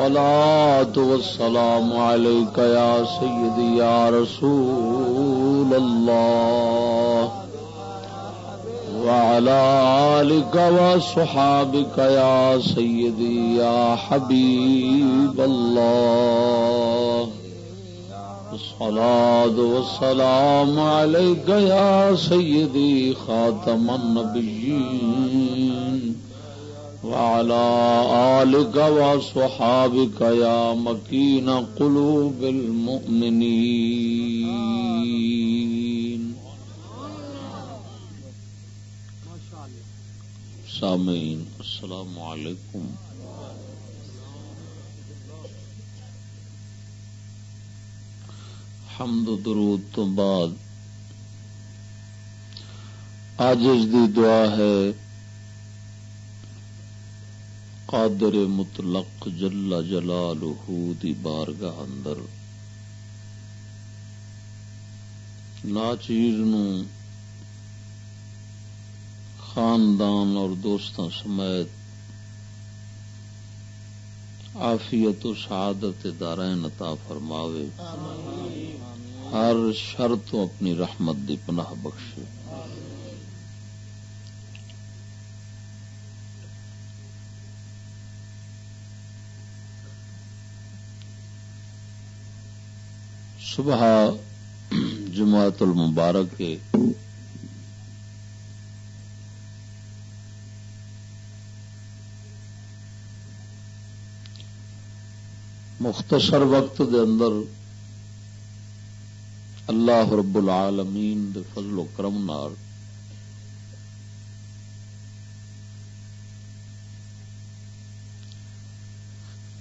الصلاة والسلام عليك يا سيدي يا رسول الله وعلى آلك وصحابك يا سيدي يا حبيب الله الصلاة والسلام عليك يا سيدي خاتم النبيين وعلى آلك وصحابك يا مكين قلوب المؤمنين. سامعين السلام عليكم حمد درود تو بعد. آجز دی دعا ہے قادر مطلق جل جلالہ دی بارگاہ اندر۔ ناچیر نو خاندان اور دوستاں سمیت آفیت و سعادت دارین عطا فرماوے۔ ہر شرط اپنی رحمت دی پناہ بخشے۔ صبح جماعت المبارک کے مختصر وقت دے اندر اللہ رب العالمین دے فضل و کرم نار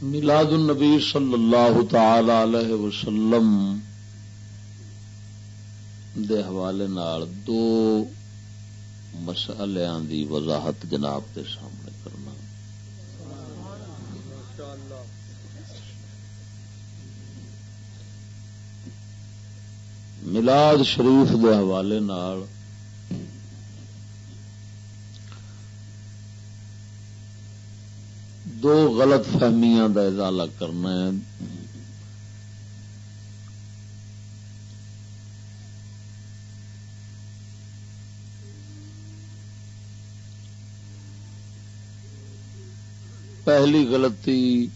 میلاد النبی صلی اللہ تعالی علیہ وسلم دے حوالے نال دو مسئلیاں دی وضاحت جناب کے سامنے کرنا۔ ملاد شریف دے حوالے نال دو غلط فہمیاں دا ازالہ کرنا ہے۔ پہلی غلطی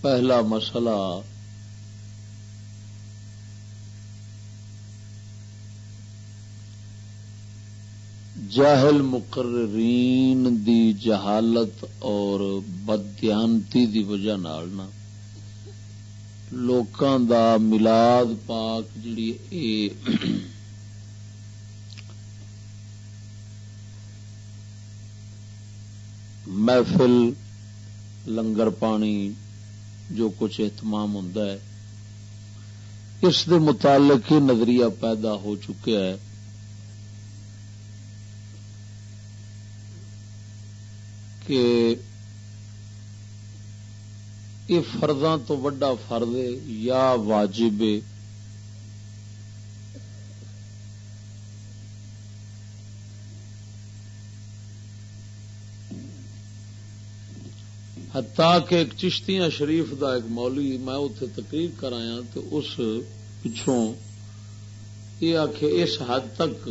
پہلا مسئلہ جاہل مقررین دی جہالت اور بدیانتی دی وجہ نال نا، لوکاں دا ملاد پاک جڑی اے محفل لنگر پانی جو کچھ اہتمام ہوں اس دے متعلق ہی نظریہ پیدا ہو چکا ہے۔ کہ یہ فرداں تو وڈا فرد ہے یا واجب ہے؟ کہ ایک چشتیاں شریف دا ایک مولی میں اتے تقریر کرایا تو اس پچھوں یہ آخ اس حد تک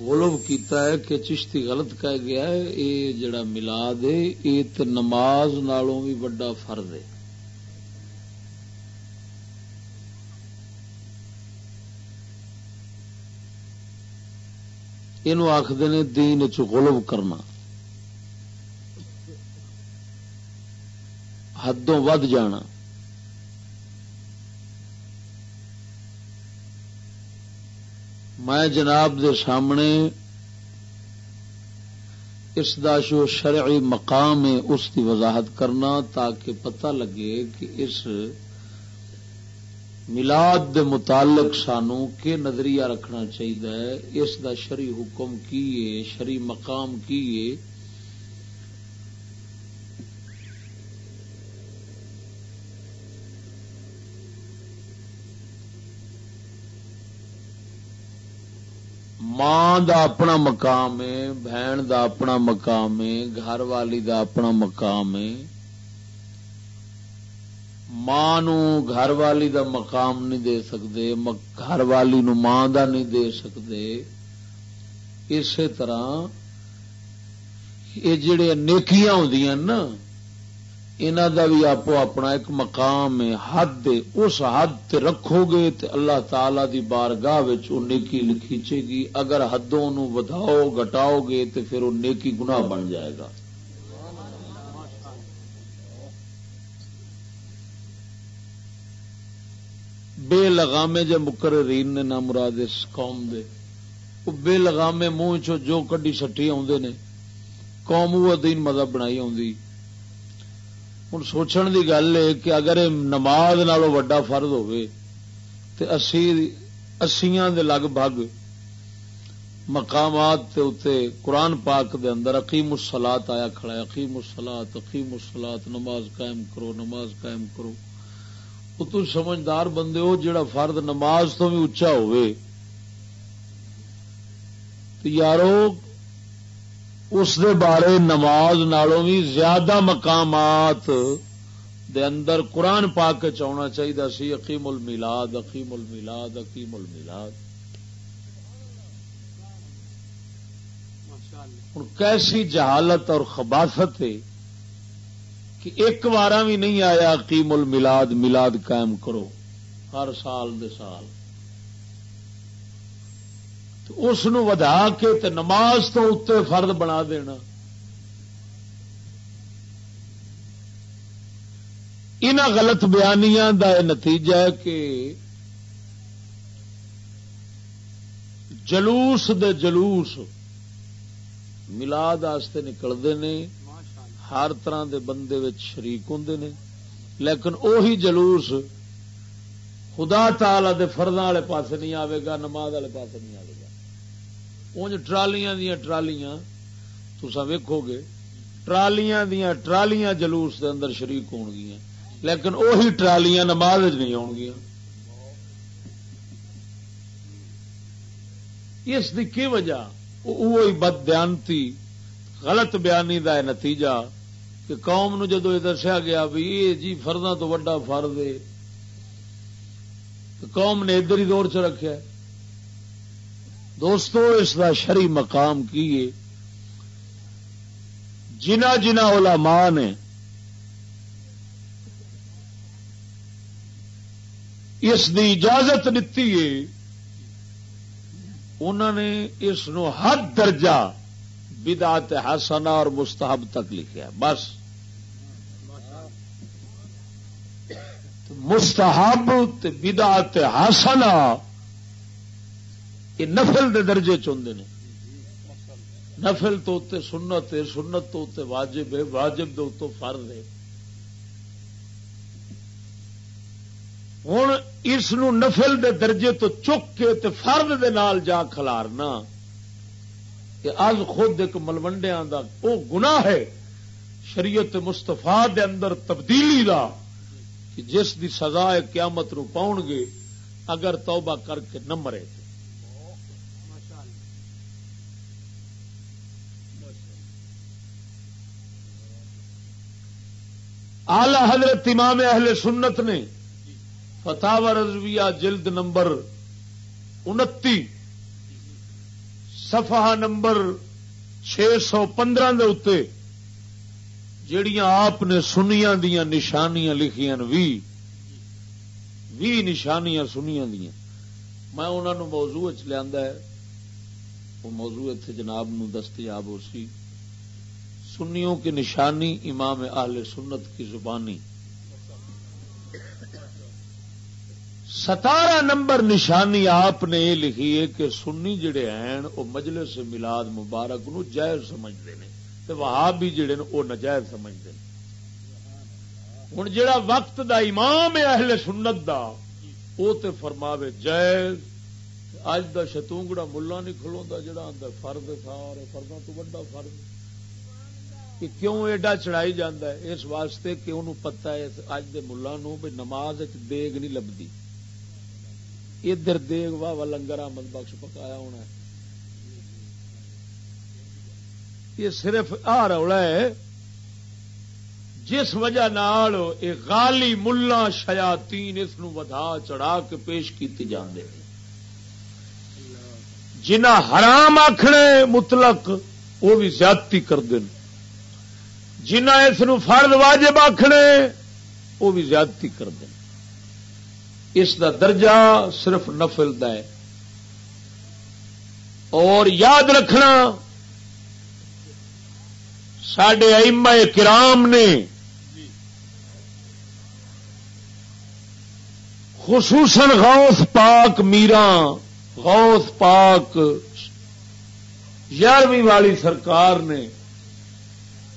غلب کیتا ہے کہ چشتی غلط کہہ گیا ہے یہ جڑا ملاد ہے یہ تو نماز نالوں بھی وڈا فرد ہے۔ یہ آخر نے دین چ غلب کرنا۔ حدوں ود جانا۔ میں جناب دے سامنے اس دا جو شرعی مقام ہے، اس کی وضاحت کرنا تاکہ پتہ لگے کہ اس ملاد دے متعلق سانو کے نظریہ رکھنا چاہیے اس دا شری حکم کی ہے شری مقام کی ہے۔ ماں دا اپنا مقام ہے، بہن دا اپنا مقام ہے، گھر والی دا اپنا مقام ہے۔ ماں گھر والی دا مقام نہیں دے سکتے گھر والی نو ماں دا نہیں دے سکتے اسی طرح یہ جڑے نیکیاں ہوں نا انہ دا بھی آپ اپنا ایک مقام ہے، حد اس حد تے رکھو گے تے اللہ تعالی دی بارگاہ نیکی لکھیچے گی۔ اگر حدوں نو وداؤ گٹاؤ گے تے پھر وہ نیکی گناہ بن جائے گا۔ بے لگامے جے مقررین نے نہ مراد اس قوم دے۔ وہ بے لگامے منہ چو جو کڈی سٹی آدھے نے، قوم وہ دین مذہب بنائی آئی ہوں سوچن کی گل ہے کہ اگر نماز نالوں وڈا فرد ہوے اسیاں دے لگ بھگ مقامات تے اتے قرآن پاک دے اندر عقیم السلات آیا کھڑا ہے عقیم السلات عقیم السلات نماز قائم کرو نماز قائم کرو وہ تو سمجھدار بندے ہو جڑا فرد نماز تو بھی اچا ہوئے تو یارو اس دے بارے نماز نالوں بھی زیادہ مقامات دے اندر قرآن پاک کے چاہنا چاہیے سی، عقیم الملاد عقیم الملاد عقیم الملاد ہوں کیسی جہالت اور خباست ہے کہ ایک بار بھی نہیں آیا عقیم الملاد ملاد قائم کرو۔ ہر سال دے سال۔ اس ودا کے تے نماز تو اتنے فرد بنا دینا۔ ان غلط بیانیاں دا نتیجہ ہے کہ جلوس دے جلوس ملاد آستے نکلتے ہیں ہر طرح دے بندے شریک ہوں نے۔ لیکن اوہی جلوس خدا تعالی دے فرداں والے پاس نہیں آئے گا، نماز والے پاس نہیں آئے گا۔ انج ٹرالیاں دیا ٹرالیاں تسا ویکو گے، ٹرالیاں دیا ٹرالیاں جلوس دے اندر شریک ہون گیا لیکن اوہی ٹرالیاں نماز نہیں آن گیا اس کی کی وجہ؟ وہی بد بیانتی غلط بیانی دا نتیجہ کہ قوم نو جدو یہ دسیا گیا بھی یہ جی فرداں تو وڈا فرد ہے قوم نے ادھر ہی دور چ رکھا دوستو، اس کا شری مقام کی جنا جنا علماء نے اس کی اجازت دیتی ہے انہوں نے اس نو حد درجہ بدعت حسنہ اور مستحب تک لکھا بس۔ مستحب بدعت حسنہ یہ نفل دے درجے چند نے۔ نفل تو اتنے سنت ہے، سنت تو اتنے واجب ہے، واجب دے اتو فرض ہے۔ ہوں اس نفل دے درجے تو چک کے تے فرد دے نال جا کھلارنا۔ کہ آج خود ایک ملوڈیا دا وہ گنا ہے، شریعت مستفا دے اندر تبدیلی دا، کہ جس دی سزا قیامت نو پاؤ گے، اگر توبہ کر کے نہ مرے۔ آلہ حضرت امام اہل سنت نے فتح رضویہ جلد نمبر انتی سفا نمبر چھ سو پندرہ اتنے جڑیاں آپ نے سنیا دیا نشانیاں لکھیاں بھی بھی نشانیاں سنیا دیا میں انہوں نے موضوع لیا وہ موضوع اتنے جناب نو دستیاب ہو سی۔ سنیوں کی نشانی امام اہل سنت کی زبانی۔ ستارہ نمبر نشانی آپ نے یہ لکھی ہے کہ سنی جڑے ہیں، وہ مجلس ملاد مبارک نو جائز سمجھتے ہیں۔ وہاں بھی جڑے وہ نجائز سمجھتے ہیں۔ ہوں جڑا وقت دا امام ہے اہل سنت دا، وہ تے فرماوے جائز۔ اج دا شتونگڑا ملا نہیں کھلوا جڑا اندر فرد سارے فردوں تو بڑا فرد کہ کیوں ایڈا چڑھائی جانا ہے؟ اس واسطے کہ انہوں پتا ہے اج دے ملا نو بھی نماز ایک دیگ نہیں لبھی ادھر دیگ واہ لنگر آمد بخش پکایا ہونا ہے۔ یہ صرف آ رولا ہے۔ جس وجہ نال غالی ملا شیاتین اس ودا چڑھا کے پیش کیتے جاندے جنہ حرام آخنے مطلق وہ بھی زیادتی کرتے جنہ اس فرد واجب آخنے وہ بھی زیادتی کرتے اس دا درجہ صرف نفل دا ہے۔ اور یاد رکھنا سڈے ایم کرام نے خصوصاً غوث پاک میرا غوث پاک یارویں والی سرکار نے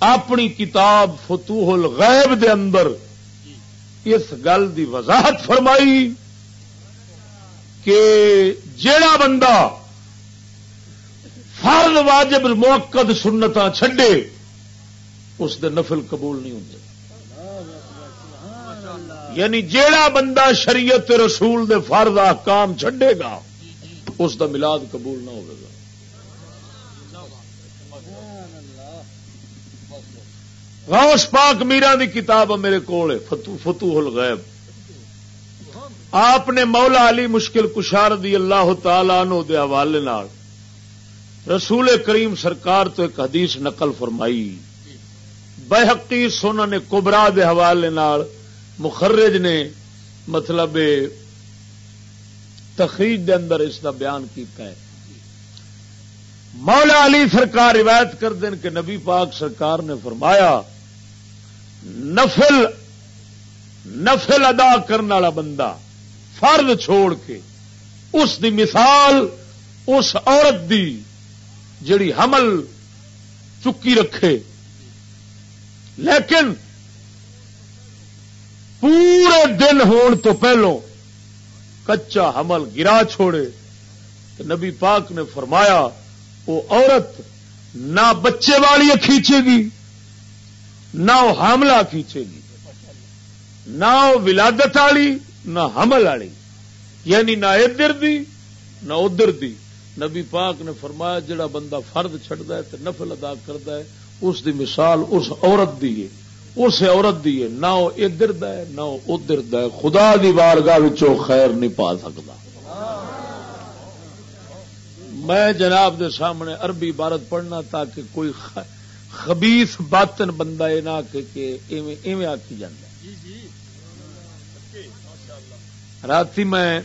اپنی کتاب فتوح الغیب دے اندر اس گل دی وضاحت فرمائی کہ جیڑا بندہ فرد واجب موقد سنتا چھڈے، اس دے نفل قبول نہیں ہوتے یعنی جیڑا بندہ شریعت رسول دے فرد کام چھڈے گا، اس دا ملاد قبول نہ ہوگا غوث پاک میرا دی کتاب میرے کو فتوح الغیب۔ آپ نے مولا علی مشکل کشار دی اللہ تعالی نو دے حوالے رسول کریم سرکار تو ایک حدیث نقل فرمائی۔ بحقی سونا نے کبرا دے حوالے مخرج نے مطلب تخریج دے اندر اس کا بیان کیتا ہے۔ مولا علی سرکار روایت کر دین کہ نبی پاک سرکار نے فرمایا نفل نفل ادا کرنے والا بندہ فرد چھوڑ کے اس دی مثال اس عورت دی جڑی حمل چکی رکھے۔ لیکن پورے دن ہون تو پہلو کچا حمل گرا چھوڑے۔ تو نبی پاک نے فرمایا، وہ عورت نہ بچے والی کھینچے گی۔ نہ وہ حاملہ کھینچے گی، نہ وہ ولادت والی نہ حمل والی یعنی نہ ادھر دی، نہ ادھر دی۔ نبی پاک نے فرمایا، جڑا بندہ فرد چڑھتا ہے تو نفل ادا کرتا ہے، اس دی مثال اس عورت دی ہے۔ اس عورت دی ہے، نہ وہ ادھر ہے، نہ وہ ادھر ہے۔ خدا دی بارگاہ خیر نہیں پا سکتا میں جناب دے سامنے عربی عبارت پڑھنا تاکہ کوئی خبیس باطن بندہ یہ نہ کہ ایویں آکی جانا رات میں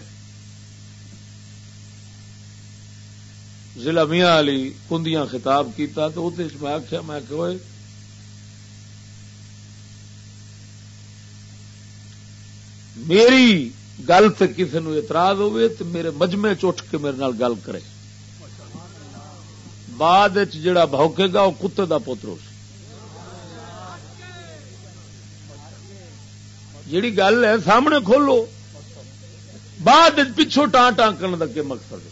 ضلع میاں علی کندیاں خطاب کیتا تو میں آخیا میں کہ میری گل سے کسی نو اعتراض ہوئے تو میرے مجمے چھ کے میرے نال گل کرے۔ بعد جڑا بھوکے گا وہ کتے کا پوتر جیڑی گل ہے سامنے کھولو۔ بعد پچھو ٹان ٹانکن کا کیا مقصد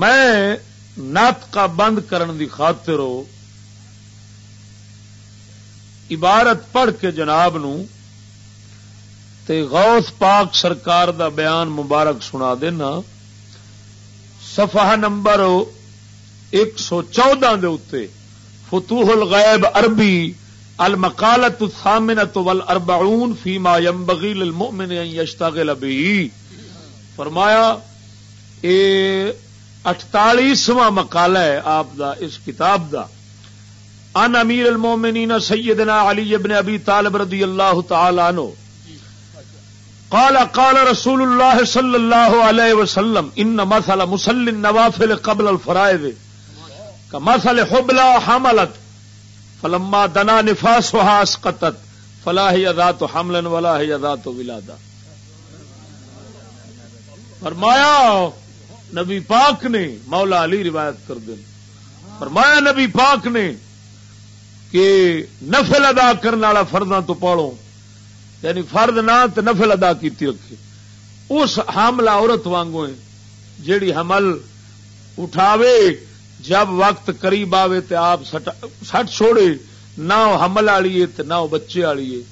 میں نت کا بند کرن دی خاطر عبارت پڑھ کے جناب نو تے غوث پاک سرکار دا بیان مبارک سنا دینا۔ صفحہ نمبر ایک سو چودہ دے اتے فتوح الغیب عربی المقالت الثامنة والاربعون فيما ينبغي للمؤمن ان يشتغل به فرمایا، اے اٹتالیسواں مقالہ ہے آپ دا، اس کتاب دا۔ ان امیر المومنین سیدنا علی ابن ابی طالب رضی اللہ تعالی عنہ قال قال رسول الله صلى الله عليه وسلم ان مثل مسل النوافل قبل الفرائض، كمثل حبلى حملت، فلما دنا نفاس و نفاسها اسقطت، فلا هي ذات حمل ولا هي ذات ولاده فرمایا، نبی پاک نے، مولا علی روایت کر دیں فرمایا، نبی پاک نے، کہ نفل ادا کرنے والا فرداں تو پڑھو یعنی فرد نہ تو نفل ادا کیتی رکھے۔ اس حاملہ عورت وانگو ہے جیڑی حمل اٹھاوے جب وقت قریب آوے تے آپ سٹ چھوڑے نہ حمل والی ہے نہ بچے والی ہے۔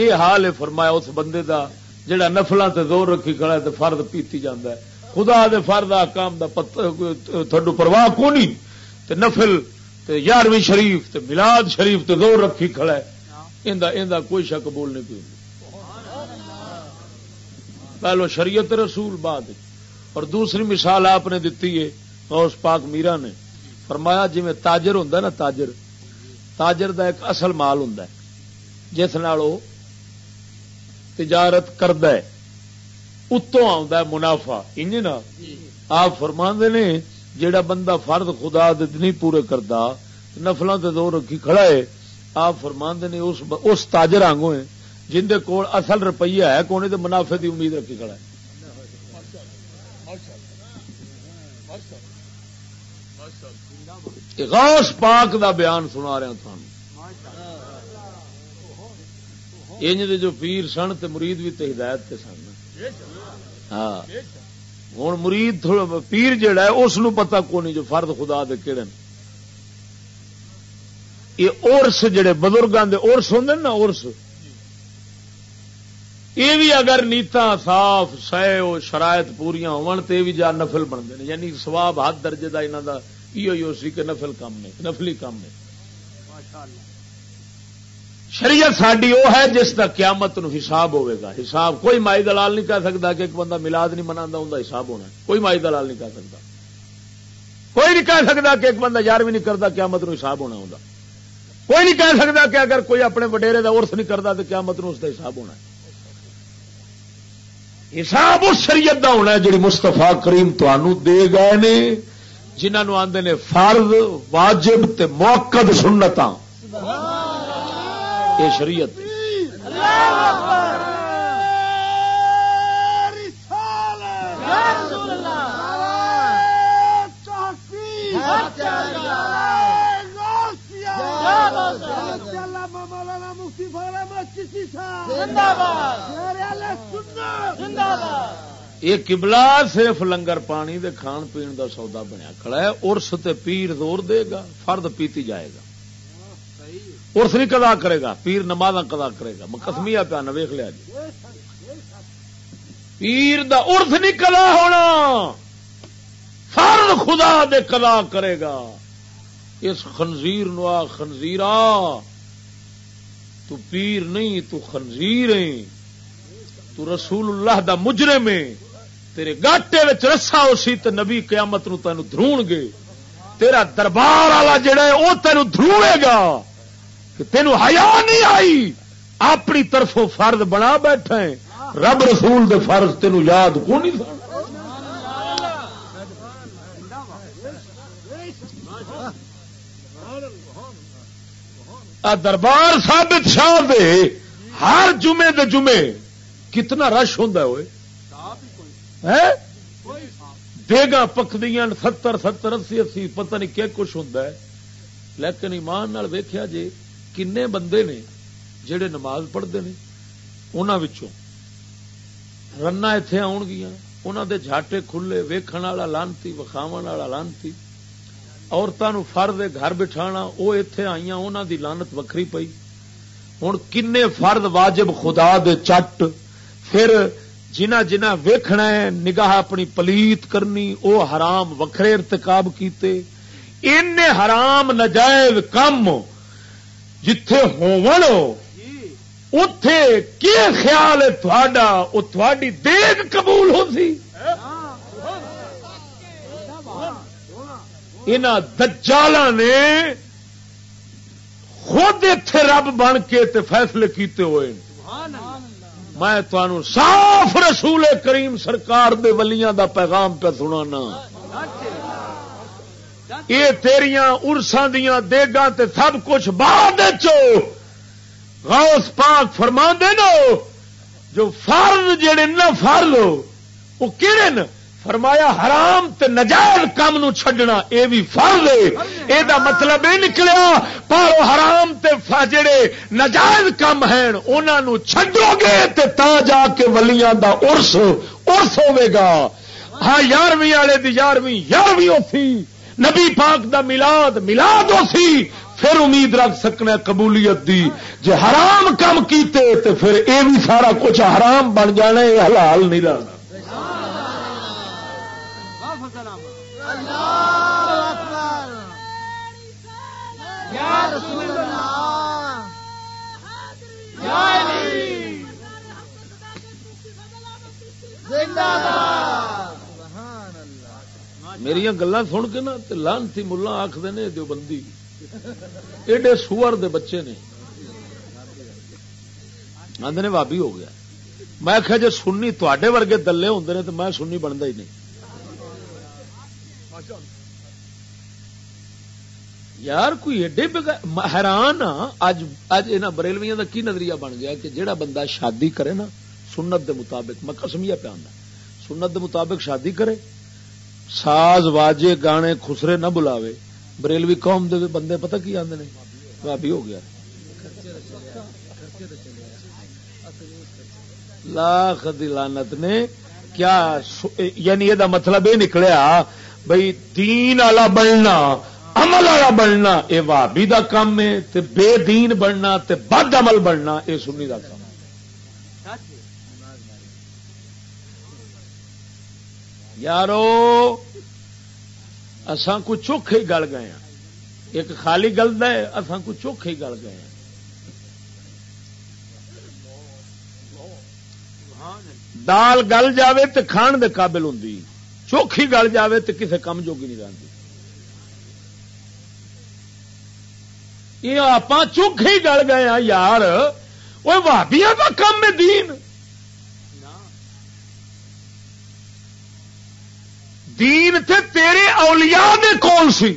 یہ حال ہے فرمایا اس بندے دا جڑا نفلوں تے زور رکھی کھڑا ہے تے فرد پیتی جاندہ ہے۔ خدا دے فرد آکام دا تھڈو پرواہ کونی۔ تے نفل تے یارویں شریف تے ملاد شریف تے زور رکھی کھڑا ہے۔ اندہ اندہ کوئی شک بول نہیں کوئی پہلو شریعت رسول بعد اور دوسری مثال آپ نے دیتی ہے، غوث پاک میرا نے۔ فرمایا جی میں تاجر ہوں نا، تاجر تاجر دا ایک اصل مال ہوں جس نال تجارت کرد اتوں آ منافع۔ انج نا؟ آپ فرما نے، جیڑا بندہ فرد خدا نہیں پورے کرتا نفلوں سے دور رکھی کھڑا ہے، آپ فرما نے، اس تاجر آنگوں جن دے کول اصل روپیہ ہے کونے دے منافع دی امید رکھی کھڑا ہے؟ غوث پاک دا بیان سنا رہا تھا انج جو پیر سن تے مرید بھی تے ہدایت تے سن۔ ہاں۔ ہوں مرید پیر جڑا ہے، اس نو پتا کو جو فرد خدا دے کہڑے یہ ارس جڑے بزرگوں دے ارس ہوں نا ارس یہ بھی اگر نیتا صاف سہ شرائط پوریا بھی جا نفل بنتے ہیں۔ یعنی سواب ہاتھ درجے کا یہاں کا یہ سی کہ نفل کام نے نفلی کام نے شریعت ساری وہ ہے جس کا قیامت نو حساب ہوئے گا۔ حساب کوئی مائی دلال نہیں کہہ سکتا کہ ایک بندہ ملاد نہیں منا ان کا حساب ہونا کوئی مائی دلال نہیں کہہ سکتا کوئی نہیں کہہ سکتا کہ ایک بندہ یار بھی نہیں کرتا قیامت نو حساب ہونا ہوتا کوئی نہیں کہہ سکتا کہ اگر کوئی اپنے وڈیرے کا ارس نہیں کرتا تو قیامت نو اس کا حساب ہونا ہے۔ حساب اس شریعت دا ہونا ہے جی مستفا کریم دے گئے نے جنہوں آدھے نے فرض، واجب تے موقع سنت یہ شریعت۔ اللہ یہ کبلا صرف لنگر پانی دے کھان پین دا سودا بنیا کھڑا ہے ارس تے پیر زور دے گا، فرد پیتی جائے گا۔ ارس نہیں کدا کرے گا، پیر نماز کدا کرے گا۔ کسمیا پیا نہ ویخ لیا جی۔ پیر دا ارس نہیں کدا ہونا، فرد خدا دے کدا کرے گا۔ اس خنزیر نو خنزیرا تو پیر نہیں، تو خنزیر ہے تو رسول اللہ دا مجرم ہے تیرے گاٹے رسا ہو سی تو نبی قیامت نو تین درو گے۔ تیرا دربار والا جڑا ہے وہ تین دروے گا۔ کہ تینوں حیا نہیں آئی۔ اپنی طرفوں فرد بنا بیٹھا رب رسول دے فرض تینوں یاد کو نہیں سن دربار ثابت شاہ دے، ہر جمعے دے جمعے کتنا رش ہوں ہوئے دیگا پکدیا ستر ستر، اسی اسی، پتہ نہیں کیا کچھ ہوں لیکن ایمان ویخیا جی کنے بندے نے جڑے نماز پڑھتے ہیں انہوں رنا اتے آن گیا انہوں دے جھاٹے کھلے، ویکھن والا لانتی وکھاو والا لانتی۔ عورتوں فرد گھر بٹھا وہ اتے آئی انہوں دی لانت وکری پئی۔ ہوں کن فرد واجب خدا دے چٹ، پھر جنہ جنہ ویکھنا ہے، نگاہ اپنی پلیت کرنی، او حرام وکھرے ارتکاب کیتے۔ ان حرام نجائز کم جتھے ہو اتے کی خیال ہے تھوڑا؟ وہ تھوڑی دیگ قبول ہو سی ان دجال نے خود اتے رب بن کے تے فیصلے کیتے ہوئے میں تمہوں صاف رسول کریم سرکار دے ولیاں دا پیغام پہ سنا یہ تیریاں ارساں دیاں دیگاں تے سب کچھ بعد غوث پاک فرما دے نو، جو فرض جڑے نہ فرض وہ کہڑے فرمایا، حرام تے نجائز کام نو چھڈنا، اے بھی فرض ہے۔ مطلب اے دا مطلب یہ نکلیا پر حرام تے جڑے نجائز کام ہیں انہاں نو چھڈو گے تے تا جا کے ولیاں دا عرس عرس ہوے گا۔ ہاں یارویں والے دی یارویں یارویں ہوسی نبی پاک دا میلاد میلاد ہوسی پھر امید رکھ سکنا قبولیت دی۔ جے حرام کام کیتے تے پھر اے بھی سارا کچھ حرام بن جانا حلال نہیں رہنا۔ میری گلا سن کے نا لانتی ملا آخر نے جو بندی ایڈے سور دے بچے نے۔ آدھے نے بابی ہو گیا۔ میں آخیا جی سننی تے ورگے دلے ہوں نے تو میں سننی بنتا ہی نہیں۔ یار کوئی ایڈے حیران ہاں۔ اج اج یہ بریلویاں کا کی نظریہ بن گیا کہ جہا بندہ شادی کرے نا سنت دے مطابق، میں کسمیا پیا سنت دے مطابق شادی کرے، ساز، واجے، گانے خسرے نہ بلاوے۔ بریلوی قوم دے بندے پتہ کی آدھے نے؟ بھابی ہو گیا۔ لاکھ دلانت نے، کیا یعنی یہ مطلب یہ نکلیا بھائی دین والا بننا، عمل والا بننا یہ بھابی کا کام ہے، تے بے دین بننا، تے بد عمل بننا یہ سنی کا کام یارو اسان کو چوکھے گل گئے ہیں۔ ایک خالی گل ہے اسان کو چوکھے گل گئے ہیں۔ دال گل جاوے تے کھان دے قابل ہوں چوکھی گل جاوے تے کسے کم جوگی نہیں رہتی یہ آپ چوکھے گل گئے ہیں، یار۔ وہ بھابیا کا کم ہے دین۔ دین تے تیرے اولیاء دے کول سی۔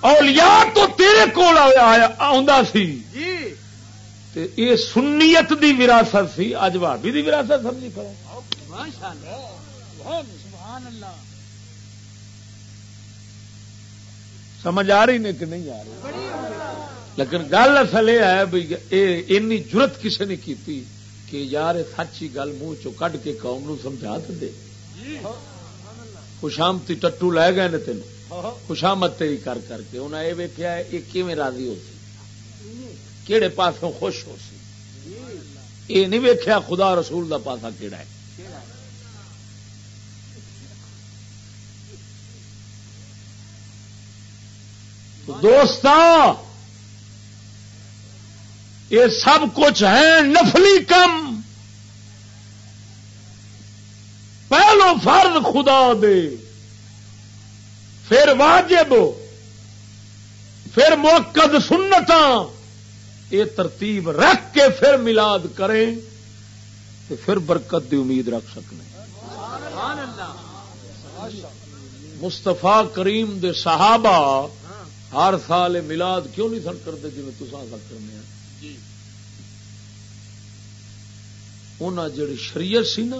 اولیاء تو تیرے کول آیا سی۔ تے اے سنیت دی وراثت سی۔ اج بھابی دی وراثت سمجھی کھڑا سمجھ آ رہی نے کہ نہیں آ رہی؟ لیکن گل اصل یہ ہے بھائی این جرت کسی نے کی کہ یار سچی گل منہ چو کڈ کے قوم نو سمجھا دے۔ خوشامتی ٹٹو لے گئے نے تین خوشامت تیری کر کر کے انہیں یہ ویکیا یہ کیون راضی ہو سی کہڑے پاسوں خوش ہو سی یہ نہیں ویکیا خدا رسول دا پاسا کہڑا ہے دوست یہ سب کچھ ہے نفلی کم پہلو فرض خدا دے۔ پھر واجب۔ پھر موقد سنتا یہ ترتیب رکھ کے پھر ملاد کریں تو پھر برکت دی امید رکھ سکنے۔ مستفا کریم دے صحابہ ہر سال ملاد کیوں نہیں سن کرتے جی تصا سک کرنے جڑی شریعت سی نا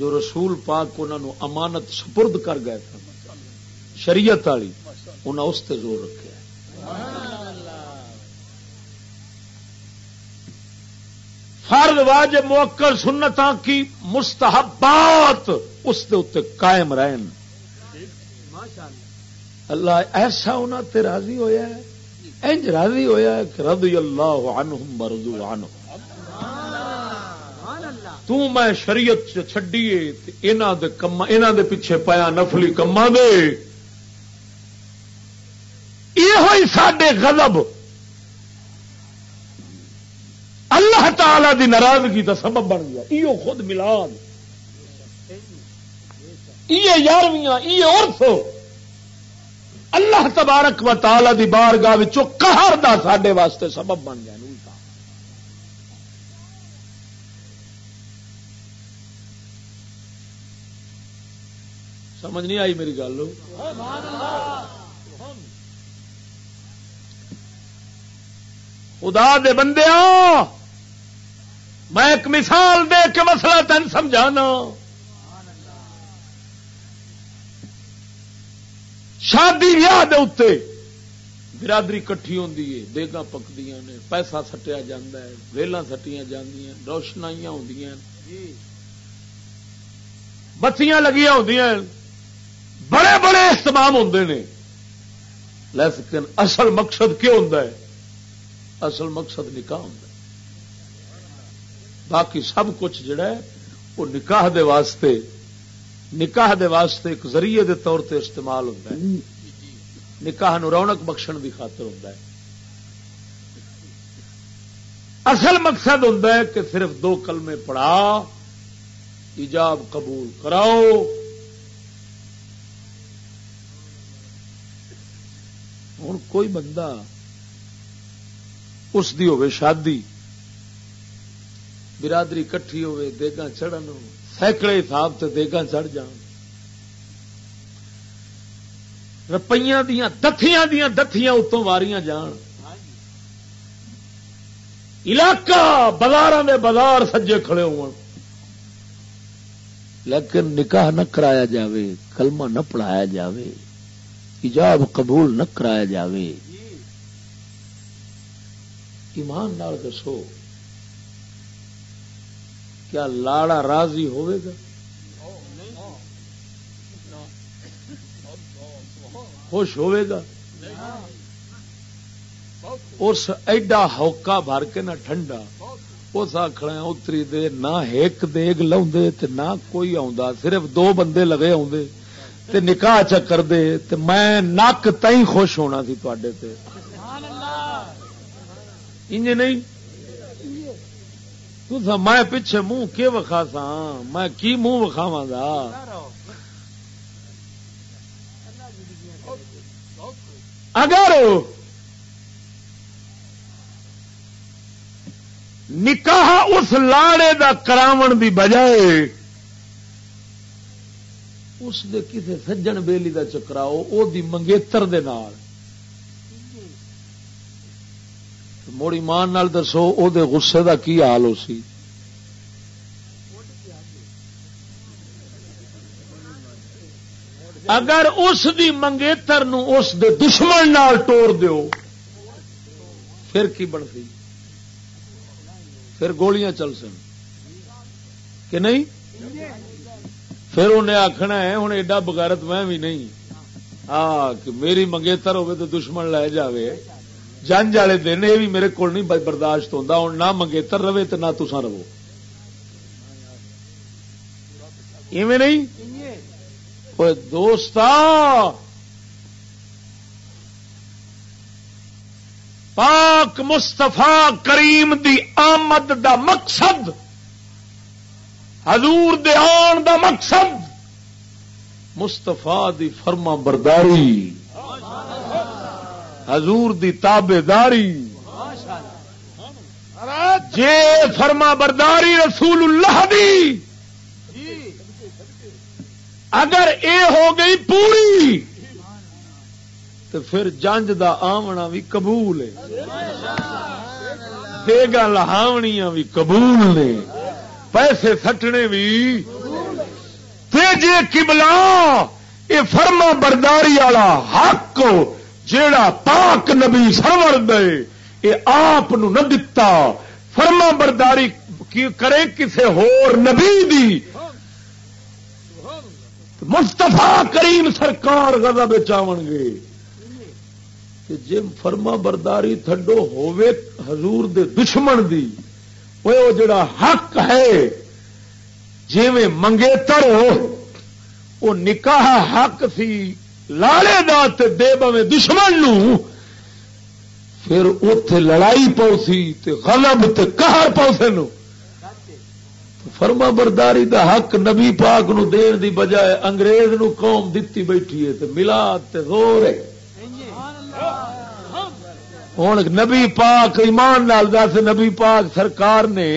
جو رسول پاک انہوں امانت سپرد کر گئے تھے، شریعت والی انہیں اس تے زور رکھے۔ فرد واجب موکل سنتا کی مستحبات اس دے اتنے قائم رہن۔ اللہ ایسا انہوں تے راضی ہویا ہے، انج راضی ہویا ہے کہ رضی اللہ عنہم برضو عنہ۔ تو میں شریعت چڈیے انہوں دے کما دے پیچھے پایا نفلی کما دے۔ یہ سڈے غضب۔ اللہ تعالی دی ناراضگی کا سبب بن گیا۔ یہ خود ملاد۔ یہ یارویاں یہ عرف اللہ تبارک و تعالی دی بارگاہ قہر دا ساڈے واسطے سبب بن گیا۔ سمجھ نہیں آئی میری گل. خدا دے بندے میں ایک مثال دے کے مسئلہ تین سمجھانا. شادی ویاہ دے اتنے برادری کٹھی ہوتی ہے دیگا پکدیا نے پیسہ سٹیا جا ویلا سٹیا جی روشنائیاں ہوں بتیاں لگیا ہوں بڑے بڑے استمام ہوں نے۔ لیکن اصل مقصد کیوں ہوں اصل مقصد نکاح ہوں باقی سب کچھ جڑا ہے، وہ نکاح دے واسطے، نکاح دے واسطے ایک ذریعے دے طور تے استعمال ہوتا ہے۔ نکاح نو رونق بخشن دی خاطر ہوتا ہے۔ اصل مقصد ہوں کہ صرف دو کلمے پڑھا، ایجاب قبول کراؤ۔ ہوں کوئی بندہ اس دی ہوے شادی برادری کٹھی ہوے دیگا چڑھن سینکڑے حساب سے دیگا چڑھ جان رپیاں دیا دتیاں دیا دتیاں اتوں واریاں جان علاقہ بازار میں بازار سجے کھڑے ہو لیکن نکاح نہ کرایا جاوے کلمہ نہ پڑھایا جاوے ایجاب قبول نہ کرایا جاوے۔ ایمان نال دسو، کیا لاڑا راضی ہوئے گا؟ خوش ہوئے گا؟ اس ایڈا ہوکا بھر کے نہ ٹھنڈا، اس آخر اتری دے، نہ ایک دیگ لاؤ نہ کوئی آ صرف دو بندے لگے آدھے تے نکاح چکر دے تے میں نک تھی خوش ہونا سی تے۔ انج نہیں؟ میں پیچھے منہ کی وکھا سا میں کی منہ وکھاوا گا اگر نکاح اس لاڑے دا کراون دی بجائے اس دے کسے سجن بیلی دا چکراؤ، او دی منگیتر دے نال۔ موڑی مان دسو، او دے غصے دا کی حال ہو سی؟ اگر اس دی منگیتر نو اس دے دشمن نال توڑ دیو، پھر کی بنتی؟ پھر گولیاں چل سن۔ کہ نہیں؟ پھر انہیں آخنا ہے ہوں ایڈا بغیرت میں بھی نہیں۔ ہاں کہ میری منگیتر ہوے تو دشمن لے جاوے۔ جنج والے دن یہ بھی میرے کو نہیں برداشت ہوتا ہوں نہ منگیتر رہے تو نہ تسا رہو۔ ایویں نہیں؟ دوست پاک مستفا کریم دی آمد دا مقصد حضور دے آن دا مقصد مستفا دی فرما برداری، حضور دی تابے داری۔ جے فرما برداری رسول اللہ دی، اگر اے ہو گئی پوری، تو پھر جنج دا آمنا بھی قبول ہے۔ دے گا لہاونیاں بھی قبول نے۔ پیسے سٹنے بھی۔ جی کبلا یہ فرما برداری والا حق جیڑا پاک نبی سرور دے یہ آپ نہ دتا۔ فرما برداری کرے کسے ہور نبی دی۔ مستفا کریم سرکار گزا بچاون گے۔ جی فرما برداری تھڈو ہوے حضور دے دشمن دی۔ وہ جڑا حق ہے جی منگیتر وہ نکاح حق سی لالے دے بے دشمن نو پھر اتے لڑائی پوسی غلب تے قہر پوسے نو فرما برداری دا حق نبی پاک نو دین دی بجائے انگریز نو قوم دتی بیٹھی ہے تے ملا تے زور ہے ہوں نبی پاک ایمان نال دس نبی پاک سرکار نے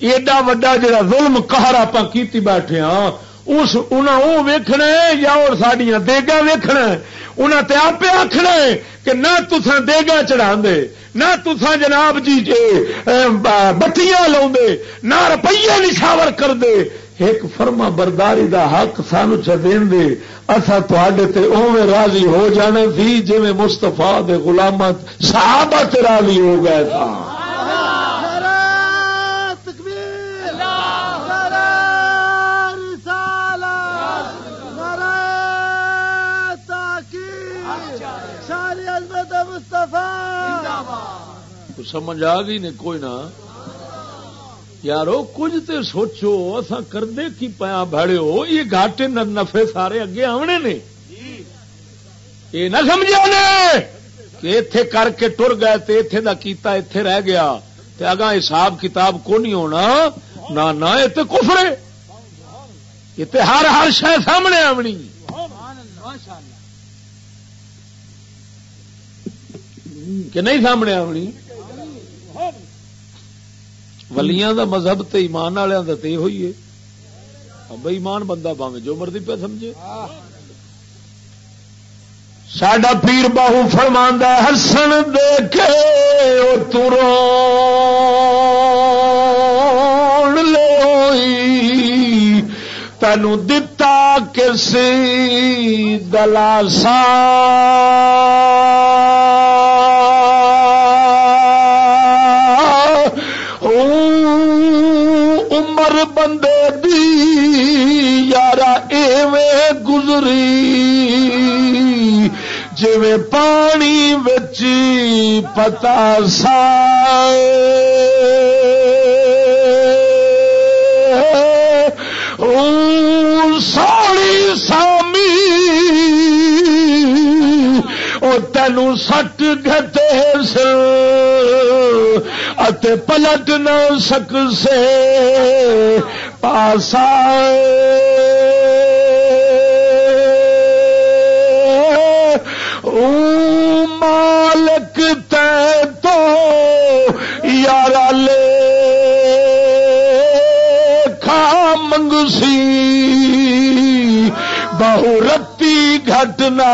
ایڈا وڈا جڑا ظلم قہر آپ کیتی بیٹھے ہاں اس انہوں ویکھنا یا اور سڈیا دیگا ویکھنا انہیں تے آپ آخنا کہ نہ تسا دیگا چڑھا دے نہ تسا جناب جی بتیاں لاؤ نہ روپیے نشاور کر دے ایک فرما برداری دا حق سانو چین دے اصا تے اوے راضی ہو جانے سی جی مستفا دے غلامت صحابہ تے راضی ہو گئے تھا سمجھ آ گئی نہیں کوئی نہ۔ یارو، کچھ تے سوچو اصا کردے کی پیا بڑے ہو یہ گاٹے نفے سارے اگے آنے نے۔ یہ نہ سمجھا نے کہ اتے کر کے ٹر گئے تے اتے دا کیتا اتے رہ گیا۔ تے اگا حساب کتاب کو نہیں ہونا، نہ یہ کفرے۔ یہ ہر ہر شہ سامنے آنی کہ نہیں سامنے آنی ولیاں دا مذہب تے ایمان والوں کا تو یہ ہوئی ہے۔ ہاں بے ایمان بندہ پاوے جو مرضی پہ سمجھے۔ ساڈا پیر باہو فرماندہ ہسن دیکھے او ترو لے تینو دتا کسی دلاسا۔ یارا ایویں گزری جی پانی بچ پتا سا سوڑی سامی وہ تینوں سٹ گتے پلٹ نہ سک سے پاسا۔ مالک تے تو یار لے کھا منگسی۔ بہو رتی گھٹنا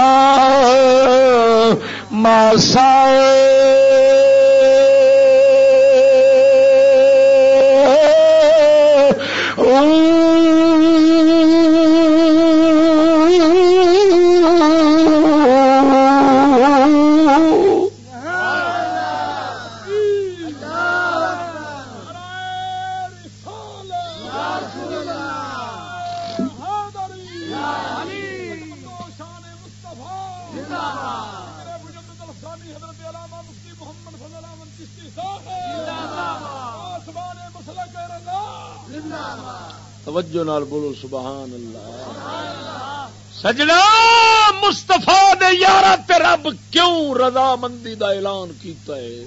ماسا۔ إن توجہ نال بولو سبحان اللہ۔ سجنا مستفا دے یار رب کیوں رضا مندی دا اعلان کیتا ہے؟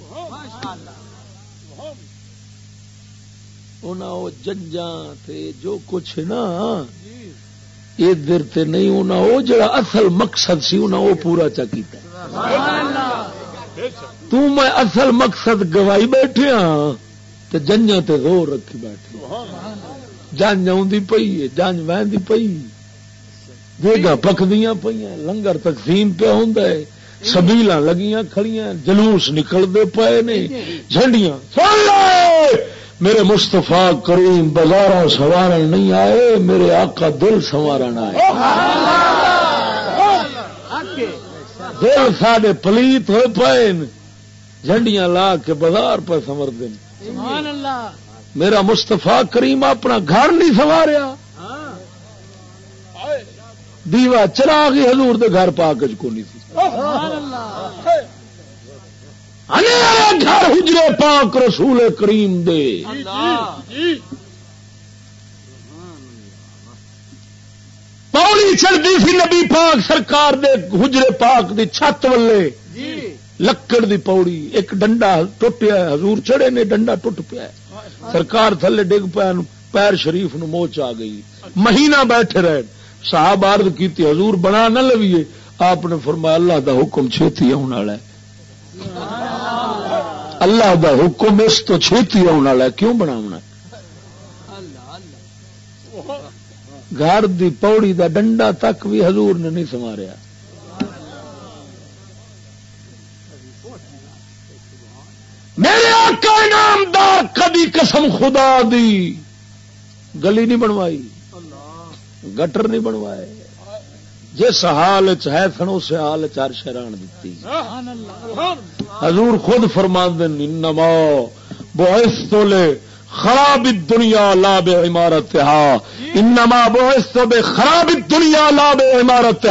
جنجاں تے جو کچھ نا ادھر تے نہیں انہاں او جڑا اصل مقصد سی انہاں او پورا چا کیتا تو میں اصل مقصد گوائی بیٹھے ہاں تے جنجاں تے زور رکھی بیٹھے جنج آئی پی جنج وہدی پی دیگا پکدیا پہ لنگر تقسیم پہ ہوں سبیل لگیاں کھڑیاں جلوس نکلتے پے نے۔ جھنڈیاں میرے مستفا کریم بازار سوار نہیں آئے، میرے آقا دل سوارن آئے۔ دل ساڈے پلیت ہوئے پے جھنڈیاں لا کے بازار پہ سمر دیں میرا مستفا کریم اپنا گھر نہیں سواریا دیوا چلا گئی حضور دے گھر پاک کو نہیں تھی گھر ہجرے پاک رسول کریم دے۔ پولی چلتی سی نبی پاک سرکار دے حجرے پاک دی چھت ولے لکڑ دی پوڑی۔ ایک ڈنڈا ٹوٹیا حضور چڑے نے ڈنڈا ٹوٹ پیا سرکار تھلے ڈگ پیا پیر شریف نو موچ آ گئی۔ مہینہ بیٹھے رہے۔ صاحب عرض کی حضور بنا نہ لویے۔ آپ نے فرمایا، اللہ دا حکم چھتی آنے والا ہے۔ اللہ دا حکم اس تو چھتی آنے والا ہے۔ کیوں بناونا گھر دی پوڑی دا ڈنڈا تک بھی حضور نے نہیں سواریا میرے آقا انعامدار کبھی قسم خدا دی گلی نہیں بنوائی گٹر نہیں بنوائے۔ جس حال ہے سن اس حال چار شران دیتی حضور خود فرما دن نما بوائس تو لے خراب دنیا لا بے عمارت انما بوائس بے خراب دنیا لا بے عمارت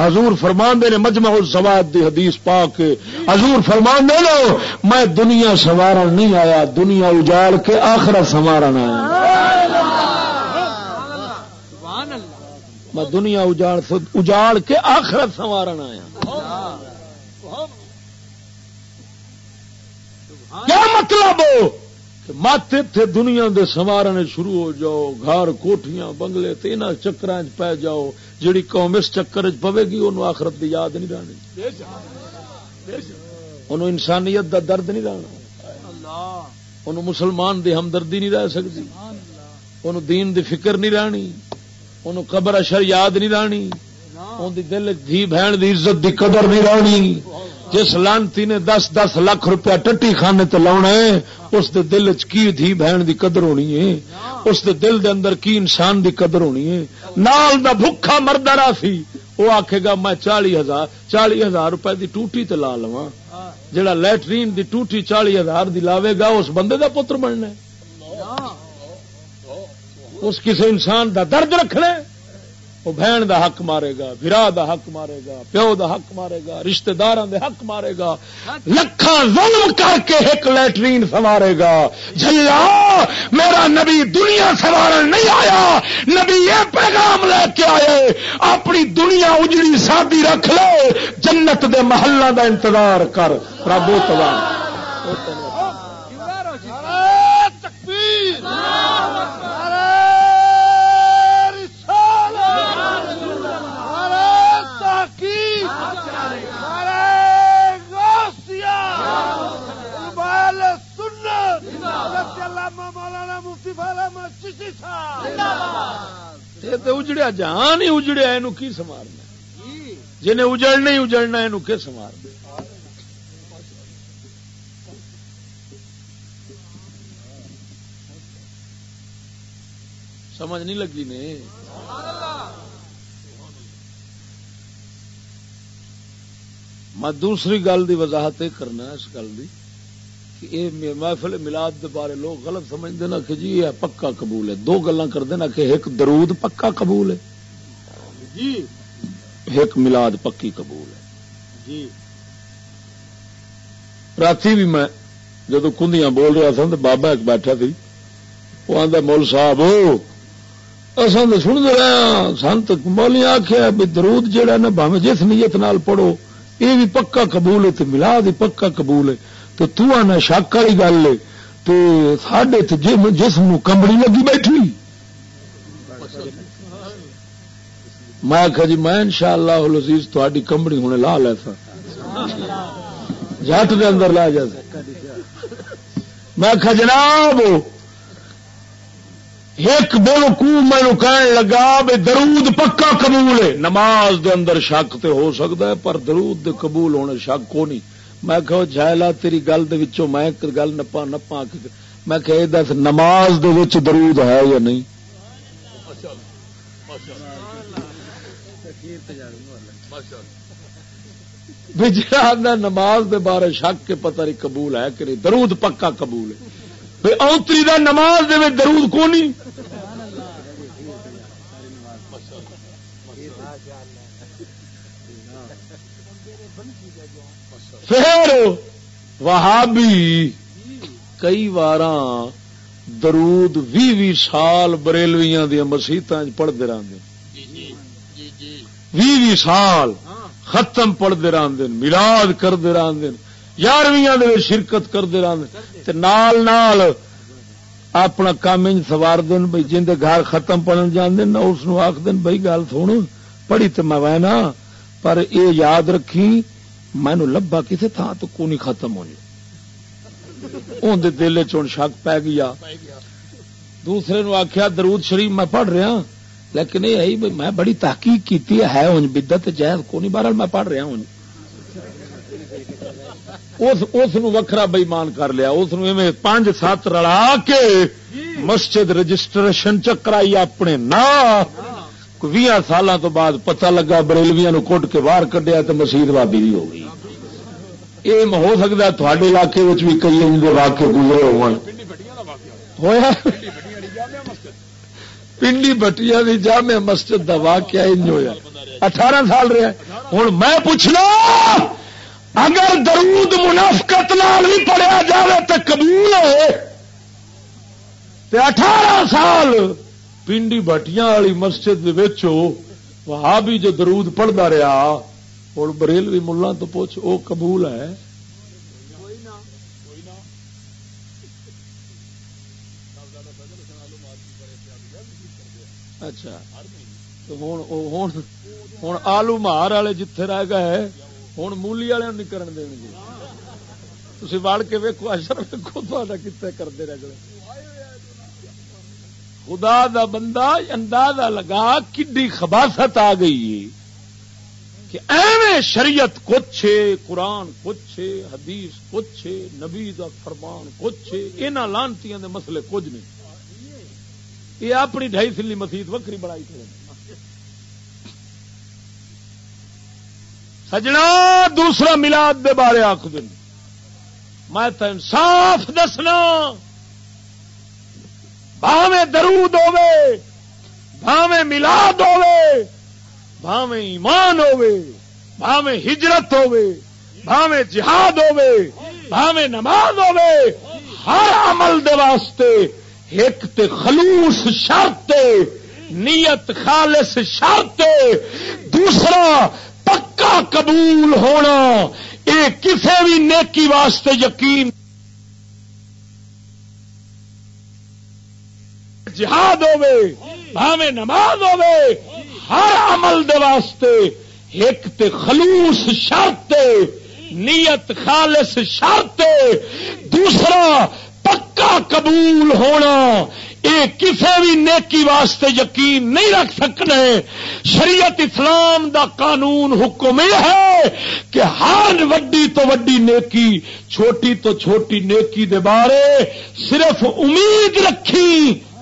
حضور فرمان دے نے مجمع الزواد دی حدیث پاک۔ حضور فرمان دے لو میں دنیا سوارن نہیں آیا، دنیا اجاڑ کے آخرت سوارن آیا۔ میں دنیا اجاڑ اجاڑ کے آخرت سوارن آیا۔ کیا مطلب؟ مت اتنے دنیا دے سوارنے شروع ہو جاؤ، گھر کوٹیاں بنگلے تین چکر پی جاؤ، جیڑی قوم اس چکر پوے گی انہوں آخرت دی یاد نہیں رہنی۔ انہوں انسانیت دا درد نہیں رہنا۔ انہوں مسلمان دی ہمدردی نہیں رہ سکتی۔ انہوں دین دی فکر نہیں رہنی۔ انہوں قبر اشر یاد نہیں رانی ان دی دل، دھی، بہن دی عزت دی قدر نہیں رانی جس لانتی نے دس دس لاکھ روپیہ ٹٹی خانے تے لاؤنا ہے، اس دے دل چ کی دھی بہن دی قدر ہونی ہے؟ اس دے دل دے اندر کی انسان دی قدر ہونی ہے؟ نال دا بھکھا مردہ سی۔ وہ آکھے گا، میں چالی ہزار چالی ہزار روپے دی ٹوٹی تے لا لوا جڑا لیٹرین دی ٹوٹی چالی ہزار دی لاوے گا، اس بندے دا پتر بننا اس کسی انسان دا درد رکھنا وہ بہن دا حق مارے گا برا دا حق مارے گا، پیو دا حق مارے گا، رشتہ دار دے حق مارے گا۔ لکھا ظلم کر کے ایک لیٹرین سوارے گا۔ جلا میرا نبی دنیا سوار نہیں آیا۔ نبی یہ پیغام لے کے آئے، اپنی دنیا اجڑی سادی رکھ لے۔ جنت دے محلہ دا انتظار کر۔ ربو تبار اجڑیا جہان ہی اجڑیا یہ کی سوارنا جنہیں اجڑنا ہی اجڑنا یہ سوار سمجھ نہیں لگی نے؟ میں دوسری گل کی وضاحت کرنا اس گل کی یہ محفل ملاد دے بارے لوگ غلط سمجھتے نا کہ جی یہ پکا قبول ہے۔ دو گلا کرتے نا کہ ایک درود پکا قبول ہے۔ جی۔ ایک ملاد پکی قبول ہے۔ جی۔ رات بھی میں جدو کندیاں بول رہا تھا تو بابا ایک بیٹھا تھی وہ آدھا مول صاحب اصل تو سن رہے ہیں سنت مولی آخیا بھی درود جہا نا باوے جس نیت نال پڑھو یہ بھی پکا قبول ہے تو ملاد ہی پکا قبول ہے۔ تو تنا شک والی گل ہے تو ساڈے جسم کمبڑی لگی بیٹھی۔ میں آخا جی میں ان شاء اللہ لذیذ تاری کمبڑی ہونے لا لے سا۔ جٹ کے اندر لا جا۔ میں آخا جناب، ایک بے وقوع مینو کہن لگا بے درود پکا قبول ہے۔ نماز دے اندر شک تے ہو سکتا ہے، پر درود دے قبول ہونے شک کو نہیں۔ میں کہو جائلا تیری گل میں گل نپا نپا میں کہ دس نماز دے درود ہے یا نہیں؟ جا نماز دے بارے شک کے پتہ نہیں قبول ہے کہ نہیں؟ درود پکا قبول ہے۔ اوتری دا نماز دے درود کو نہیں پھر وہابی کئی وار درود بھی بھی سال بریلویاں دیا مسیحت پڑھتے رہتے بھی بھی سال ختم پڑھتے رہتے ملاد کرتے رہتے یارویں شرکت کرتے رہتے نال نال اپنا کام سوار دن بھائی جن گھر ختم پڑھن جانے نا اس آخ دن بھائی گل سن پڑھی تو میں وینا پر اے یاد رکھی مینو لبا کسی تھان تو کو نہیں ختم ہونی اندر دل چون شک پی گیا۔ دوسرے نو آخیا درود شریف میں پڑھ رہا ہاں، لیکن یہ ہے میں بڑی تحقیق کی ہے ہوں بدت جائز کو نہیں بہرحال میں پڑھ رہا ہوں اس وکھرا بئیمان کر لیا۔ اس پانچ سات رلا کے مسجد رجسٹریشن چکرائی اپنے نا۔ بھی سال تو بعد پتہ لگا بریلویا کٹ کے باہر کڈیا تو مسیح وادی بھی ہو گئی۔ یہ ہو سکتا ہے تھوڑے علاقے بھی کئی واقع گزرے ہوا پنڈی بٹیا بھی جامع مسجد کا واقعہ ہوا اٹھارہ سال رہا ہوں میں پوچھنا، اگر درود منافقت نال بھی پڑھیا جائے تو قبول ہے اٹھارہ سال پنڈی بٹیاں والی مسجد وہاں بھی جو درود پڑھتا رہا ہوں بریلوی ملا تو پوچھ وہ قبول ہے اچھا ہوں آلو مار والے جتھے رہ گئے ہوں مولی والے کرن دیں گے تھی وڑ کے ویکو اشر ویکو تا کتنے کرتے رہ گئے خدا دا بندہ اندازہ لگا کڈی خباست آ گئی کہ ایویں شریعت کچھ قرآن کچھ حدیث کچھ نبی دا فرمان کچھ یہاں لانتی مسئلے کچھ نہیں۔ یہ اپنی ڈھائی سلی مسیت وکری بڑائی کریں سجنا دوسرا ملاد دے بارے آخ دن میں تو انصاف دسنا۔ بھاوے درود ہوے بھاوے ملاد ہوے بھاوے ایمان ہوے بھاوے ہجرت ہوے بھاوے جہاد ہوے بھاوے نماز ہوے ہر عمل دے واسطے ایک تے خلوص شرط، نیت خالص شرط، دوسرا پکا قبول ہونا یہ کسی بھی نیکی واسطے یقین جہاد ہوے بھاوے نماز ہوے ہر عمل دے واسطے ایک تے خلوص شرط نیت خالص شرط دوسرا پکا قبول ہونا یہ کسی بھی نیکی واسطے یقین نہیں رکھ سکنے شریعت اسلام دا قانون حکم یہ ہے کہ ہر وڈی تو وڈی نیکی، چھوٹی تو چھوٹی نیکی دے بارے صرف امید رکھی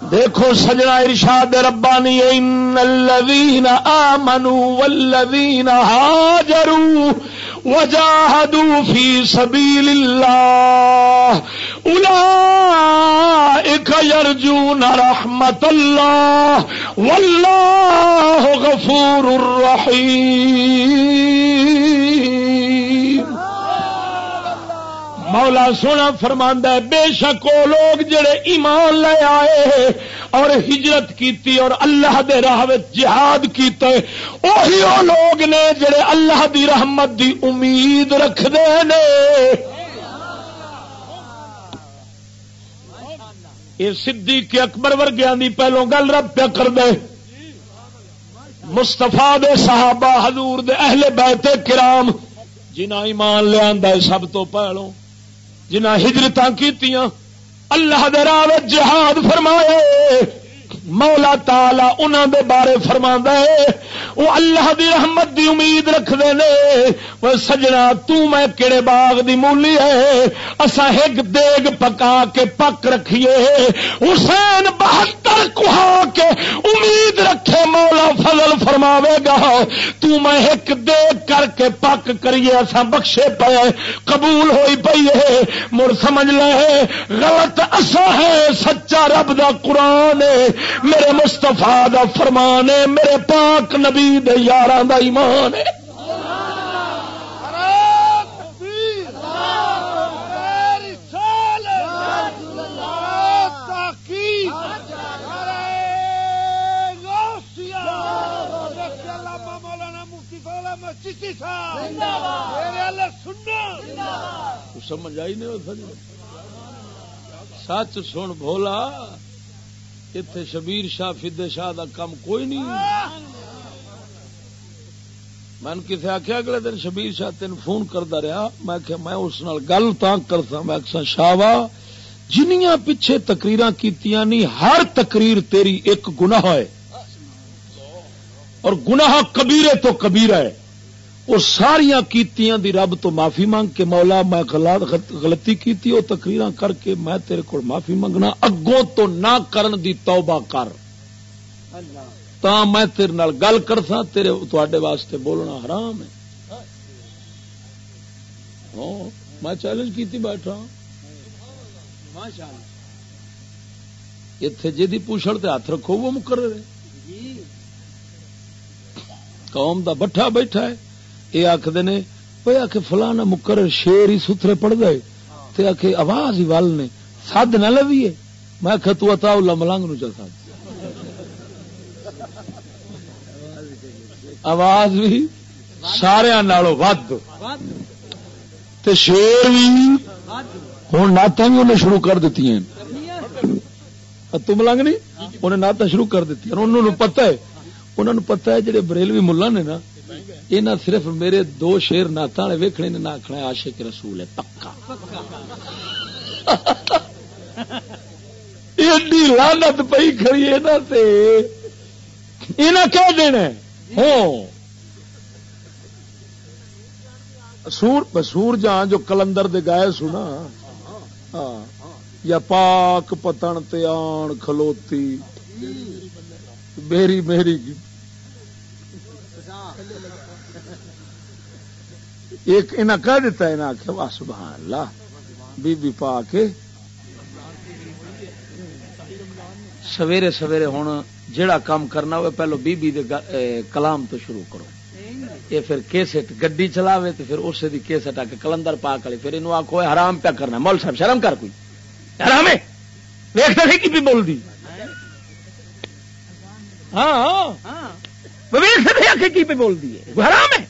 دیکھو سجنا ارشاد ربانی، ان الذين امنوا والذين هاجروا وجاهدوا في سبيل الله اولئك يرجون رحمه الله والله غفور رحيم مولا سونا فرماندہ بے شک وہ لوگ جڑے ایمان لے آئے اور ہجرت کیتی اور اللہ دے راہ جہاد کیتے وہی وہ لوگ نے جڑے اللہ دی رحمت دی امید رکھتے ہیں یہ سدھی کے اکبر ورگیا دی پہلو گل رب پیا کر دے مستفا دے صحابہ، حضور دے اہل بیت کرام جنہ ایمان لیا سب تو پہلو۔ جنہ ہجرت کی اللہ دراوت جہاد فرمائے۔ مولا تالا انہوں دے بارے فرما ہے وہ اللہ دی رحمت دی امید رکھتے وہ سجنا میں کہڑے باغ دی مولی ہے اصا ایک دیگ پکا کے پک رکھیے، حسین بہتر کہا کے امید رکھے مولا فضل فرماوے گا میں ایک دیگ کر کے پک کریے اصا بخشے پے، قبول ہوئی پی ہے، مڑ سمجھ لے، غلط اصا ہے، سچا رب دا قرآن میرے مستفا دا فرمان ہے میرے پاک نبی یار دا ایمان ہے۔ سمجھ آئی نہیں سچ؟ سن بولا اتے شبیر شاہ فدے شاہ دا کام کوئی نہیں۔ میں کسی آخیا اگلے دن شبیر شاہ تین فون کرتا رہا، میں میں اس نال گل کرتا، میں شاہ جنیاں پیچھے تقریر کی ہر تقریر تیری ایک گناہ ہے۔ اور گناہ کبیرے تو کبیرہ ہے۔ وہ ساریا کیتیاں دی رب تو معافی مانگ کے مولا میں غلطی کیتی، وہ تقریر کر کے میں تیرے کو معافی منگنا اگوں تو نہ کرن دی توبہ کر۔ تا میں تیرے نال گل کرسا تیرے تے واسطے بولنا حرام ہے۔ ہاں میں چیلنج کیتی بیٹھا۔ اتے جی پوچھڑ تے ہاتھ رکھو، وہ مقرر ہے۔ قوم دا بٹھا بیٹھا ہے۔ یہ آخر نے وہ آ کے فلانا مکر شیر ہی ستھرے پڑ گئے تے آ کے آواز ہی ول نے، سد نہ لویے۔ میں آخ تو ملنگ نو چل آواز بھی سارا ود۔ تے شیر بھی ہوں نعت بھی انہیں شروع کر دیتی ہیں۔ تو ملنگ نہیں؟ انہیں نعت شروع کر دیتی انہوں نے پتا ہے، انہوں نے پتا ہے جہے بریلوی ملا نے نا یہ صرف میرے دو شیر نعت والے ویکنے نے نہ آخنا عاشق رسول ہے، پکا۔ ایڈی لانت پی کری یہ کہہ دینا ہوں۔ سور سور جان جو کلندر دے گائے سنا ہاں۔ یا پاک پتن تیان کھلوتی۔ میری میری ایک انہیں کہہ دیتا ہے آخر واہ، سبحان اللہ، بی بی پا کے سویرے سویرے ہوں جڑا کام کرنا ہوئے، پہلو بی بی دے کلام تو شروع کرو۔ یہ پھر کیسٹ گڈی چلاوے تو پھر اسے دی کیسٹ آ کے کلندر پاک والی پھر انہوں آخو حرام پیا کرنا مول صاحب، شرم کر کوئی۔ حرام ہے؟ ویکتا نہیں کی بھی بول دی ہاں۔ ہاں ویک سکتے کی پہ بول دی حرام ہے؟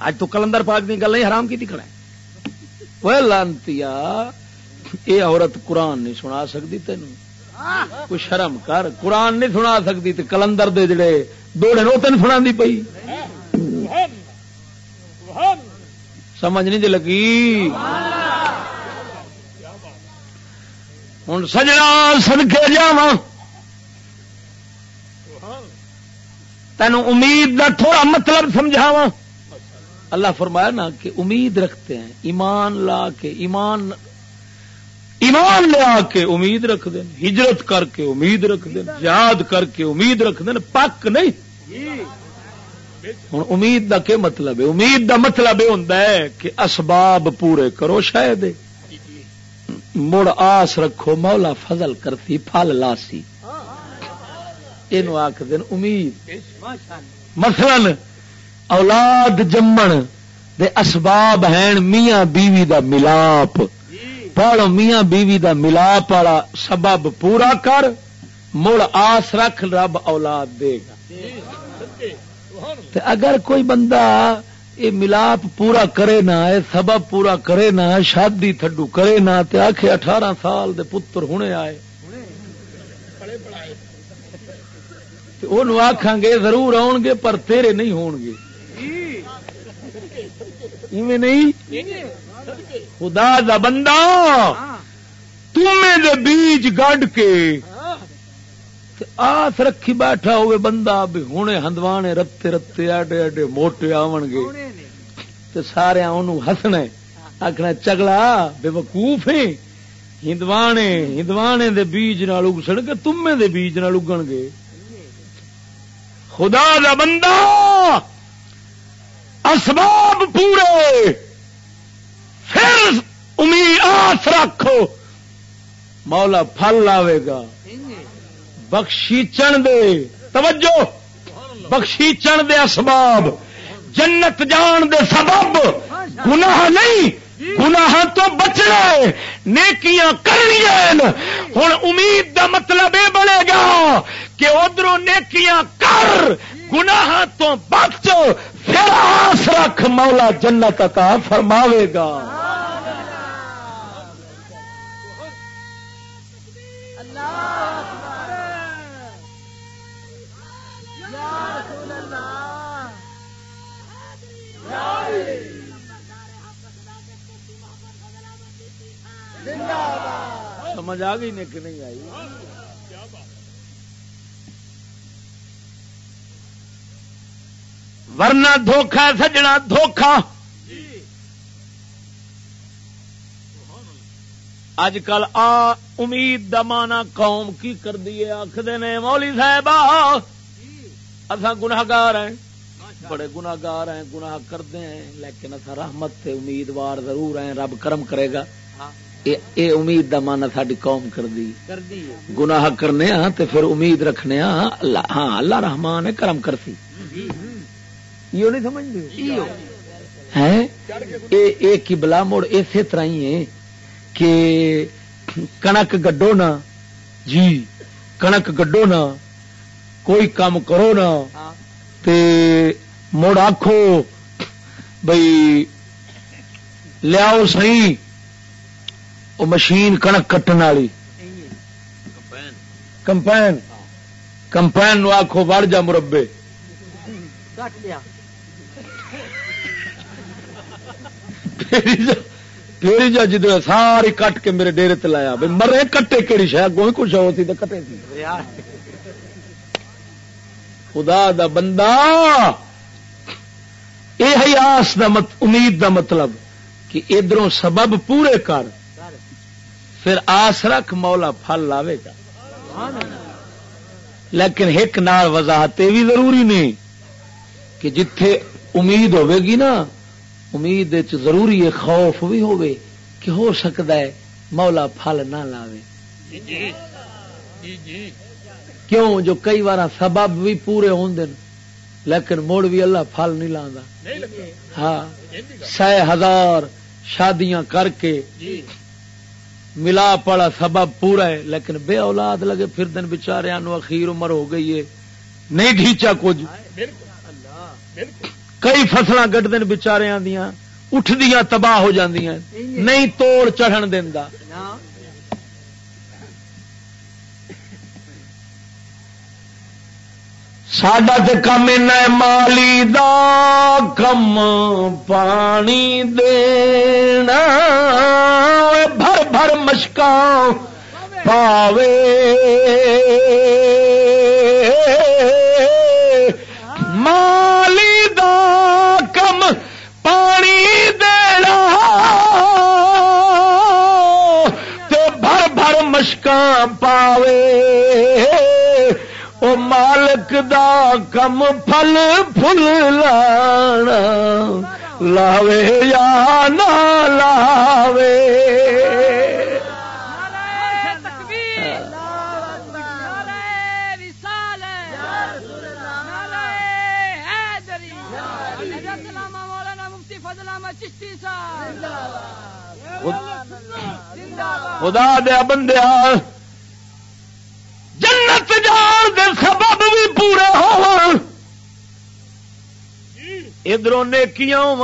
اج تو کلندر پاک دی گل نہیں، حرام کی دکھنا وہ لانتی یہ عورت قرآن نہیں سنا سکتی تین کوئی شرم کر، قرآن نہیں سنا سکتی تو کلندر دے جڑے دوڑے وہ تین سنا پی سمجھ نہیں جی لگی؟ ہوں سجنا سدکے جا تین امید کا تھوڑا مطلب سمجھاوا اللہ فرمایا نا کہ امید رکھتے ہیں ایمان لا کے ایمان ایمان لیا کے امید رکھ دیں ہجرت کر کے امید رکھ دیں یاد کر کے امید رکھ دیں پک نہیں۔ ہوں امید دا کیا مطلب ہے؟ امید دا مطلب یہ ہوتا ہے کہ اسباب پورے کرو شاید۔ مڑ آس رکھو مولا فضل کرتی پھل لاسی۔ یہ آخ دین امید۔ مثلاً اولاد جمن دے اسباب ہیں میاں بیوی دا ملاپ۔ پڑھ میاں بیوی دا ملاپ والا سبب پورا کر، مڑ آس رکھ، رب اولاد دے گا۔ تے اگر کوئی بندہ یہ ملاپ پورا کرے نہ سبب پورا کرے نا، شادی تھڈو کرے نا، تے آخ اٹھارہ سال دے پتر ہونے آئے۔ آخان گے، ضرور آن گے پر تیرے نہیں ہون گے نہیں؟ خدا دا بندہ تمے دے بیج گڈ کے۔ آس رکھی بیٹھا ہوئے بندہ، بھی ہوں ہندوانے رتے رتے ایڈے ایڈے موٹے آن گے۔ سارے ہسنا آخنا چگلا، بے وقوف ہے ہندوانے ہندوانے دے بیج نال اگ سن کے تمے دے بیج نال اگن گے۔ خدا دا بندہ! اسباب پورے۔ پھر امید آس رکھو مولا پھل لاوے گا۔ بخشیچن دے۔ توجہ۔ بخشیچن دے اسباب۔ جنت جان دے سبب۔ گناہ نہیں۔ گناہ تو بچنا نیکیاں کرنی ہوں امید دا مطلب یہ بنے گا کہ ادھر نیکیاں کر گناہ تو بچ، پھر آس رکھ مولا جنت کا فرماوے گا۔ سمجھ آ گئی کہ نہیں آئی؟ ورنہ دھوکھا سجنا دھوکھا اج کل آ امید دمانا قوم کی کر دیے آخر نے، مولی صاحب اصا گناگار ہیں۔ بڑے گناگار ہیں، گناہ کرتے ہیں، لیکن اصا رحمت سے امیدوار ضرور ہیں، رب کرم کرے گا۔ اے امید دا مانا ساری قوم کر دی گناہ کرنے ہاں تے پھر امید رکھنے ہاں اللہ ہاں اللہ رحمان ہے کرم کرتی یہ نہیں سمجھ ایک کی بلا موڑ اسی طرح ہی ہے کہ کنک گڈو نا۔ جی کنک گڈو نا۔ کوئی کام کرو نا۔ تے مڑ آخو بھائی لیاؤ سی وہ مشین کنک کٹن والی۔ کمپین۔ کمپین نو آخو وڑ جا مربے۔ پھر جا جد ساری کٹ کے میرے ڈیری تلایا بھائی مرے کٹے کہڑی شاید گوئی کچھ ہوتی تو کٹے تھی خدا دا بندہ۔ یہ آس دا مت امید دا مطلب کہ ادھر سبب پورے کر۔ پھر آس رکھ مولا پھل لاوے گا۔ لیکن ایک نال وضاحت بھی ضروری نہیں کہ جتھے امید ہوے گی نا، امید ضروری ہے، خوف بھی ہوے کہ ہو سکتا ہے مولا پھل نہ لاوے۔ کیوں؟ جو کئی بار سبب بھی پورے ہوں لیکن موڑ بھی اللہ پھل نہیں لا ہاں سہ ہزار شادیاں کر کے جی۔ ملا پڑا سبب پورا ہے لیکن بے اولاد لگے پھر دن بچارے اخیر عمر ہو گئی ہے۔ نہیں ڈھیچا کچھ۔ کئی فصل گڈ دن بچارے دیا اٹھ دیا تباہ ہو جاندیاں۔ نہیں توڑ چڑھن دینا ساڈا تو کم مالی دا کم پانی دینا بھر بھر مشکا پاوے مالی دا کم پانی دینا بھر بھر مشکا پاوے او مالک دا کم پھل پھل لانا لاوے یا نہ لاوے۔ خدا دیا بندیا جنت جان دے سبب بھی پورے ہو نیکیاں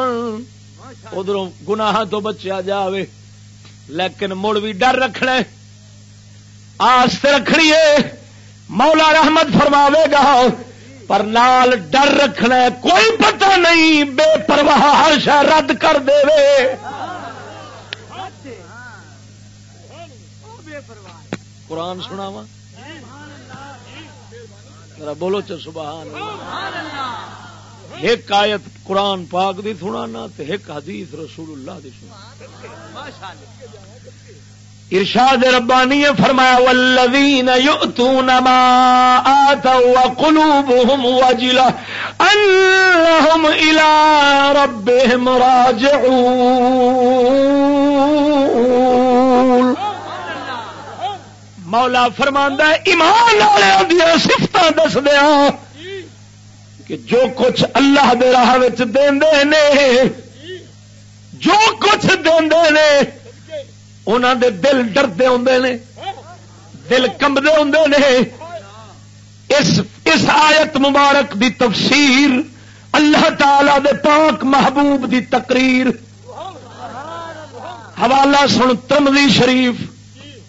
ادھر گناہ تو بچیا جاوے۔ لیکن مڑ بھی ڈر رکھنا آس رکھنی ہے۔ مولا رحمت فرماوے گا۔ پر نال ڈر رکھنا کوئی پتہ نہیں، بے پرواہ ہر شہ رد کر دے قرآن سنا وا بولو چ سبحان ایک آیت قرآن پاک دی سنانا ایک حدیث رسول اللہ دی سنا ارشاد ربانی فرمایا والذین یؤتون ما آتوا وقلوبهم وجلہ انہم الى ربهم راجعون۔ مولا فرماندا ہے، ایمان والے سفت دس دیا کہ جو کچھ اللہ دے راہ دے نے، جو کچھ دے نے انہوں دے دل ڈردے ہوں نے، دل کمبے ہوں نے۔ اس اس آیت مبارک دی تفسیر اللہ تعالی دے پاک محبوب دی تقریر۔ حوالہ سن تملی شریف۔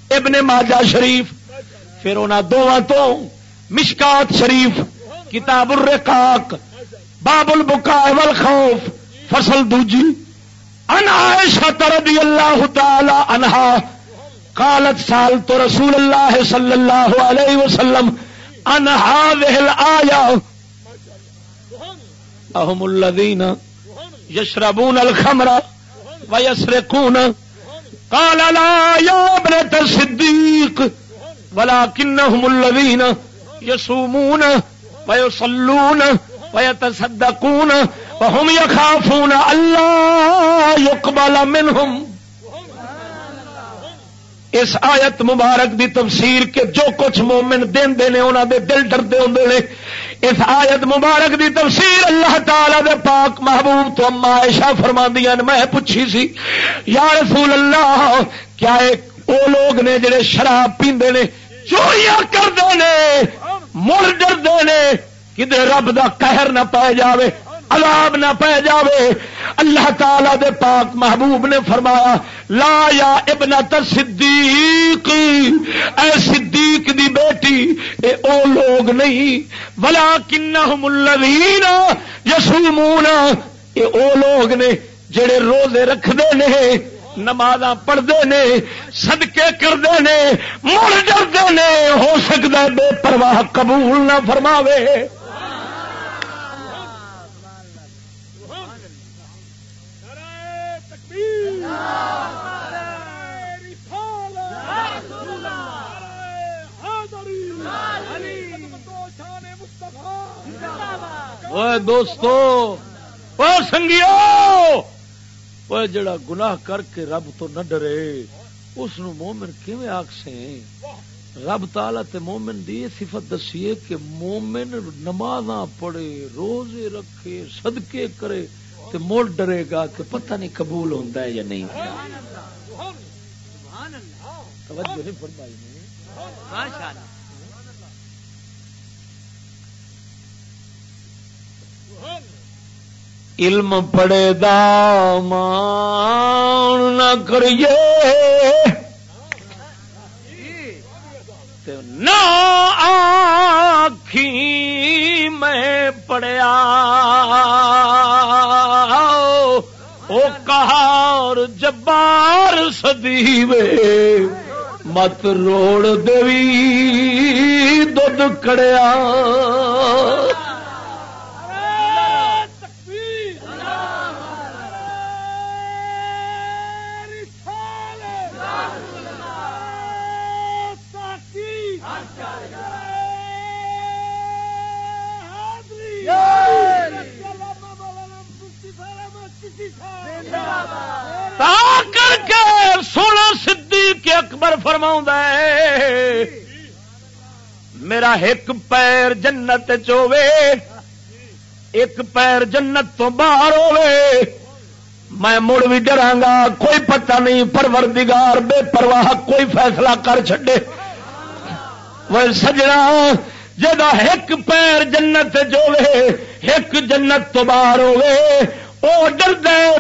ابن ماجہ شریف، پھر انہوں دونوں تو مشکات شریف، کتاب الرقاق، باب البکا والخوف، فصل دوجی۔ ان عائشہ رضی اللہ تعالی عنہا قالت سال تو رسول اللہ صلی اللہ علیہ وسلم ان هذه الايه اهم الذين يشربون الخمر ويسرقون قال لا يا ابنة الصديق ولكنهم الذين يصومون ويصلون ويتصدقون وهم يخافون الله يقبل منهم اس آیت مبارک دی تفسیر کے جو کچھ مومن دین دے نے انہاں دے دل ڈردے ہوندے نے، اس آیت مبارک دی تفسیر اللہ تعالی دے پاک محبوب تو اما عائشہ فرماندیاں میں پوچھی سی، یا رسول اللہ، کیا او لوگ نے جڑے شراب پیندے نے، چوریاں کردے نے مڑ ڈردے نے، کدے رب دا قہر نہ پائے جاوے۔ عذاب نہ پہ جاوے۔ اللہ تعالی دے پاک محبوب نے فرمایا، لا یا ابن صدیق، اے صدیق دی بیٹی، اے او لوگ نہیں۔ ولا کنہم الذین یصومون، اے او لوگ نے جڑے روزے رکھدے نے نماز پڑھتے نے سدکے کرتے نے مڑ جاتے نے، ہو سکتا بے پرواہ قبول نہ فرماوے۔ دوستو سنگیو جڑا گناہ کر کے رب تو نہ ڈرے، اس مومن کیویں آخ سے رب تالا تے مومن دی صفت دسی کہ مومن نماز پڑھے، روزے رکھے، صدقے کرے تے مڑ ڈرے گا کہ پتہ نہیں قبول ہوتا ہے یا نہیں۔ علم پڑے دام نہ کریے۔ نہ آخی میں پڑیا۔ او جبار سدیوے مت روڑ دیوی دودھ کڑیا۔ کر کے سونا سدھی کے اکبر فرما میرا ایک پیر جنت چوے ایک پیر جنت تو باہر ہوے میں مڑ بھی ڈرا گا کوئی پتہ نہیں، پروردگار بے پرواہ کوئی فیصلہ کر چڈے وہ سجنا جا ایک پیر جنت جو ایک جنت تو باہر ہوے وہ ڈر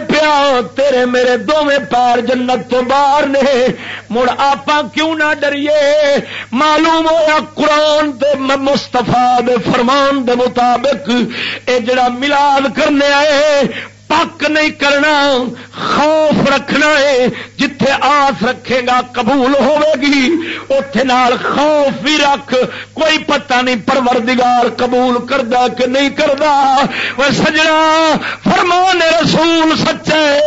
پیا تیرے میرے دونوں پیر جنت تو باہر نے۔ مڑ آپ کیوں نہ ڈریے؟ معلوم ہوا قرآن دے مستفا دے فرمان دے مطابق، اے جڑا ملاد کرنے آئے پک نہیں کرنا، خوف رکھنا ہے۔ جتھے آس رکھے گا قبول ہوے گی۔ اتے نال خوف بھی رکھ۔ کوئی پتہ نہیں پروردگار قبول کردا کہ نہیں کردا۔ وہ سجنا، فرمان رسول سچے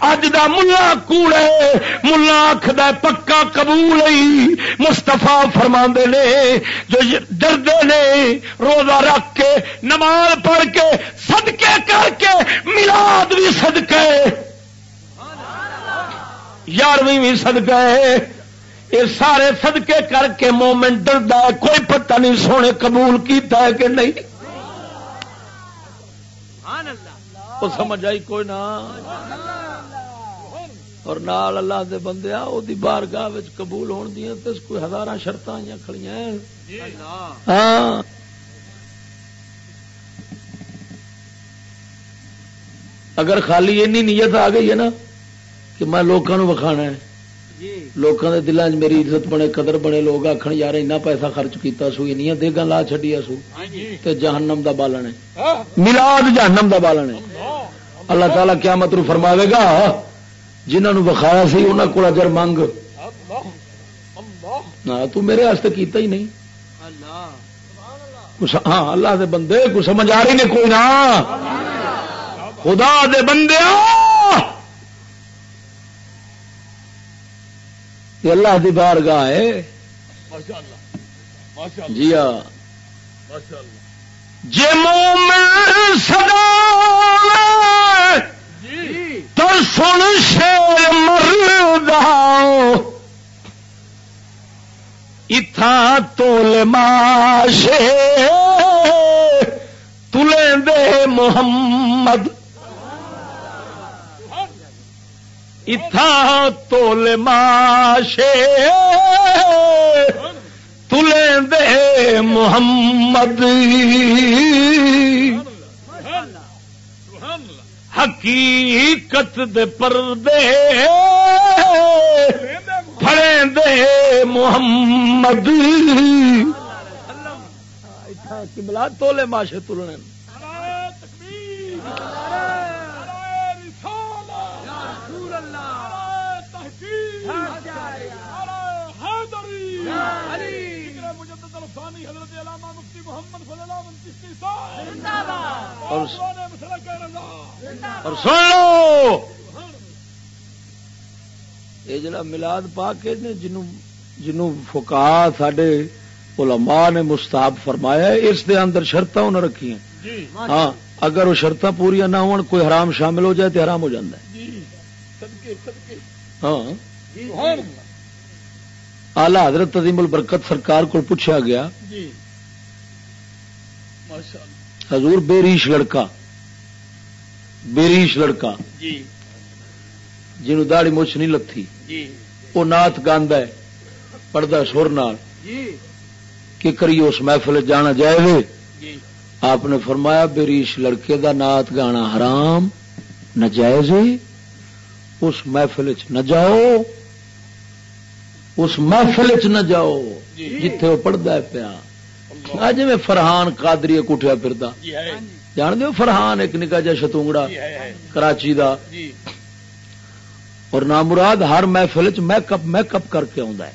اج دا ملا کوڑے ملا آخد پکا قبول ہی۔ مستفا فرما نے، جو ڈردے نے، روزہ رکھ کے، نماز پڑھ کے، صدقے کر کے، ملا ملاد بھی صدقے یارویں بھی صدقہ ہے۔ یہ سارے صدقے کر کے مومنٹ ڈردا کوئی پتہ نہیں سونے قبول کیتا ہے کہ نہیں۔ وہ سمجھ آئی کوئی نہ۔ اور نال اللہ دے بندے وہ بار گاہ قبول ہون دیا تو کوئی ہزار شرط آئی کھڑی ہاں۔ اگر خالی اینی نیت آ گئی ہے نا کہ میں لوگوں وکھانا ہے۔ لوگوں کے دلان چ میری عزت بنے قدر بنے لوگ آخر یار اینا پیسہ خرچ کیتا سو این دیگا لا چڈیا سو۔ تے جہنم دا بالن ہے ملاد جہنم دا بالن ہے اللہ۔ تعالیٰ کیا مطلب فرماوے گا جنہوں وکھایا سی انہوں کو اجر منگ۔ تو میرے واسطے کیتا ہی نہیں۔ ہاں اللہ دے بندے کو سمجھ آ رہی نے کوئی نہ۔ خدا دے بندے یہ اللہ دی بار گاہ ہے۔ جی ہاں۔ جی مومن سدا تو سن شیر مرد اتھا تول ماشے تلے دے محمد۔ اتھا تول ماشے تلے دے محمد حقیقت دے پردے پڑے دے محمد بلا تولے ماشے تلنے اور سن لو یہ جڑا ملاد پا کے جنوں جنوں فکا سڈے علماء نے مستاب فرمایا اس دے اندر شرط انہیں رکھی ہیں ہاں اگر وہ شرط پوریا نہ ہو کوئی حرام شامل ہو جائے تو حرام ہو جاتا ہے۔ ہاں۔ آلہ حضرت عظیم البرکت سرکار کو پوچھا گیا حضور بیریش لڑکا۔ بیریش لڑکا۔ جی۔ جنو داڑی مچھ نہیں لتھی۔ جی۔ وہ نات گاند ہے پڑھتا سر نال۔ کہ کریے اس محفل جانا جائے۔ جی۔ آپ نے فرمایا بیریش لڑکے دا نات گانا حرام نجائز اس محفل چ نہ جاؤ۔ اس محفل چ نہ جاؤ جتھے وہ پڑھتا ہے پیا۔ جی میں فرحان کادری کٹیا پھر جان دو فرحان ایک نکا جا شتونگڑا کراچی دا۔ اور نام مراد ہر محفل چ میک اپ میک اپ کر کے آ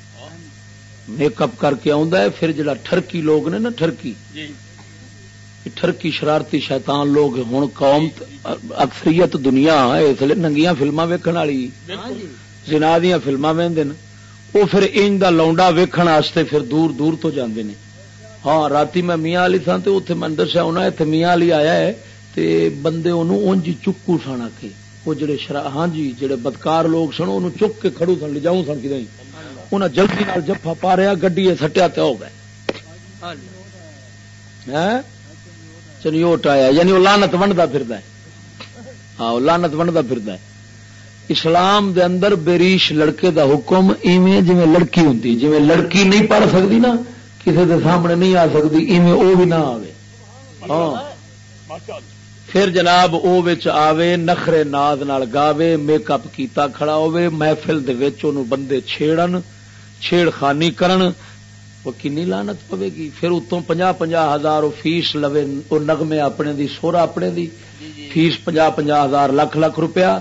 میک اپ کر کے آ پھر جڑا ٹرکی لوگ نے نا ٹرکی ٹرکی شرارتی شیطان لوگ ہوں قوم اکثریت دنیا اس لیے ننگیاں فلما ویکن والی۔ جنا دیا فلما وہدے وہ پھر ان دا لونڈا ویکھن واسطے پھر دور دور تو جاندے نے۔ ہاں رات میں میاں علی تھا تو اتنے میں دسیا ہونا اتنے میاں علی آیا ہے تے بندے انہوں اونج چکو سن آ کے۔ وہ جڑے شرا ہاں جی جڑے بدکار لوگ سن انہوں چک کے کھڑو سن، لے جاؤں سن کدیں انہیں جلدی نال جفا پا رہا گڈی سٹیا تے ہو گئے۔ ہاں؟ چنیوٹ آیا یعنی وہ لانت ونڈتا پھر ہاں لانت ونڈتا پھر اسلام دے اندر بریش لڑکے دا حکم ایویں جی لڑکی ہوں جی لڑکی نہیں پڑھ سکتی نا کسی کے سامنے نہیں آ سکتی ایویں وہ بھی نہ آئے ہاں۔ پھر جناب او آوے، نخرے ناد نال گاوے، میک اپ کیتا کھڑا ہوے محفل دے وچ اونوں بندے چھیڑن چھیڑ خانی کرن، وہ کنی لانت پوے گی؟ پھر اتوں پنجا پنجا ہزار فیس لوے وہ نغمے اپنے دی سورا اپنے دی، فیس پنجا پنجا ہزار لکھ لکھ روپیہ۔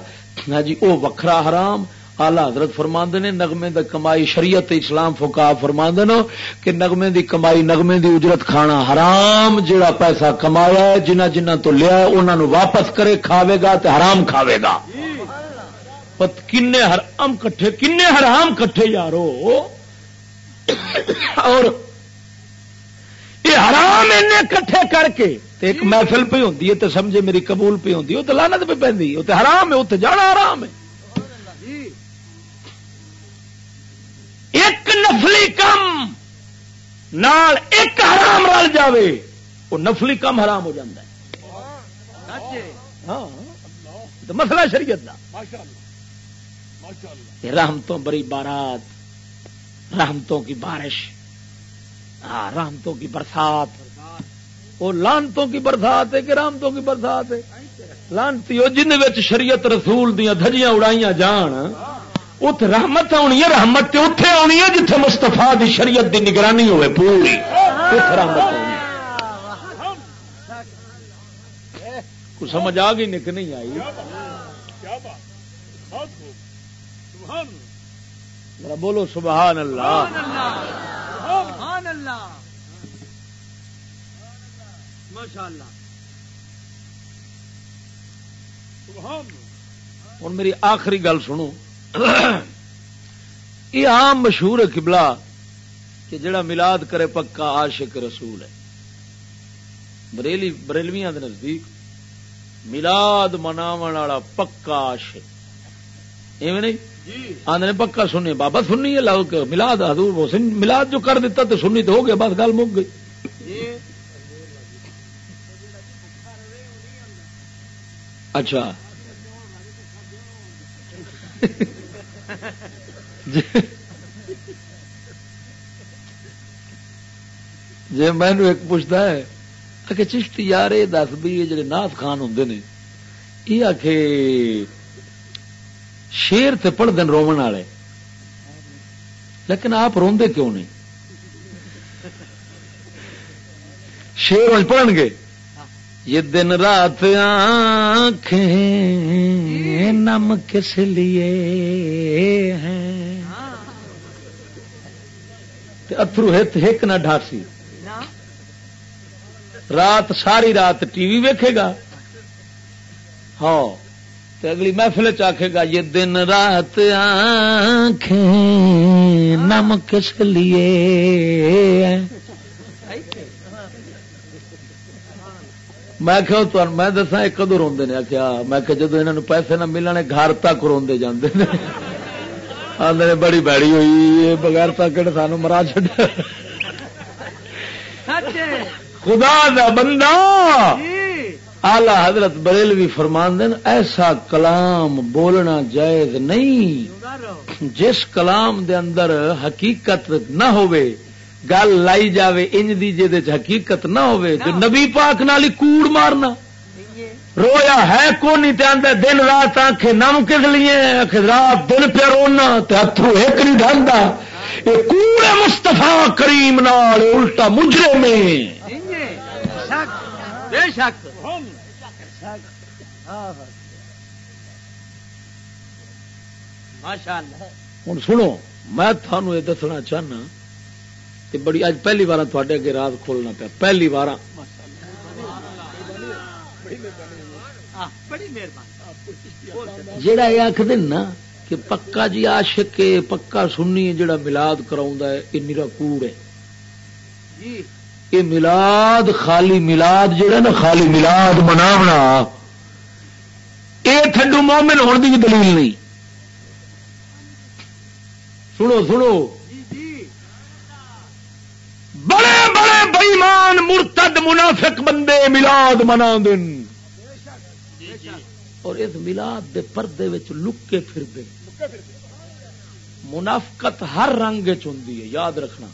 ہاں جی او وکھرا حرام۔ آلہ حضرت فرماند نے، نغمے دا کمائی شریعت اسلام فکا فرماند کہ نغمے دی کمائی، نغمے دی اجرت کھانا حرام جڑا پیسہ کمایا ہے، جنہ جنہ تو لیا ہے انہوں واپس کرے، کھاوے گا تے حرام کھاوے گا۔ پت کنے حرام کٹھے، کنے حرام کٹھے یارو۔ اور یہ حرام ان کٹھے کر کے ایک محفل پہ ہوتی ہے تو سمجھے میری قبول پہ ہوتی ہے، وہ تو لانت پہ پہ حرام ہے اتنے جانا حرام ہے۔ ایک نفلی کم نال ایک حرام رل جاوے، وہ نفلی کم حرام ہو جاتا ہے۔ ہاں تو مسئلہ شریعت کا رحمتوں بڑی بارات، رحمتوں کی بارش ہاں رحمتوں کی برسات۔ وہ لانتوں کی برسات ہے کہ رحمتوں کی برسات ہے؟ لانتی جن شریعت رسول دیا دھجیاں اڑائیاں جان ات رحمت آنی ہے، رحمت اتے آنی ہے جتنے مستفا دی شریعت دی نگرانی ہوئے پوری۔ ات رحمت کچھ سمجھ آ گئی نک نہیں آئی؟ بولو سبحان اللہ۔ سبحان اللہ۔ ہوں میری آخری گل سنو۔ یہ عام مشہور ہے کبلا کہ جڑا ملاد کرے پکا عاشق رسول ہے۔ بریلی بریلویاں دے نزدیک ملاد مناو والا پکا عاشق۔ ایویں نہیں؟ جی۔ آدھے پکا سنی بابا سننی ہے ملاد حضور ملاد جو کر دیتا تو سننی تو ہو گیا بس گل مک گئی۔ اچھا۔ جی, جی، مینو ایک پوچھتا ہے کہ چشتی یار یہ دس بھی یہ جڑے ناف خان ہوں نے، یہ آ شیر تے پڑھ دن رومن والے۔ لیکن آپ روندے کیوں نہیں؟ شیر پڑھن گے۔ یہ دن رات آنکھیں نم کس لیے ہیں؟ اترو ہت ہک نہ ڈھاسی رات ساری رات ٹی وی ویکھے گا۔ ہاں اگلی محفل چکھے گا یہ دن رات آنکھیں نم کس لیے میں کہ میں دسا یہ کدو روڈ نے آخیا میں کہ جدو انہوں پیسے نہ ملنے گھر تک روندے جاندے نے۔ آدھے بڑی بیڑی ہوئی بغیر تک سان مرا چ خدا دا بندہ۔ آلہ حضرت بریلوی فرمان دین ایسا کلام بولنا جائز نہیں۔ جس کلام دے اندر حقیقت نہ ہوئے گل لائی جاوے انج دی جے حقیقت نہ ہوئے جو نبی پاک نالی کوڑ مارنا۔ رویا ہے کو نہیں آدھا دن رات آنکھیں نم کس لیے رات دن پہ رونا ہاتھوں ایک نہیں ڈھاندا یہ کوڑے مستفا کریم نال الٹا مجرے میں بے شک۔ ہوں سنو میں تھانوں یہ دسنا چاہنا کہ بڑی اج پہلی بار تھوڑے اگے راز کھولنا پیا، پہلی بار جڑا یہ آخ نا کہ پکا جی عاشق ہے پکا سننی جڑا ملاد کرا یہ میرا کوڑ ہے یہ ملاد خالی ملاد جڑا نا خالی ملاد مناونا یہ تھڈو مومن ہونے کی دلیل نہیں۔ سنو سنو بڑے بڑے بئیمان مرتد منافق بندے ملاد منا دن۔ اور اس ملاد دے پردے وچ لکے پھر دے منافقت ہر رنگ چ یاد رکھنا۔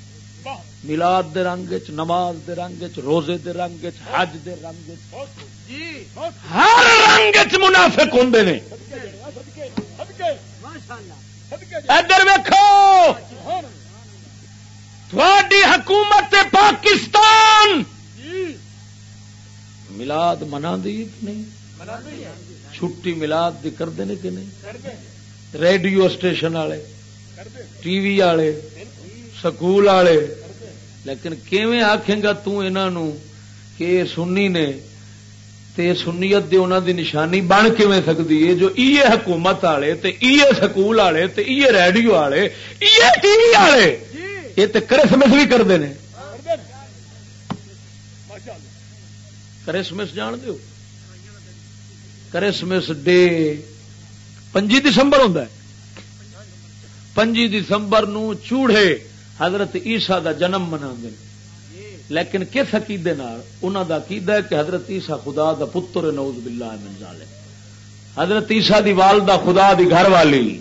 ملاد دے رنگ چ نماز دے رنگ چ روزے دے رنگ چ حج دے رنگ ہر رنگ چ منافق ہوں نے۔ ادھر ویکو تھوڑی حکومت پاکستان! ملاد منا دی نہیں؟ چھٹی ملاد دی کرتے ہیں کہ نہیں؟ ریڈیو اسٹیشن والے ٹی وی والے سکول والے لیکن کیویں آخے گا تنہوں کہ سنی نے تے سنیت دی انہوں دی نشانی بن کیویں سکتی ہے جو ای حکومت والے تے ای سکول والے تے ای ریڈیو والے ای ٹی وی والے یہ تو کرسمس بھی کرتے ہیں۔ کرسمس جان دو کرسمس ڈے پنجی دسمبر ہوں پنجی دسمبر نو چوڑے حضرت عیسا دا جنم منا لیکن کس عقیدے انہوں کا عقیدہ ہے کہ حضرت عیسا خدا دا پتر نوز باللہ من ظالم حضرت عیسا دی والدہ خدا دی گھر والی۔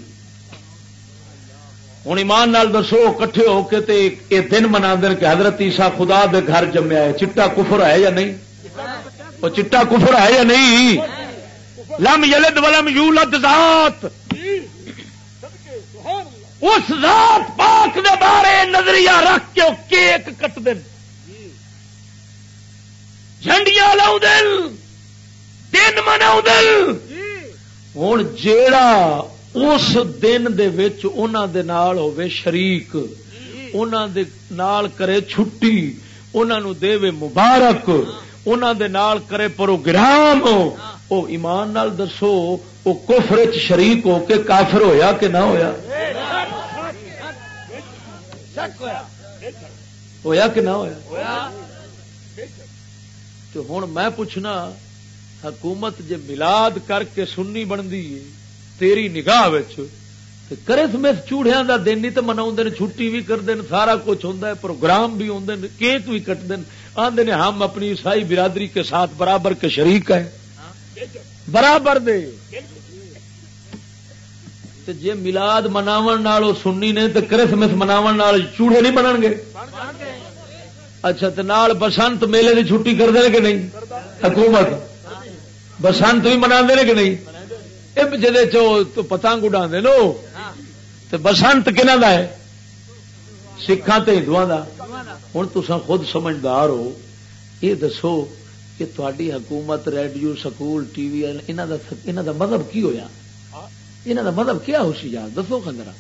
ہوں ایمان نال دسو کٹھے ہو کے تے یہ دن منا دن کہ حضرت عیسا خدا دے گھر جمیا ہے چٹا کفر ہے یا نہیں؟ وہ چٹا کفر ہے یا نہیں؟ لم یلد ولم یولد ذات۔ اس ذات پاک دے بارے نظریہ رکھ کے کیک کٹ دن جھنڈیاں لاؤ دل دن منا ہوں جیڑا اس دن دے وچ انہاں دے نال ہوے شریک، انہاں دے نال کرے چھٹی، انہاں نو دے مبارک، انہاں دے نال کرے پروگرام، او ایمان نال دسو، او کفر وچ شریک ہو کے کافر ہویا کہ نہ ہویا؟ ہویا کہ نہ ہویا؟ تو ہوں میں پوچھنا، حکومت جے ملاد کر کے سننی بنتی ہے تیری نگاہ کرسمس چوڑیا کا دن ہی تو منا چھٹی بھی کرتے ہیں سارا کچھ ہوں پروگرام بھی ہوں کیک بھی کٹتے ہیں آدھے نے، ہم اپنی عیسائی برادری کے ساتھ برابر کے شریک ہے برابر دے۔ جی ملاد مناو سننی نے تو کرسمس مناو چوڑے نہیں بنن گے۔ اچھا تو نال بسنت میلے کی چھٹی کرتے ہیں کہ نہیں؟ حکومت۔ بسنت بھی منا کہ نہیں؟ جی پتنگ اڈا لو تو بسنت کنہ کا ہے سکھان تو ہندو ہوں تسا خود سمجھدار ہو یہ دسو کہ تاری حکومت ریڈیو سکول ٹی وی یہاں کا مذہب کی ہوا یہاں کا مذہب کیا ہو سی یار دسو خندرا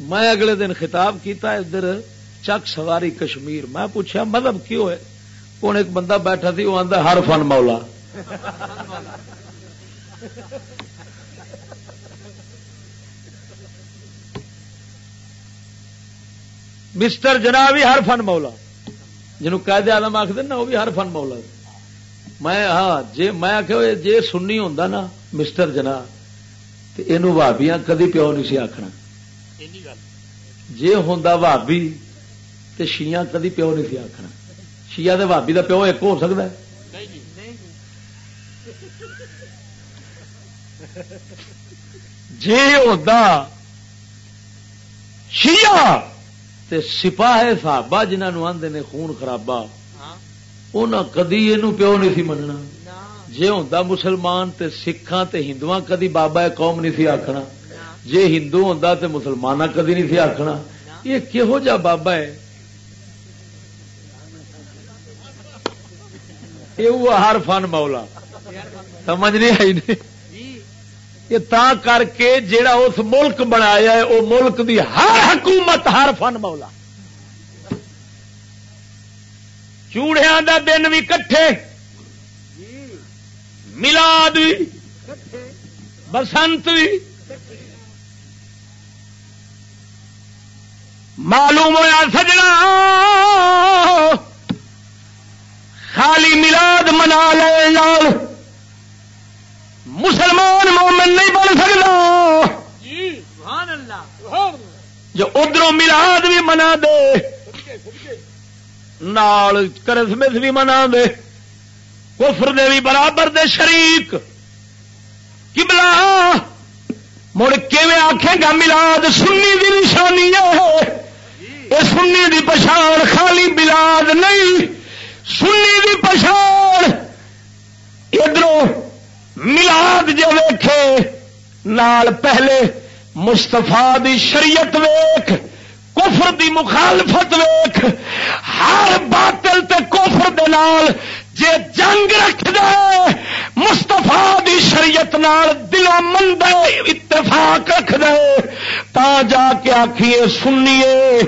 میں اگلے دن خطاب کیتا ادھر چک سواری کشمیر میں پوچھا مطلب کیوں ہے کون ایک بندہ بیٹھا تھی وہ آتا ہر فن مولا مسٹر جنا بھی ہر فن مولا جنوب قید آلم آخر نا وہ بھی ہر فن مولا میں ہاں جی میں آخ جی سننی ہوں نا مسٹر جنا تو یہ بھابیاں کدی پیو نہیں سی آخنا جی ہوں بھابی تو شیاں کدی پیو نہیں سی آخنا شیا بھابی کا پیو ایک ہو سکتا ہے؟ جی ہوتا۔ شیا سپاہ صحابہ جنہوں آدھے نے خون خرابا انہیں کدی یہ پیو نہیں سی مننا۔ جی ہوں مسلمان تے سکھان تے ہندو کدی بابا قوم نہیں سی آخنا جے ہندو ہوں تو مسلمان کدی نہیں سی آخنا یہ کہہو جا بابا ہے؟ یہ ہر فن مولا۔ سمجھ نہیں آئی نہیں؟ یہ تا کر کے جیڑا اس ملک بنایا ہے، وہ ملک دی ہر حکومت ہر فن مولا۔ چوڑیا دا دن بھی کٹھے۔ ملاد بھی بسنت بھی۔ معلوم ہوا سجنا۔ خالی ملاد منا لے مسلمان مومن نہیں بن سکتا۔ جو ادھر ملاد بھی منا دے نال کرسمس بھی منا دے کفر دے بھی برابر دے شریک۔ کبلا مڑ آخے گا ملاد سنی دی نشانی ہے۔ یہ سنی دی پچھاڑ خالی بلاد نہیں۔ سنی دی پچھاڑ۔ ادھر ملاد جو ویکھے، نال پہلے مستفا دی شریعت ویخ کفر دی مخالفت ویخ ہر باطل تے کفر دے نال جے جنگ رکھ دے۔ مستفا دی شریعت نال دلوں مند اتفاق رکھ دے۔ تا جا کے آخیے سنیے،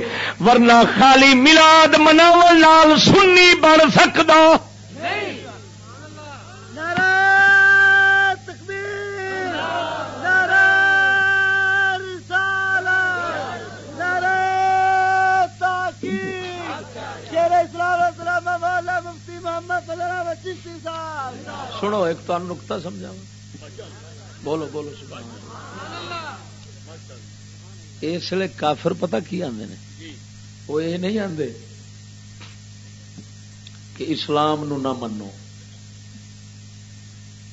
ورنہ خالی ملاد مناو سنی بن سکتا سنو، ایک تو نکتا سمجھا بولو بولو اس لیے کافر پتہ کی آدھے وہ یہ نہیں آتے کہ اسلام نو نہ منو۔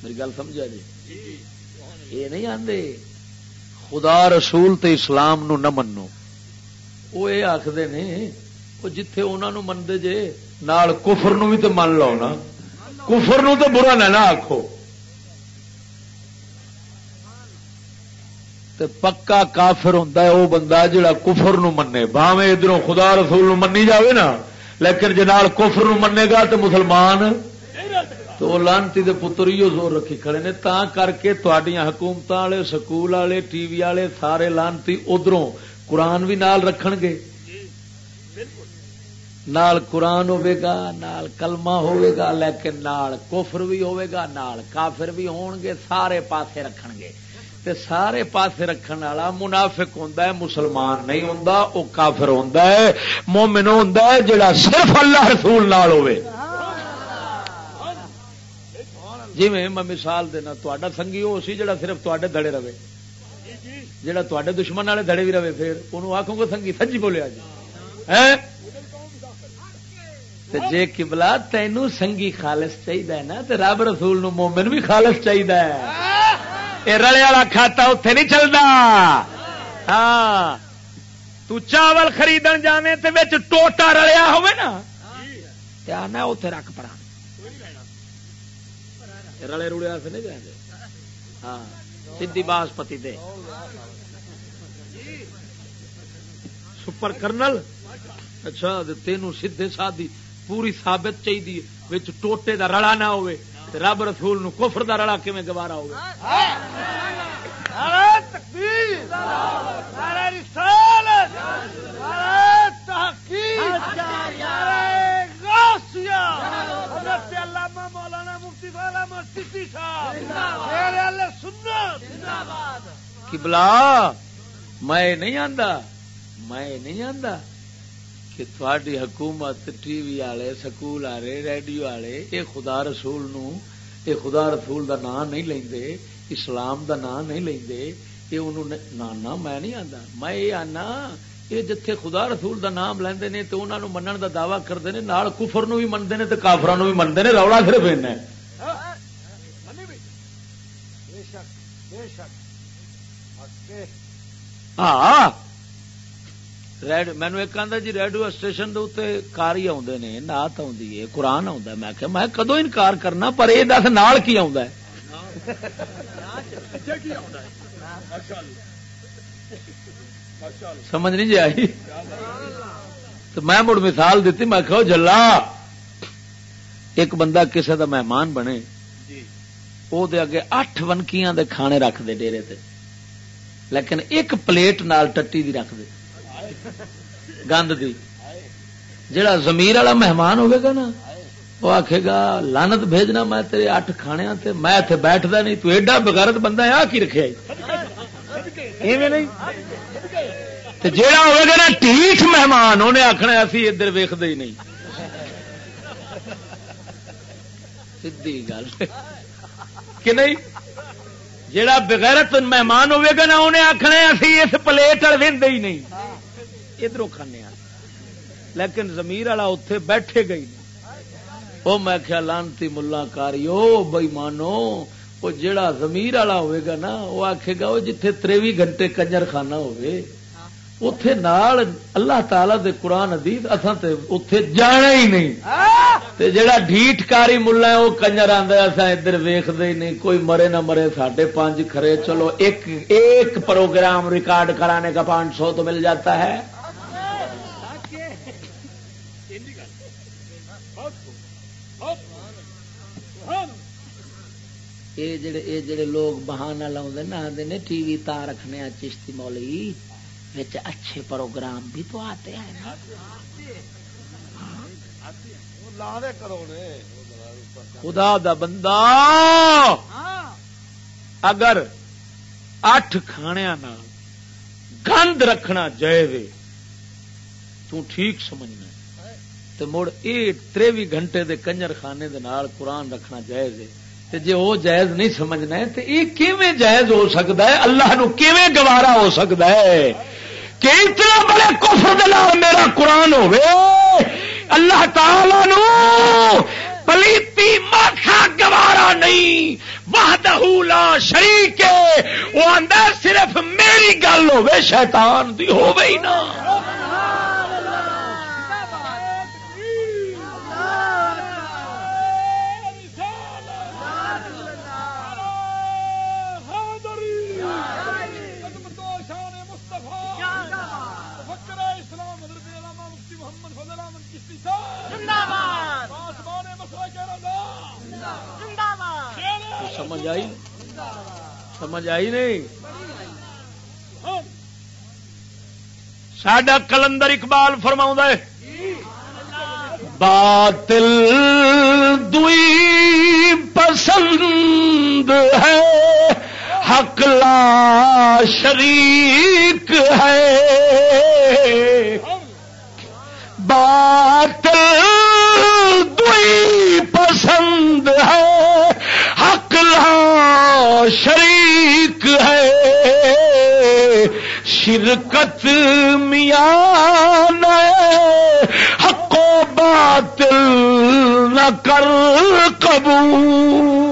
میری گل سمجھا جی؟ یہ نہیں آتے خدا رسول تے اسلام نو نہ منو۔ وہ یہ آخر نے، وہ جتھے انہوں منتے جے نال کفر نو بھی تو من لو نا۔ کفر نو تو برا نہ آخو پکا کافر ہوں وہ بندہ جڑا کفر نو منے۔ باوے ادھر خدا رسول نو منی جاوے نا، لیکن جی کفر نو منے گا تو مسلمان، تو لانتی دے پتر ہی زور رکھی کھڑے نے۔ تا کر کے حکومت والے، سکول والے، ٹی وی والے، سارے لانتی ادھروں قرآن بھی نال رکھ گے۔ نال قرآن ہوے گا نال کلمہ ہوے گا لیکن نال کفر بھی ہوے گا نال کافر بھی ہون گے سارے پاسے رکھن گے تے سارے پاسے رکھن والا منافق ہوندا ہے، مسلمان نہیں ہوندا، او کافر ہوندا ہے، مومن ہوندا ہے، جڑا صرف اللہ رسول نال ہوے جی میں مثال دینا تا سنگھی وہ سی جڑا صرف تے دڑے رہے۔ جڑا تے دشمن والے دڑے بھی رہے، پھر انہوں آخو گے سنگھی سجی بولیا جی۔ تے جے کبلا تینو سنگھی خالص چاہیے نا تو رب رسول نو مومن بھی خالص چاہیے یہ رلے والا کھاتا اتے نہیں چلتا ہاں تو چاول خرید جانے تے ٹوٹا رلیا ہونا اتے رکھ پڑا رلے روڑے سے نہیں جانے ہاں سی باسپتی دے۔ Super colonel? اچھا تینوں سیدے سادی پوری ثابت چاہیے ٹوٹے دا رڑا نہ ہوئے رب رسول نو کفر دا رڑا کیون گوارا ہو کبلا میں نہیں آندا میں نہیں آندا۔ کہ تھوڑی حکومت ٹی وی والے سکول والے ریڈیو والے یہ خدا رسول نو یہ خدا رسول دا نام نہیں لے اسلام دا نام نہیں لے یہ انہوں نانا میں نہیں آتا میں یہ آنا یہ جتھے خدا رسول دا نام لیندے نے تو انہوں منن دا دعوی کرتے ہیں نال کفر نو بھی منتے ہیں تو کافران بھی منتے ہیں رولا صرف اینا ایسا ہاں۔ مینو ایک آدھا جی ریڈیو اسٹیشن کار ہی نے نات آئی قرآن میں میں کدو انکار کرنا پر یہ دس نال کی سمجھ نہیں جی آئی تو میں مڑ مثال دیتی میں کہ جلا ایک بندہ کسے دا مہمان بنے وہ اگے اٹھ ونکیاں دے کھانے رکھ دے ڈیرے تے لیکن ایک پلیٹ نال ٹٹی دی رکھ دے گند دی۔ جڑا زمیر والا مہمان ہوگا گا نا، وہ آخے گا لانت بھیجنا میں تیرے اٹھ کھانے تے میں اتنے بیٹھتا نہیں، تو ایڈا بغیرت بندہ ہے، آ کی رکھے جا ہوگا نا ٹھیک مہمان انہیں آخنا اسی ادھر ویختے ہی نہیں۔ سی گل۔ کہ نہیں؟ جڑا بغیرت مہمان ہوئے گا نا انہیں آخنا اسی اس پلیٹ والے ہی نہیں۔ ادھر کھانے لیکن زمیر والا اتے بیٹھے گئی۔ وہ میں خیال لانتی ملا کاری بئی مانو وہ جڑا زمیر والا ہوئے گا نا وہ آخے گا وہ جتھے تریوی گھنٹے کنجر خانہ ہوئے اتے نال اللہ تعالی دے قرآن ادیت اصا اتے جانا ہی نہیں۔ تے جڑا ڈھیٹ کاری ملا ہے وہ کنجر آدھا اصا ادھر ویختے ہی نہیں۔ کوئی مرے نہ مرے، ساڈے پانچ کھڑے، چلو ایک ایک پروگرام ریکارڈ کرانے کا پانچ سو تو مل جاتا ہے۔ یہ جڑے یہ جڑے لوگ بہانا لاؤ نا آدھے ٹی وی تا رکھنے چشتی مولی اچھے پروگرام بھی تو آتے ہیں خدا دا بندہ اگر اٹھ کھانے گند رکھنا جائے تو ٹھیک سمجھنا تو مڑ یہ تروی گھنٹے دے کنجر خانے دے نال قرآن رکھنا جائز تے جے وہ جائز نہیں سمجھنا ہے تو یہ کیویں جائز ہو سکتا ہے؟ اللہ نو کیویں گوارا ہو سکتا ہے؟ کہ اتنا بڑے کفر دلال میرا قرآن ہوئے اللہ تعالی نو پلیتی ماتھا گوارا نہیں وحدہ لا شریک وہ اندر صرف میری گل ہوے شیطان دی ہوے ہی نا سمجھ آئی؟ سمجھ آئی نہیں؟ ساڈا کلندر اقبال فرما ہے، باطل دئی پسند ہے، حق لا شریک ہے۔ باطل دئی پسند ہے شریک ہے۔ شرکت میاں حق و باطل نہ کر قبول۔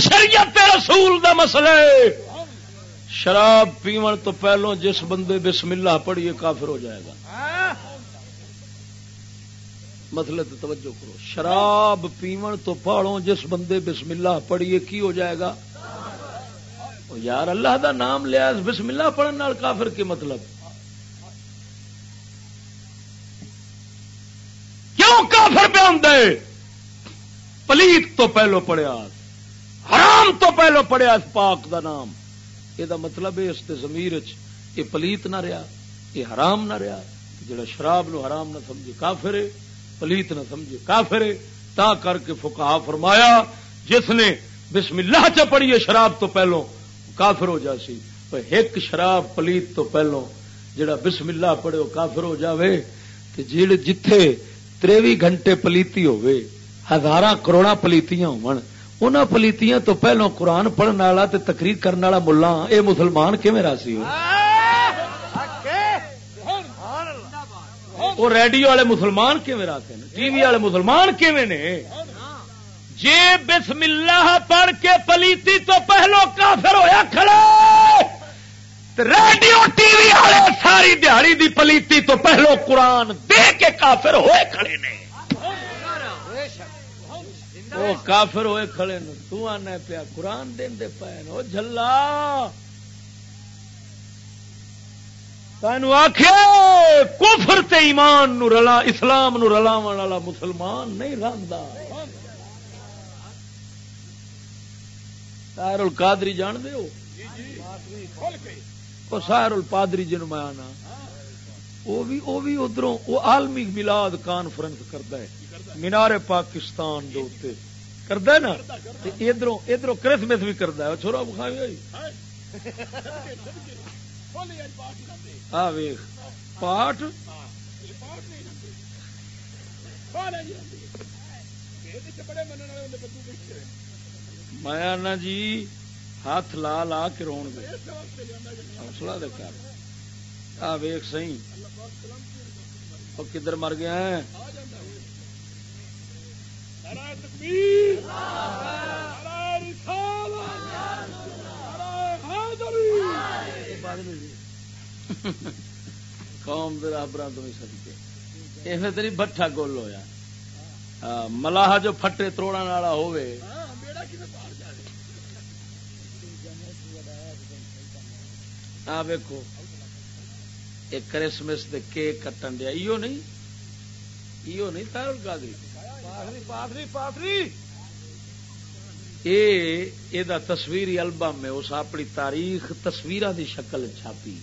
شریعت رسول دا مسئلہ شراب پیون تو پہلو جس بندے بسم اللہ پڑھیے کافر ہو جائے گا۔ مسئلے تو توجہ کرو، شراب پیون تو پڑھو جس بندے بسم اللہ پڑھیے کی ہو جائے گا؟ یار، اللہ دا نام لیا بسم اللہ پڑھنے کافر کے مطلب؟ کیوں کافر پہ آدھے پلیت تو پہلو پڑیا حرام تو پہلو پڑیا پاک دا نام۔ یہ مطلب ہے اس زمیر یہ پلیت نہ رہا یہ حرام نہ رہا جڑا شراب نو حرام نہ سمجھے کافر پلیت نہ سمجھے کافر تا کر کے فکا فرمایا، جس نے بسم اللہ چ پڑھیے شراب تو پہلو کافر ہو جاسی ایک شراب پلیت تو پہلو، جڑا بسم اللہ پڑھے وہ کافر ہو جاوے جڑ جتھے تریوی گھنٹے پلیتی ہوئے ہزار کروڑا پلیتیاں ہون۔ پلیتیاں تو پہلو قرآن پڑھنے والا تقریر کرنے والا ملا۔ اے مسلمان کیون راسی ہو؟ وہ ریڈیو والے مسلمان کیون راتے ہیں؟ ٹی وی والے مسلمان کیون نے؟ جے بسم اللہ پڑھ کے پلیتی تو پہلو کافر ہویا کھڑے۔ ریڈیو ٹی وی والے ساری دیہڑی دی پلیتی تو پہلو قرآن دے کے کافر ہوئے کھڑے نے۔ وہ کافر ہوئے کھڑے نے، تو آنا پیا، قرآن دے پے وہ جلا تینو آخ کفر تے ایمان نو رلا، اسلام نو رلاو والا مسلمان نہیں رنگتا سائر القادری جان دے ہو؟ وہ سائر الپادری جن میں آنا۔ وہ بھی وہ بھی ادھروں وہ عالمی ملاد کانفرنس کرتا ہے۔ مینار پاکستان دے کرتا نا؟ ادھر ادھر کرسمس بھی کرتا ہے۔ چھوڑا بخاری ہوئی۔ آ، ویخ۔ پاٹ؟ میں جی۔ ہاتھ لا لا کے رو گے حوصلہ دے کر۔ آ ویخ سی وہ کدھر مر گیا ہے؟ قوم برابر تو نہیں سکتے ایویں تو بٹھا گول ہوا ملاح جو پھٹے توڑا والا ہوئے آ ویکو ایک کرسمس دے کیک کٹن دیا ایو نہیں ایو نہیں تارل قادری۔ پادری پادری اے دا تصویری البم میں اس اپنی تاریخ تصویر دی شکل چھاپی۔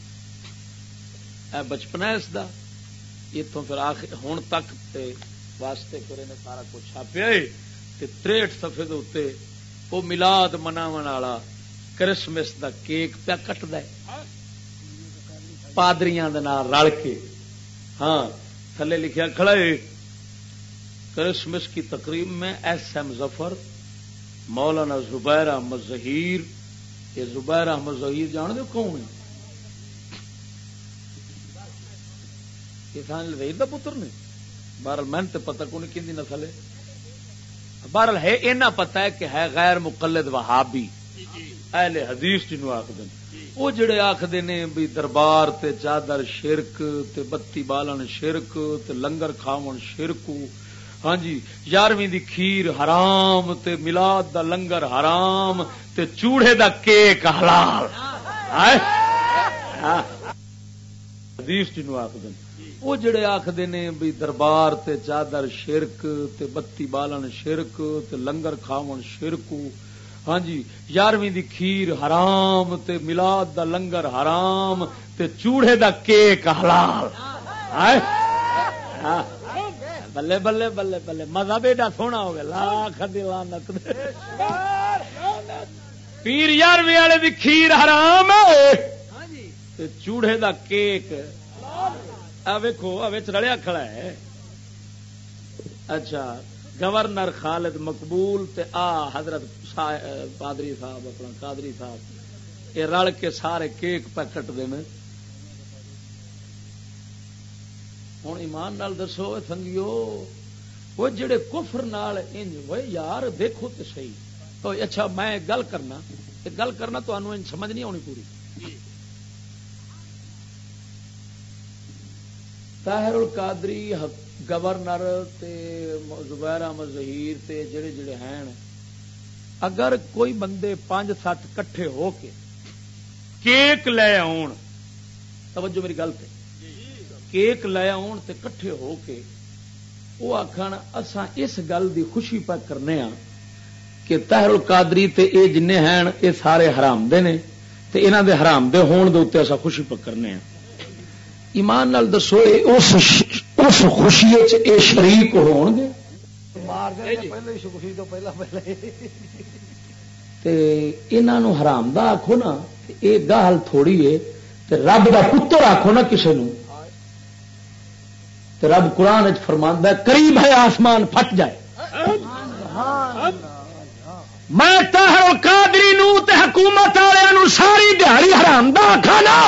اے بچپنا اس دا۔ اتوں پھر آخر ہوں تک تے واسطے کرے نے سارا کچھ چھاپیا تریٹ سفے دے وہ ملاد مناو والا کرسمس دا کیک پیا کٹ ہے۔ پادریاں رل کے ہاں تھلے لکھیا، کھڑا ہے کرسمس کی تقریب میں ایس ایم ظفر، مولانا زبیر احمد ظہیر۔ یہ زبیر احمد ظہیر جان دو کون ہے یہ تھان وہی کا پتر نے۔ بہرحال میں تو پتا کون کی نسل ہے۔ بہرحال ہے، اینا پتا ہے کہ ہے غیر مقلد وہابی۔ اہل حدیث جنوب آخ دیں وہ جڑے آخر نے بھی دربار تے چادر شرک تے بتی بالن شرک تے لنگر کھاون شرک۔ ہاں جی یارویں دی کھیر حرام تے ملاد دا لنگر حرام تے چوڑے دا کیک حلال۔ ہاں۔ حدیث جنو آخد وہ جڑے آخر نے بھی دربار تے چادر شرک تے بتی بالن شرک تے لنگر کھاون شرک۔ ہاں جی یارویں دی کھیر حرام تے ملاد دا لنگر حرام تے چوڑے دا کیک حلال۔ ہاں۔ بلے بلے بلے بلے۔ مزہ بیٹا سونا ہو گیا لاکھ دلانت پیر یارویں والے دی کھیر حرام تے چوڑے دا کیک۔ ویکو رلیا کھڑا ہے۔ اچھا گورنر خالد مقبول تے آ حضرت پادری صاحب، اپنا قادری صاحب یہ رل کے سارے کیک پیکٹ دے میں ہوں ایمان نال دسو سنگیو، وہ جڑے کفر نال انج وہ یار دیکھو تو صحیح۔ تو اچھا میں گل کرنا گل کرنا تو سمجھ نہیں آنی پوری۔ طاہر القادری، گورنر تے زبیر احمد ظہیر تے جڑے جڑے ہیں۔ اگر کوئی بندے پانچ سات کٹھے ہو کے کیک لے آن توجہ میری گل پہ کیک لے آن تے کٹھے ہو کے وہ آخر اسان اس گل دی خوشی پہ کرنے ہاں کہ تہر القادری تے اے جن ہیں، اے سارے حرام دے نے، تے انہاں دے حرام دے ہون دے اتنے اسا خوشی پہ کرنے ہاں۔ ایمان نال دسو اس اس خوشی اے شریک ہون گے۔ حرام دا آخو نا یہ گال تھوڑی ہے رب دا پتر آخو نا کسی نو رب قرآن فرماندہ قریب ہے آسمان پھٹ جائے میں تاہر قادری نو تے حکومت والے ساری دیہی حرام دا کھانا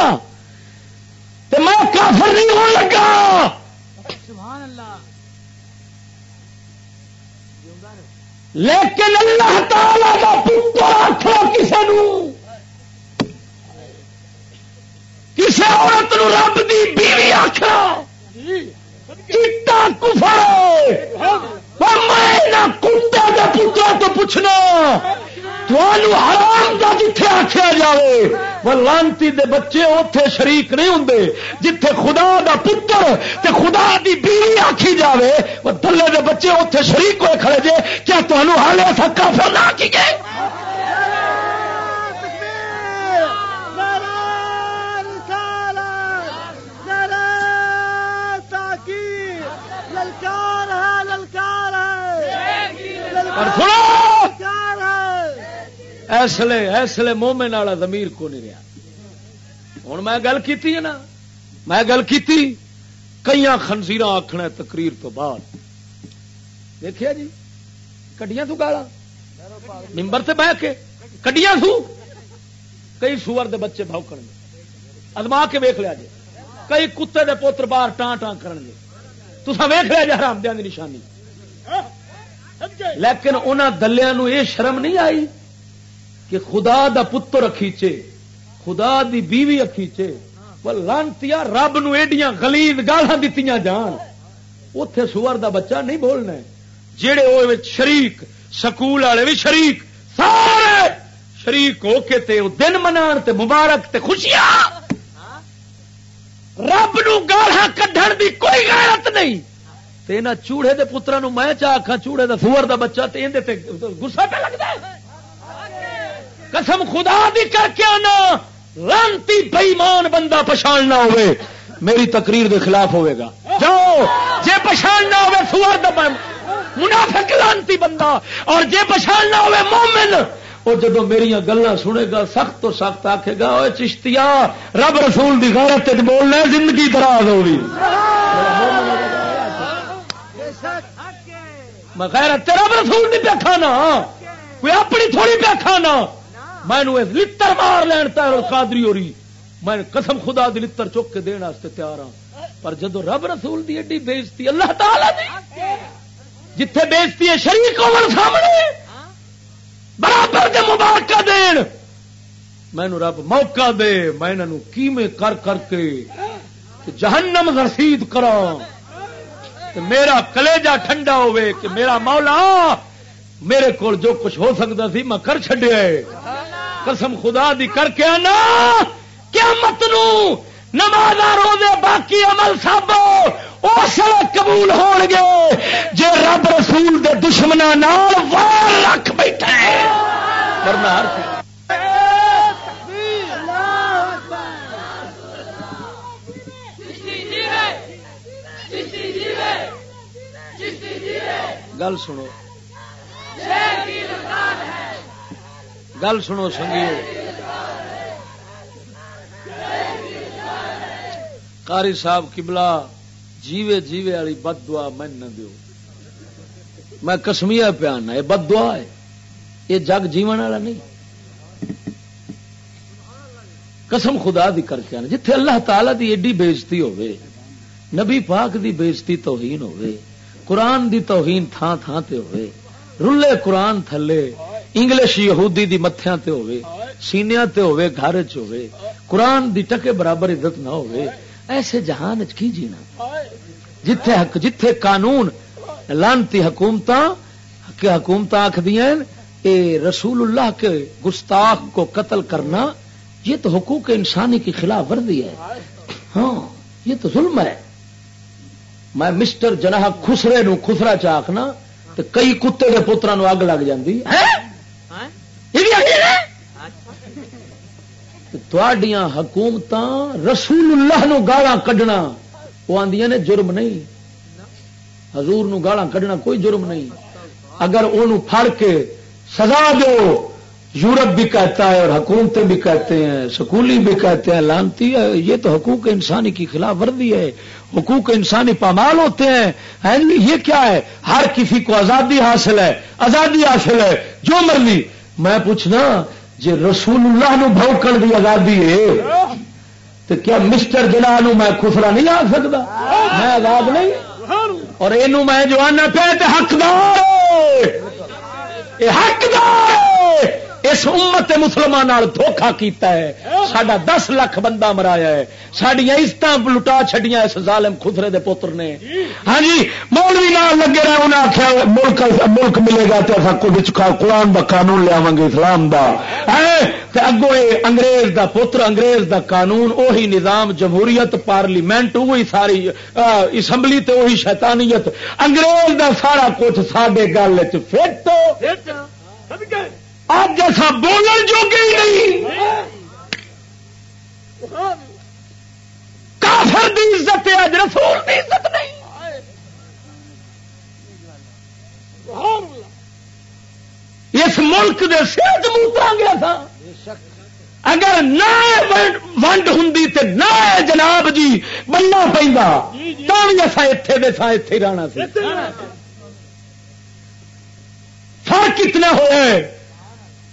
تے میں کافر نہیں ہو لگا لیکن اللہ تعالی کا پتر آخو کسی کسی عورت نو رب دی بیوی آخر کفر میں کتا کے پترا تو پوچھنا۔ حرام کا جتھے آخیا جائے وہ لانتی دے بچے اتے شریک نہیں ہوں جتھے خدا دا پتر تے خدا دی بیوی آخی جاوے، وہ دلے دے بچے اتے شریک ہوئے کھڑے جے، کیا تمہیں حال ایسا کافر نہ کی گئے؟ ایسلے ایسلے مومن والا زمیر کو نہیں رہا۔ ہوں میں گل کی نا، میں گل کی کئی خنزیر آخنا تقریر تو بعد۔ دیکھا جی کڈیاں تو گالا ممبر سے بہ کے کڈیاں سو کئی سور دے بچے بھوکن ادما کے ویخ لیا جی۔ کئی کتے دے پوتر باہر ٹان ٹان کرن گے۔ تصا ویخ لیا جی حرام دیا نشانی۔ لیکن انہوں دلیا یہ شرم نہیں آئی۔ کہ خدا دا پتر اکیچے خدا دی بیوی اکیچے لانتی رب نو ایڈیاں گلیز گالا دیتی جان۔ اتے سور دا بچہ نہیں بولنا جہے وہ شریک، سکول والے بھی شریک، سارے شریک ہو کے تے دن منا مبارک تے خوشیاں۔ رب نو گالا کھن دی کوئی غیرت نہیں۔ تے نہ چوڑے دے پترا نو میں چاہ چوڑے دا سور دا بچہ تے اندے تے گسا پہ لگتا ہے۔ قسم خدا دی کر کے آنا۔ لانتی بےمان بندہ پچھاڑنا ہوئے۔ میری تقریر دے خلاف ہوئے گا۔ جاؤ، جے پچھاڑنا ہوئے سور دا منافق لانتی بندہ۔ اور جے پچھاڑنا ہوئے مومن۔ وہ جدو میری گلا سنے گا، سخت تو سخت آخے گا وہ چشتیا رب رسول کی غیرت بولنا زندگی دراز ہوگی میں غیرت رب رسول نہیں پیا کھانا۔ کوئی اپنی تھوڑی پیا کھانا۔ میں لڑ مار لین قادری ہو رہی۔ میں قسم خدا دی لڑ چک کے دن تیار ہاں۔ پر جدو رب رسول دی ایڈی بےزتی، اللہ تعالی دی۔ جتھے بےزتی ہے، شریک سامنے۔ برابر دے مبارک دین۔ میں رب موقع دے، میں انہوں کیویں کر کر کے جہنم رسید کرا میرا کلیجا ٹھنڈا ہوئے کہ میرا مولا، میرے کو جو کچھ ہو سکتا سی، میں کر چڈیا قسم خدا دی کر کے آنا کیا مت نماز روزے باقی عمل سب اس قبول ہو گے۔ جے رب رسول دے دشمنا رکھ بیٹھا ہے گل سنو۔ گل سنو سنگیو۔ کاری صاحب کبلا جیوے جیوے والی بد دعا میں نہ دیو۔ میں کسمیا پیانا یہ بد دعا ہے۔ یہ جگ جیون والا نہیں۔ قسم خدا دی کر کے آنا، جتھے اللہ تعالی دی ایڈی بےزتی ہوئے، نبی پاک دی بےزتی توہین ہوئے، قرآن دی توہین تھان تھان تے ہوئے، رلے قرآن تھلے انگلش یہودی دی متھیاں تے ہوئے سینیاں تے ہوئے گھر چ ہوئے قرآن دی ٹکے برابر عزت نہ ہوئے ایسے جہان کی جینا؟ جتھے حق، جتھے قانون لانتی حکومت کہ حکومت آخدی اے رسول اللہ کے گستاخ کو قتل کرنا، یہ تو حقوق انسانی کی خلاف ورزی ہے۔ ہاں یہ تو ظلم ہے۔ میں مسٹر جناح خسرے نو خسرا چاخنا تو کئی کتے کے پترا نو اگ لگ جاتی تھوڑیاں حکومت رسول اللہ نو گالا کڈنا، وہ آدی نے جرم نہیں۔ حضور نو گالا کڈنا کوئی جرم نہیں۔ اگر وہ پھڑ کے سزا دو، یورپ بھی کہتا ہے اور حکومتیں بھی کہتے ہیں، سکولی بھی کہتے ہیں، لانتی ہے، یہ تو حقوق انسانی کی خلاف ورزی ہے۔ حقوق انسانی پامال ہوتے ہیں۔ یہ کیا ہے؟ ہر کسی کو آزادی حاصل ہے، آزادی حاصل ہے، جو مرضی میں پوچھنا جی رسول اللہ نو بھوکن کی آزادی ہے، تو کیا مسٹر جنا میں خسرا نہیں آ سکتا؟ میں آزاد نہیں۔ اور یہ میں جو آنا پہ حقدار حقدار اس امت مسلمان دھوکھا کیتا ہے. سڈا دس لاکھ بندہ مرایا ہے. سڈیا عزت لٹا چڈیا اس ظالم خسرے دے پتر نے. ہاں جی مولوی نال لگے رہے انہیں آخیا ملک ملک ملے گا تو کچھ قرآن کا قانون لیا گے، اسلام کا اگو انگریز دا پتر انگریز دا قانون وہی نظام، جمہوریت، پارلیمنٹ وہی ساری اسمبلی تے وہی شیطانیت. انگریز دا سارا کچھ سڈے گل فٹ. اب جیسا بولن جو گئی نہیں۔ کافر دی عزت ہے، اج رسول دی عزت نہیں۔ اس ملک دے سر موترا گیا تھا۔ اگر نہ ونڈ ہوں تو نہ جناب جی بننا پہ تو بھی اصا اتے دے سا اتے رہنا سی۔ فرق کتنا ہوئے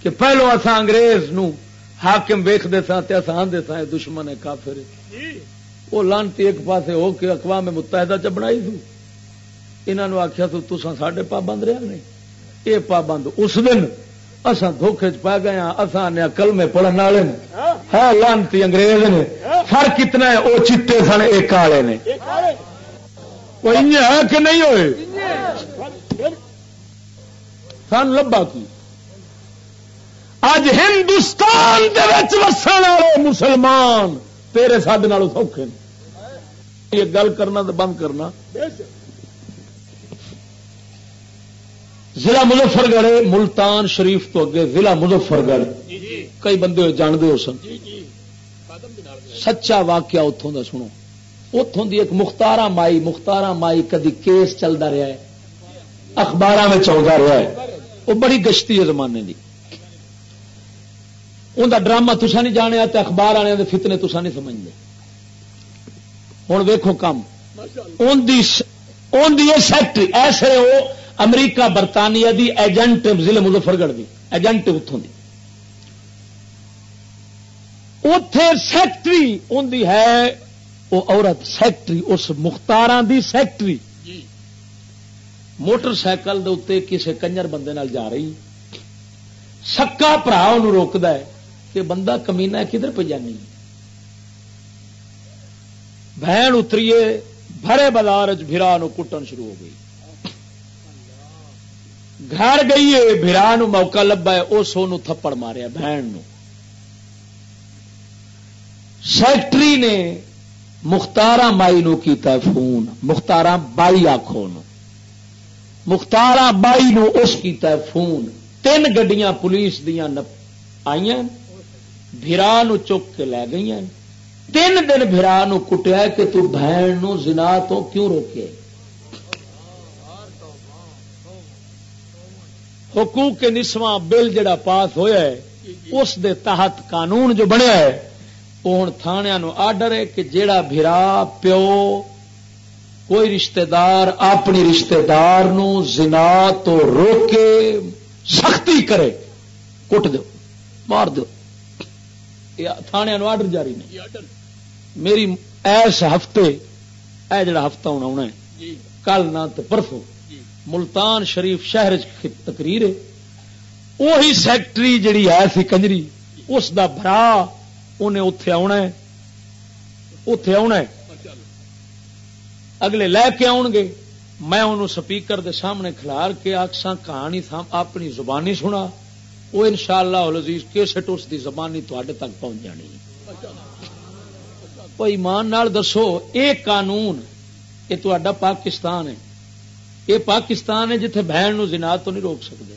کہ پہلو اصا انگریز نو حاکم ویختے سا تے اصا آدھے سا دشمن ہے کافر وہ لانتی ایک پاس ہو کے اقوام متحدہ چ بنائی تھی انہوں آخیا تو تسا ساڈے پابند رہا نہیں۔ یہ پابند اس دن اصا دھوکھے چ پا گئے اصا نے کلمے پڑھنے والے ہے لانتی انگریز نے۔ فرق کتنا ہے وہ چیٹے سن ایک کالے نے۔ وہ ہے کہ نہیں ہوئے۔ سن لبا کی؟ اج ہندوستان وسن والے مسلمان تیرے سڈے سوکھے یہ گل کرنا تو بند کرنا۔ ضلع مظفر گڑھ ملتان شریف تو اگے ضلع مظفر گڑھ کئی بندے جانتے ہو سن۔ سچا واقعہ اتوں کا سنو۔ اتوں کی ایک مختارا مائی مختارا مائی کدی کیس چلتا رہا ہے۔ اخبار میں چلتا رہا ہے۔ وہ بڑی گشتی ہے زمانے کی ان ڈرامہ تسا نہیں جانے تو اخبار والے فتنے تسا نہیں سمجھتے ہوں ویکو کم۔ سیکٹری ایسے وہ امریکہ برطانیہ دی ایجنٹ ضلع مظفر گڑھ دی ایجنٹ اتوں دی۔ اتے سیکٹری ان دی ہے وہ عورت سیکٹری اس مختار دی سیکٹری۔ جی۔ موٹر سائیکل اتنے کسی کنجر بندے نال جا رہی۔ سکا برا روکد کہ بندہ کمینا کدھر پہ جانی؟ بہن اتریے، بھرے بازار چرا کٹن شروع ہو گئی۔ گھر گئی ہے برا موقع لبا ہے اس تھپڑ ماریا بہن سیکٹری نے مختارا مائی نو کیتا فون مختارا بائی آخو مختارا بائی نو اس کیتا فون۔ تین گڈیاں پولیس دیا آئی برا چک کے لے گئی ہیں تین دن برا کٹیا کہ تو بہن زنا تو کیوں روکے؟ حقوق کے نسواں بل جڑا پاس ہوا ہے، اس دے تحت قانون جو بنیا ہے، وہ ہوں تھانیا آڈر ہے کہ جیڑا بھرا پیو، کوئی رشتہ دار اپنی رشتہ دار نو زنا تو روکے، سختی کرے، کٹ دو، مار دو۔ تھانے آڈر جاری نہیں۔ میری ایس ہفتے اے جڑا ہفتہ ہونا ہونا ہے۔ جی۔ کل نہ پرسوں۔ ملتان شریف شہر تقریر وہی سیکٹری جڑی ہے سی کنجری اس دا برا انہیں اتے آنا اتے آنا اگلے لے کے آن گے۔ میں انہوں سپیکر دے سامنے کھلار کے آخسا کہانی اپنی زبانی سنا۔ وہ ان شاء اللہ کیسٹ اس کی زبانی تے تک پہنچ جانی ایمان نال دسو یہ قانون یہ تا پاکستان ہے۔ یہ پاکستان ہے جتھے بہن نو زنا تو نہیں روک سکتے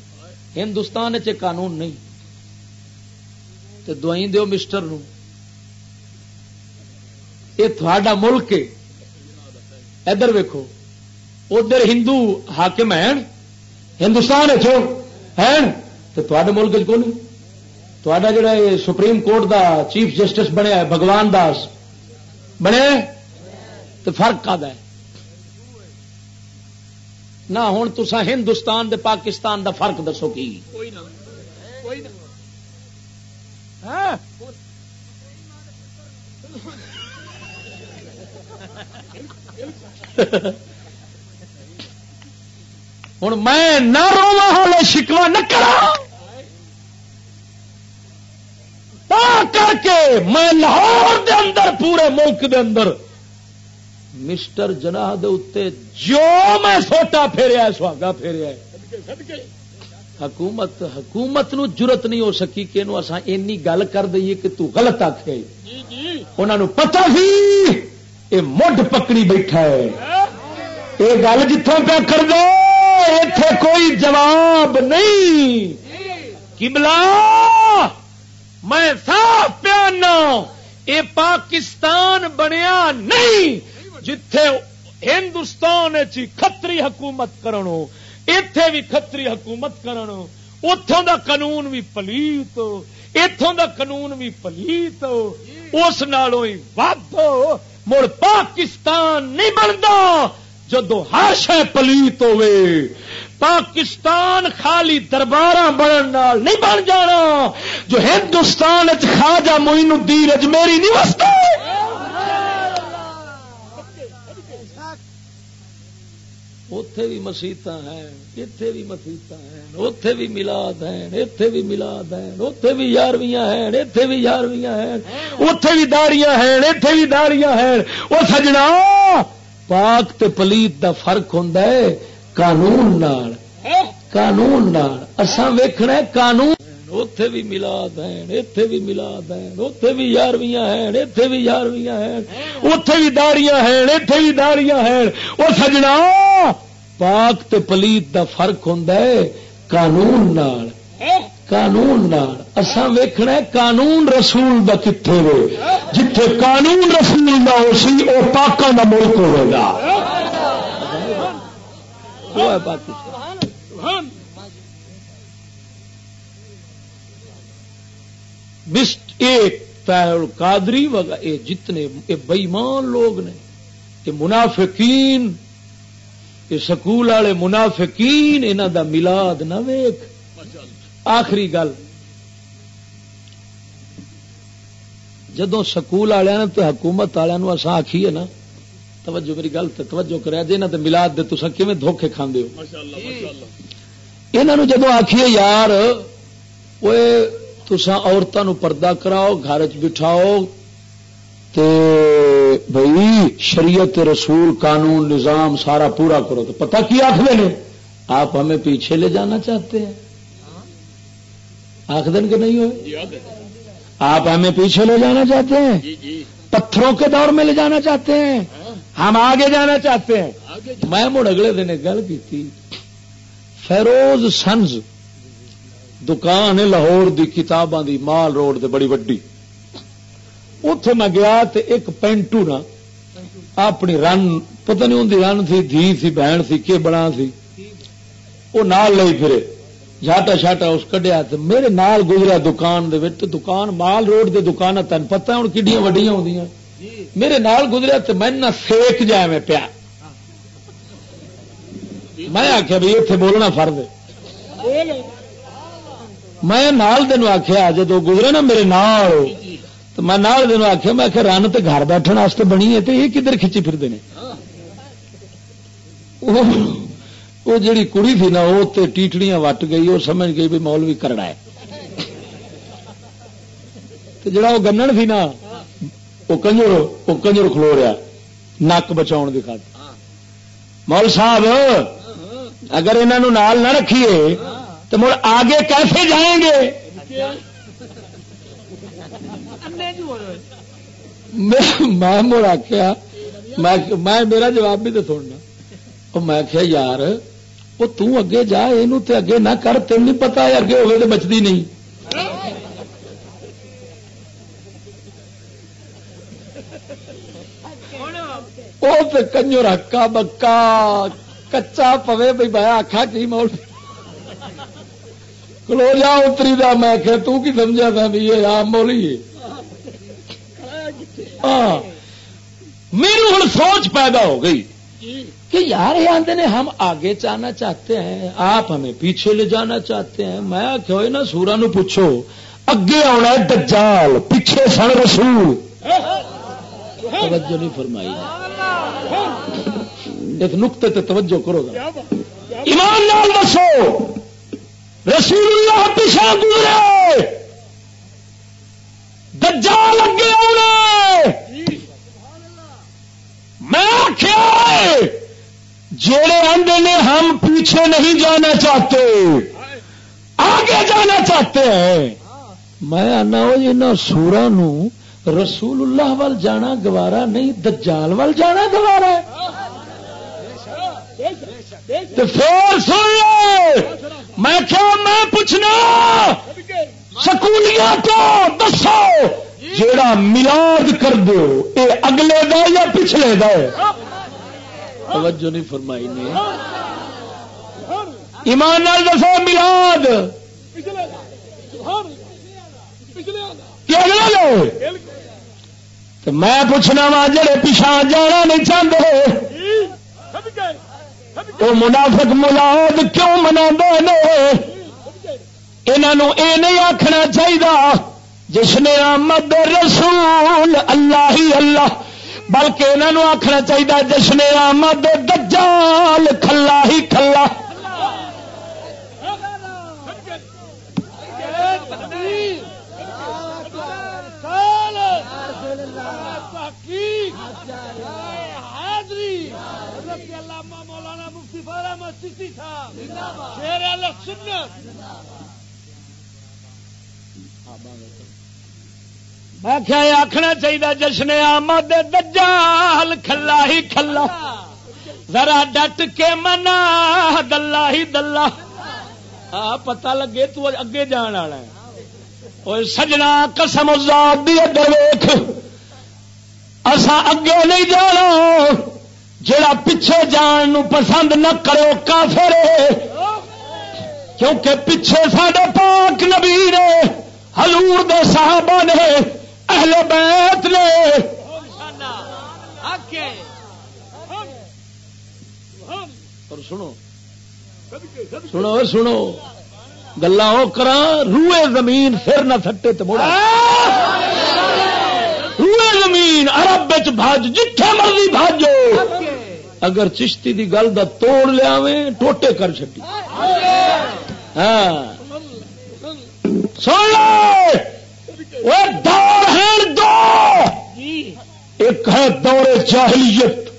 ہندوستان چ قانون نہیں۔ تو دوائی دیو مسٹر نو۔ یہ تھوڑا ملک ہے۔ ادھر ویکو ادھر ہندو حاکم ہیں، ہندوستان ہے تو تھوڑے ملک کو نہیں تا جڑا سپریم کورٹ دا چیف جسٹس بنیا بھگوان داس۔ بنے؟ تو فرق کا ہے؟ نہ ہوں تسا ہندوستان دے پاکستان دا فرق دسو کی؟ ہوں میں نہ ہالے شکوا نہ کرا کر کے میں لاہور دے اندر پورے ملک دے اندر مسٹر جناح دے جو میں سوٹا پھیریا سہاگا پھیریا حکومت حکومت نو جرت نہیں ہو سکی کہ اصا اینی گل کر دئیے کہ تو غلط آخ انہوں پتا سی یہ مڈ پکڑی بیٹھا ہے۔ یہ گل جتوں پہ کر دو اتے کوئی جواب نہیں۔ کبلا میں صاف پیانا یہ پاکستان بنیا نہیں، جتھے ہندوستان کتری حکومت کرنو اتے بھی کتری حکومت کرنو اتوں دا قانون بھی پلیت اتوں دا قانون بھی پلیت، اس نالوں ہی ود، مڑ پاکستان نہیں بنتا جدو ہر شہ پلیت ہوے پاکستان خالی دربار بڑھن نہیں بن جانا، جو ہندوستان خاجا معین الدین اجمیری نہیں وستا۔ اتے بھی مسیت ہیں اتے بھی مسیت ہیں اتے بھی ملاد ہیں اتے بھی ملاد ہیں اتے بھی یارویاں ہیں اتے بھی یارویاں ہیں۔ اتے بھی داڑیاں ہیں اتے بھی داڑیاں ہیں۔ وہ سجنا، پاک تے پلیت دا فرق ہوں قانون نال قانون نال۔ اساں ویکھنا قانون۔ اتے بھی ملاد ہیں اتے بھی ملاد ہیں اتے بھی یارویاں ہیں اتے بھی یارویاں ہیں۔ اتے بھی داڑیاں ہیں اتے بھی داڑیاں ہیں۔ وہ سجنا پاک تے پلیت دا فرق ہوں قانون نال۔ قانون نال۔ اساں ویکھنا قانون رسول دا کتنے وے۔ جتھے قانون رسول دا ہو سی وہ پاکوں دا ملک ہوگا پاکستان قادری وغیرہ یہ جتنے یہ بئیمان لوگ نے یہ منافقین یہ سکول والے منافقین انہوں دا ملاد نہ ویخ آخری گل جدو سکول والوں تو حکومت والوں آخیے نا توجہ میری گل توجہ کرا جی یہاں ملاد دے تو کھے دھوکھے کھانے ہو؟ جدو آخیے یار وہ تسا عورتوں پردہ کراؤ گھر چ بٹھاؤ تے بھائی شریعت رسول قانون نظام سارا پورا کرو تو پتہ کی آخر نے؟ آپ ہمیں پیچھے لے جانا چاہتے ہیں۔ آخ دن کے نہیں ہوئے؟ آپ ہمیں پیچھے لے جانا چاہتے ہیں؟ جی، جی۔ پتھروں کے دور میں لے جانا چاہتے ہیں۔ ہم آگے جانا چاہتے ہیں۔ میں مڑ اگلے دن گل کی فیروز سنز دکان ہے لاہور دی، کتاباں دی، مال روڈ دے، بڑی وڈی۔ اتے میں گیا تے ایک پینٹو نا اپنی رن، پتہ نہیں ہوں رن تھی، دھی سی بہن سی کہ بنا سی وہ نال لئی پھرے۔ جاٹا شاٹا اس کڈیا میرے نال گزرا دکان دے وچ۔ دکان، مال روڈ دے دکان تین پتا ہوں کڈیاں وڈیاں ہوندیاں۔ میرے نال گزریا تو میں نہ سیک جائے میں پیا۔ میں آخیا بھائی اتنے بولنا فرد میں نال دن آخیا جدو گزرے نا میرے نال، تو میں نال دن آخیا میں آخر رن تو گھر بیٹھنے واسطے بنی ہے تو یہ کدھر کھچی پھر وہ جڑی کڑی تھی نا وہ ٹیٹڑیاں وٹ گئی وہ سمجھ گئی بھی مول بھی کرنا ہے جڑا وہ گنن تھی نا وہ کنجر وہ کنجر کھلو رہا نک بچاؤ کی خاطر۔ مول صاحب اگر انہوں نال نہ رکھیے تو مڑ آگے کیسے جائیں گے؟ میں مڑ آخیا میں میرا جواب بھی تو سننا میں آخیا یار وہ تگے جا یہ اگے نہ کر تین نہیں پتا اگے ہوگی تو بچتی نہیں۔ وہ کنجو رکا بکا کچا پوے بھائی میں آخا کی مول کلو جا اتری دا میں کہ تو کی سمجھا تھا بھی یہ آم بولی ہاں میرے ہوں سوچ پیدا ہو گئی کہ یار یہ آتے نے ہم آگے جانا چاہتے ہیں آپ ہمیں پیچھے لے جانا چاہتے ہیں میں آخو نا سورا نو پوچھو اگے آنا دجال پیچھے سن رسول توجہ نہیں فرمائی۔ ایک نقطے تے توجہ کرو گا۔ ایمان لال دسو، رسول اللہ پیچھا گزرے۔ دجال اگے آنے میں آخیا جڑے آدھے نے ہم پیچھے نہیں جانا چاہتے، آگے جانا چاہتے ہیں۔ میں آنا وہ جنہ سورا رسول اللہ وال جانا گوارا نہیں دجال وال جانا گوارا پھر سن لو میں کیا میں پوچھنا سکولیاں تو دسو جیڑا ملاد کر دو یہ اگلے دا یا پچھلے دا توجہ نہیں فرمائی نے۔ ایمان نال دسو ملاد میں پوچھنا وا جڑے پچھا جانا نہیں چاہتے وہ منافق ملاد کیوں منا یہ نہیں آخنا چاہیے جس نے آمد رسول اللہ ہی اللہ، بلکہ انہوں آخنا چاہیے جس نے آمد دجال کھلا ہی کھلا۔ بارہ مسجد تھا شیر سنت۔ میں کیا آخنا چاہیے جشن آمد دجال کھلا ہی کھلا۔ ذرا ڈٹ کے منا دلہ ہی دلہ پتا لگے تو اگے جان والا ہے۔ سجنا قسم ازاد دی ویخ اسا اگے نہیں جانا۔ جڑا پیچھے جان نو پسند نہ کرو کافر کیونکہ پیچھے ساڈے پاک نبی نے، حضور دے صحابہ نے، اہل بیت نے۔ اور سنو سنو سنو گلا وہ کرا روئے زمین سر نہ سٹے تو مڑا۔ روئے زمین عرب بھاج، جتھے مرضی بھاجو۔ اگر چشتی دی گل دا توڑ لیا ٹوٹے کر چکی ہاں۔ دور ہیں دو ایک ہے دور جاہلیت۔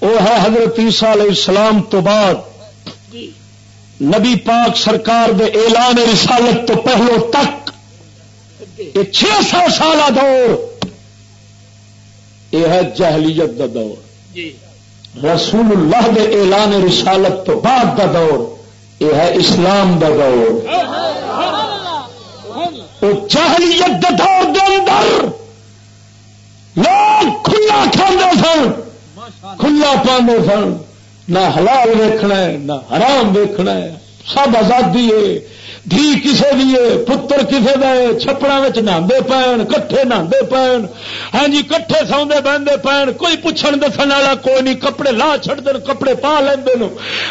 وہ ہے حضرت عیسیٰ علیہ السلام تو بعد۔ نبی پاک سرکار دے اعلان رسالت تو پہلو تک۔ یہ چھ سو سال دور۔ یہ ہے جہلیت کا دور۔ رسول اللہ دے اعلان رسالت تو بعد کا دور، یہ ہے اسلام کا دور۔ چاہلیت دور دے اندر لوگ کھلا کھانے سن۔ کھلا پانے سن۔ نہ حلال ویکھنا ہے، نہ حرام ویکھنا ہے۔ سب آزادی ہے۔ دھی کسے دیے پتر کسے دے چھپڑا نہاندے پین کٹھے نہاندے پین ہاں جی کٹھے سوندے بہندے پین کوئی پوچھن دسن والا کوئی نہیں کپڑے لا چھڑ دین کپڑے پا لیندے نو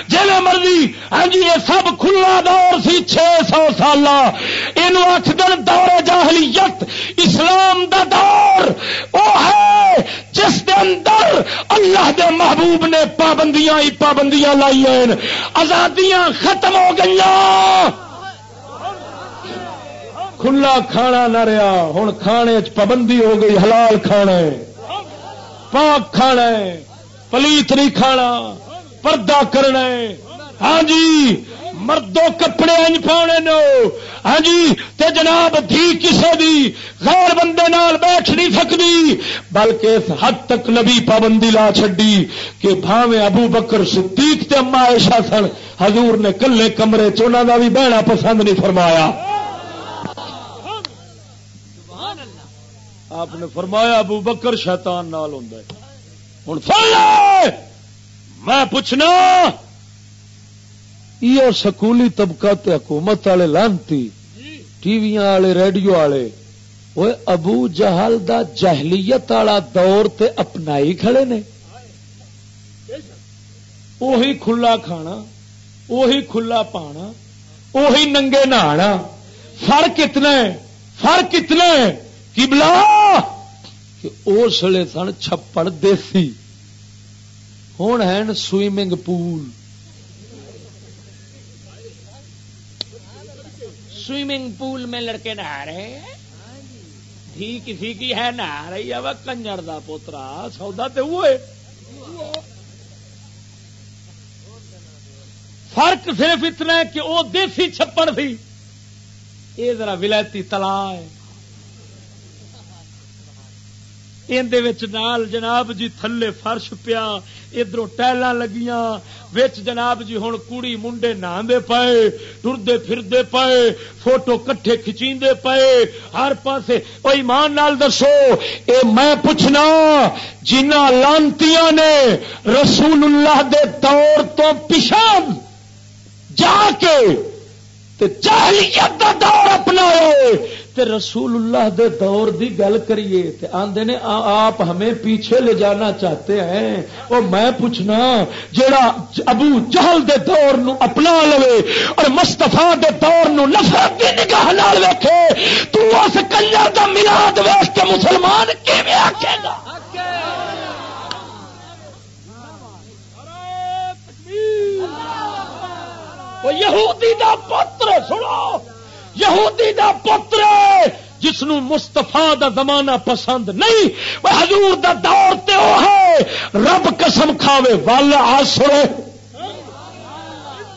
جے مرضی ہاں جی یہ سب کھلا دور سی چھ سو سال یہ آخ دن دور جاہلیت اسلام دا دور وہ ہے جس دے اندر اللہ دے محبوب نے پابندیاں ہی پابندیاں لائی ہیں آزادیاں ختم ہو گئی کھلا کھانا نہ رہا۔ ہوں کھانے چ پابندی ہو گئی، حلال کھانا پاک کھانا پلیت نہیں کھانا، پردہ کرنا ہاں جی مردوں کپڑے انج پاؤنے نو۔ ہاں جی تے جناب دھی کسے دی، غیر بندے نال بیٹھ نہیں سکتی بلکہ اس حد تک نبی پابندی لا چڈی کہ بھاوے ابو بکر صدیق تے اما عائشہ سن، حضور نے کلے کمرے چونا دا بھی بہنا پسند نہیں فرمایا۔ آپ نے فرمایا ابو بکر شیطان نال ہوں ہوں میں پوچھنا یہ سکولی طبقہ تے حکومت والے لانتی، ٹی وی والے، ریڈیو والے وہ ابو جہل دا جہلیت والا دور تے اپنائی کھڑے نے۔ وہی کھلا کھانا وہی کھلا پانا وہی ننگے نہانا۔ فرق اتنا ہے، فرق اتنا ہے۔ کہ بلا کہ اس لیے سن چھپڑ دیسی۔ ہوں ہے سوئمنگ پول۔ سوئمنگ پول میں لڑکے نہا رہے ہیں۔ دھی کسی کی ہے، نہا رہی ہے۔ وہ کنجر دا پوترا، سودا تو وہ فرق صرف اتنا ہے کہ وہ دیسی چھپڑ تھی یہ ذرا ولایتی تلا ہے۔ نال جناب جی تھلے فرش پیا ادھر ٹائل لگیاں جناب جی ہوں کڑی منڈے نہے پائے ٹردے پھردے پائے فوٹو کٹھے کچی پائے ہر پاسے ایمان نال دسو، اے میں پوچھنا، جنہ لانتی نے رسول اللہ دے دور تو پچھا جا کے چاہلیت دا دور اپنا تے رسول اللہ دے دور دی گل کریے تے آندے نے آپ ہمیں پیچھے لے جانا چاہتے ہیں۔ او میں پوچھنا جیڑا ابو جہل دے دور نو اپنا لوے اور مستفا دے دور نو نفرت دی نگاہ نال ویکھے، تو اس کنجر دا ملاد ویکھ کے مسلمان کیویں آکھے گا؟ یہودی دا پتر، سنو! یہودی دا پتر جس نو مستفا دا زمانہ پسند نہیں۔ وہ حضور دا دور تے وہ ہے۔ رب قسم کھاوے، والا آسرے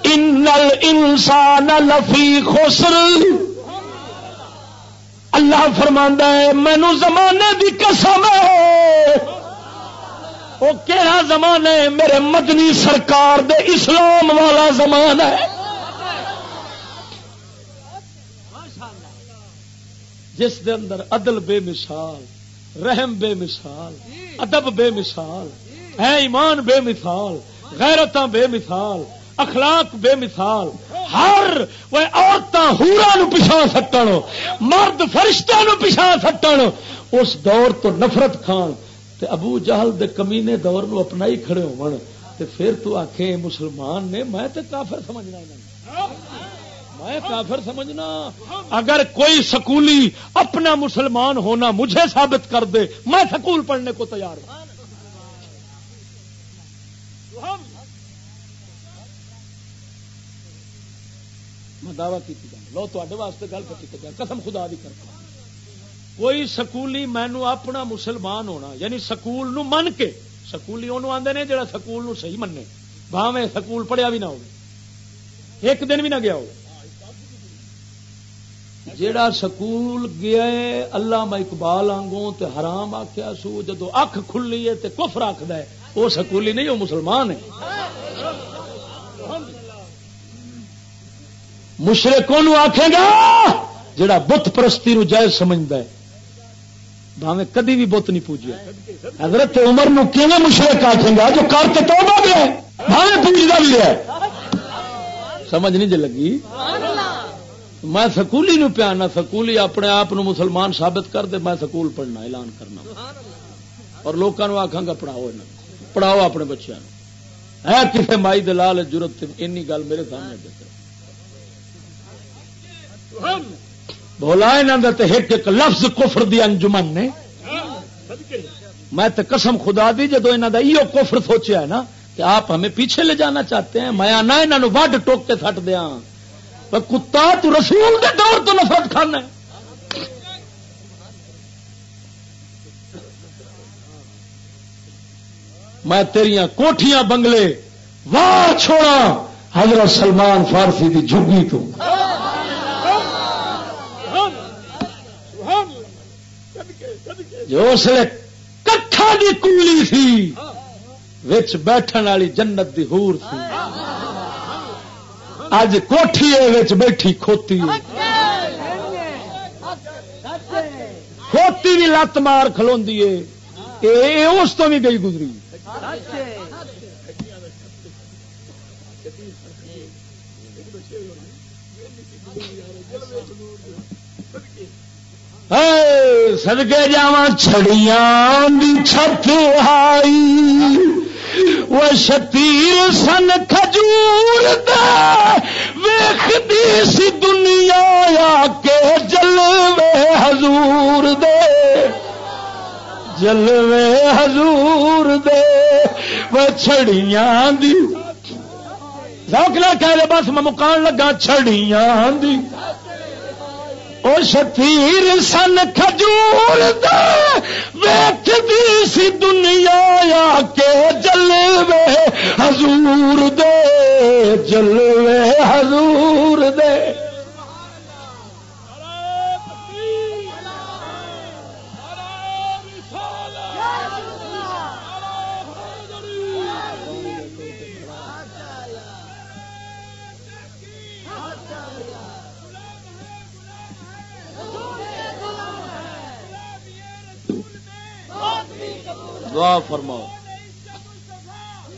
ان انسان لفی خسر۔ اللہ فرماندہ ہے مینو زمانے دی قسم ہے۔ وہ کہڑا زمانہ ہے؟ میرے مدنی سرکار دے اسلام والا زمان ہے۔ جس دے اندر عدل بے مثال، رحم بے مثال، ادب بے مثال ہے ایمان بے مثال غیرت بے مثال، اخلاق بے مثال، ہر وہ عورتیں ہورا پچھا سٹن، مرد فرشتہ نو پچھا سٹن، اس دور تو نفرت کھان، تے ابو جہل دے کمینے دور نو اپنا ہی کھڑے ہو پھر تو آخے مسلمان نے، میں تے کافر سمجھنا میں کافر سمجھنا۔ اگر کوئی سکولی اپنا مسلمان ہونا مجھے ثابت کر دے، میں سکول پڑھنے کو تیار ہوں۔ میں دعوی کی لو تے واسطے گل کر قسم خدا بھی کرتا کوئی سکولی مینو اپنا مسلمان ہونا یعنی سکول نو من کے۔ سکولی انہوں آدھے نے جڑا سکول نو صحیح منے باہیں سکول پڑھیا بھی نہ ہو ایک دن بھی نہ گیا ہو جیڑا سکول گیا ہے اللہ اقبال آنگوں تے حرام آخیا سو، جدو اکھ کھلی ہے تے کفر آخد ہے وہ سکولی نہیں وہ مسلمان ہے۔ مشرقوں آخے گا جڑا بت پرستی نو جائز سمجھتا ہے۔ بھاوے کدی بھی بت نہیں پوجیا۔ حضرت عمر نو کیون مشرق آخے گا، جو کر کے تو گیا بھاوے پوجتا بھی ہے۔ سمجھ نہیں جی لگی؟ میں سکولی نو پیانا، سکولی اپنے آپ مسلمان ثابت کر دے، میں سکول پڑھنا، اعلان کرنا۔ اور لوگوں آخا گا، پڑھاؤ پڑھاؤ اپنے بچوں ہے کسی مائی دلال ضرورت این گل میرے سامنے دے بولا یہاں ایک ایک لفظ کفر دی انجمن نے۔ میں تو قسم خدا دی جدو یہاں کا یہ کفر سوچا ہے نا، کہ آپ ہمیں پیچھے لے جانا چاہتے ہیں، میں آنا یہاں وڈ ٹوک کے سٹ دیا کتا تو رسول دے دور تو نفرت کھانا میں تیریاں کوٹھیاں بنگلے واہ چھوڑا، حضرت سلمان فارسی کی جگی تو۔ جو اس لیے کٹھا کی کلی تھی بیٹھن والی جنت دی ہور تھی۔ اج کوٹھی بیٹھی کھوتی۔ کھوتی بھی لت مار کھلو اس تو بھی گئی گزری۔ سدکے جا چھڑیاں چھت آئی۔ وہ شتیر سن کھجور ویختی سی دنیا آ کے جلوے حضور دے۔ جلوے حضور دے، وہ چھڑیاں دی۔ روکلا کہہ رہے، بس میں مکان لگا چھڑیاں دی۔ شتیر سن کھجور ویکھتی سی دنیا آ کے جلوے حضور دے جلوے حضور دے۔ دعا فرماؤ۔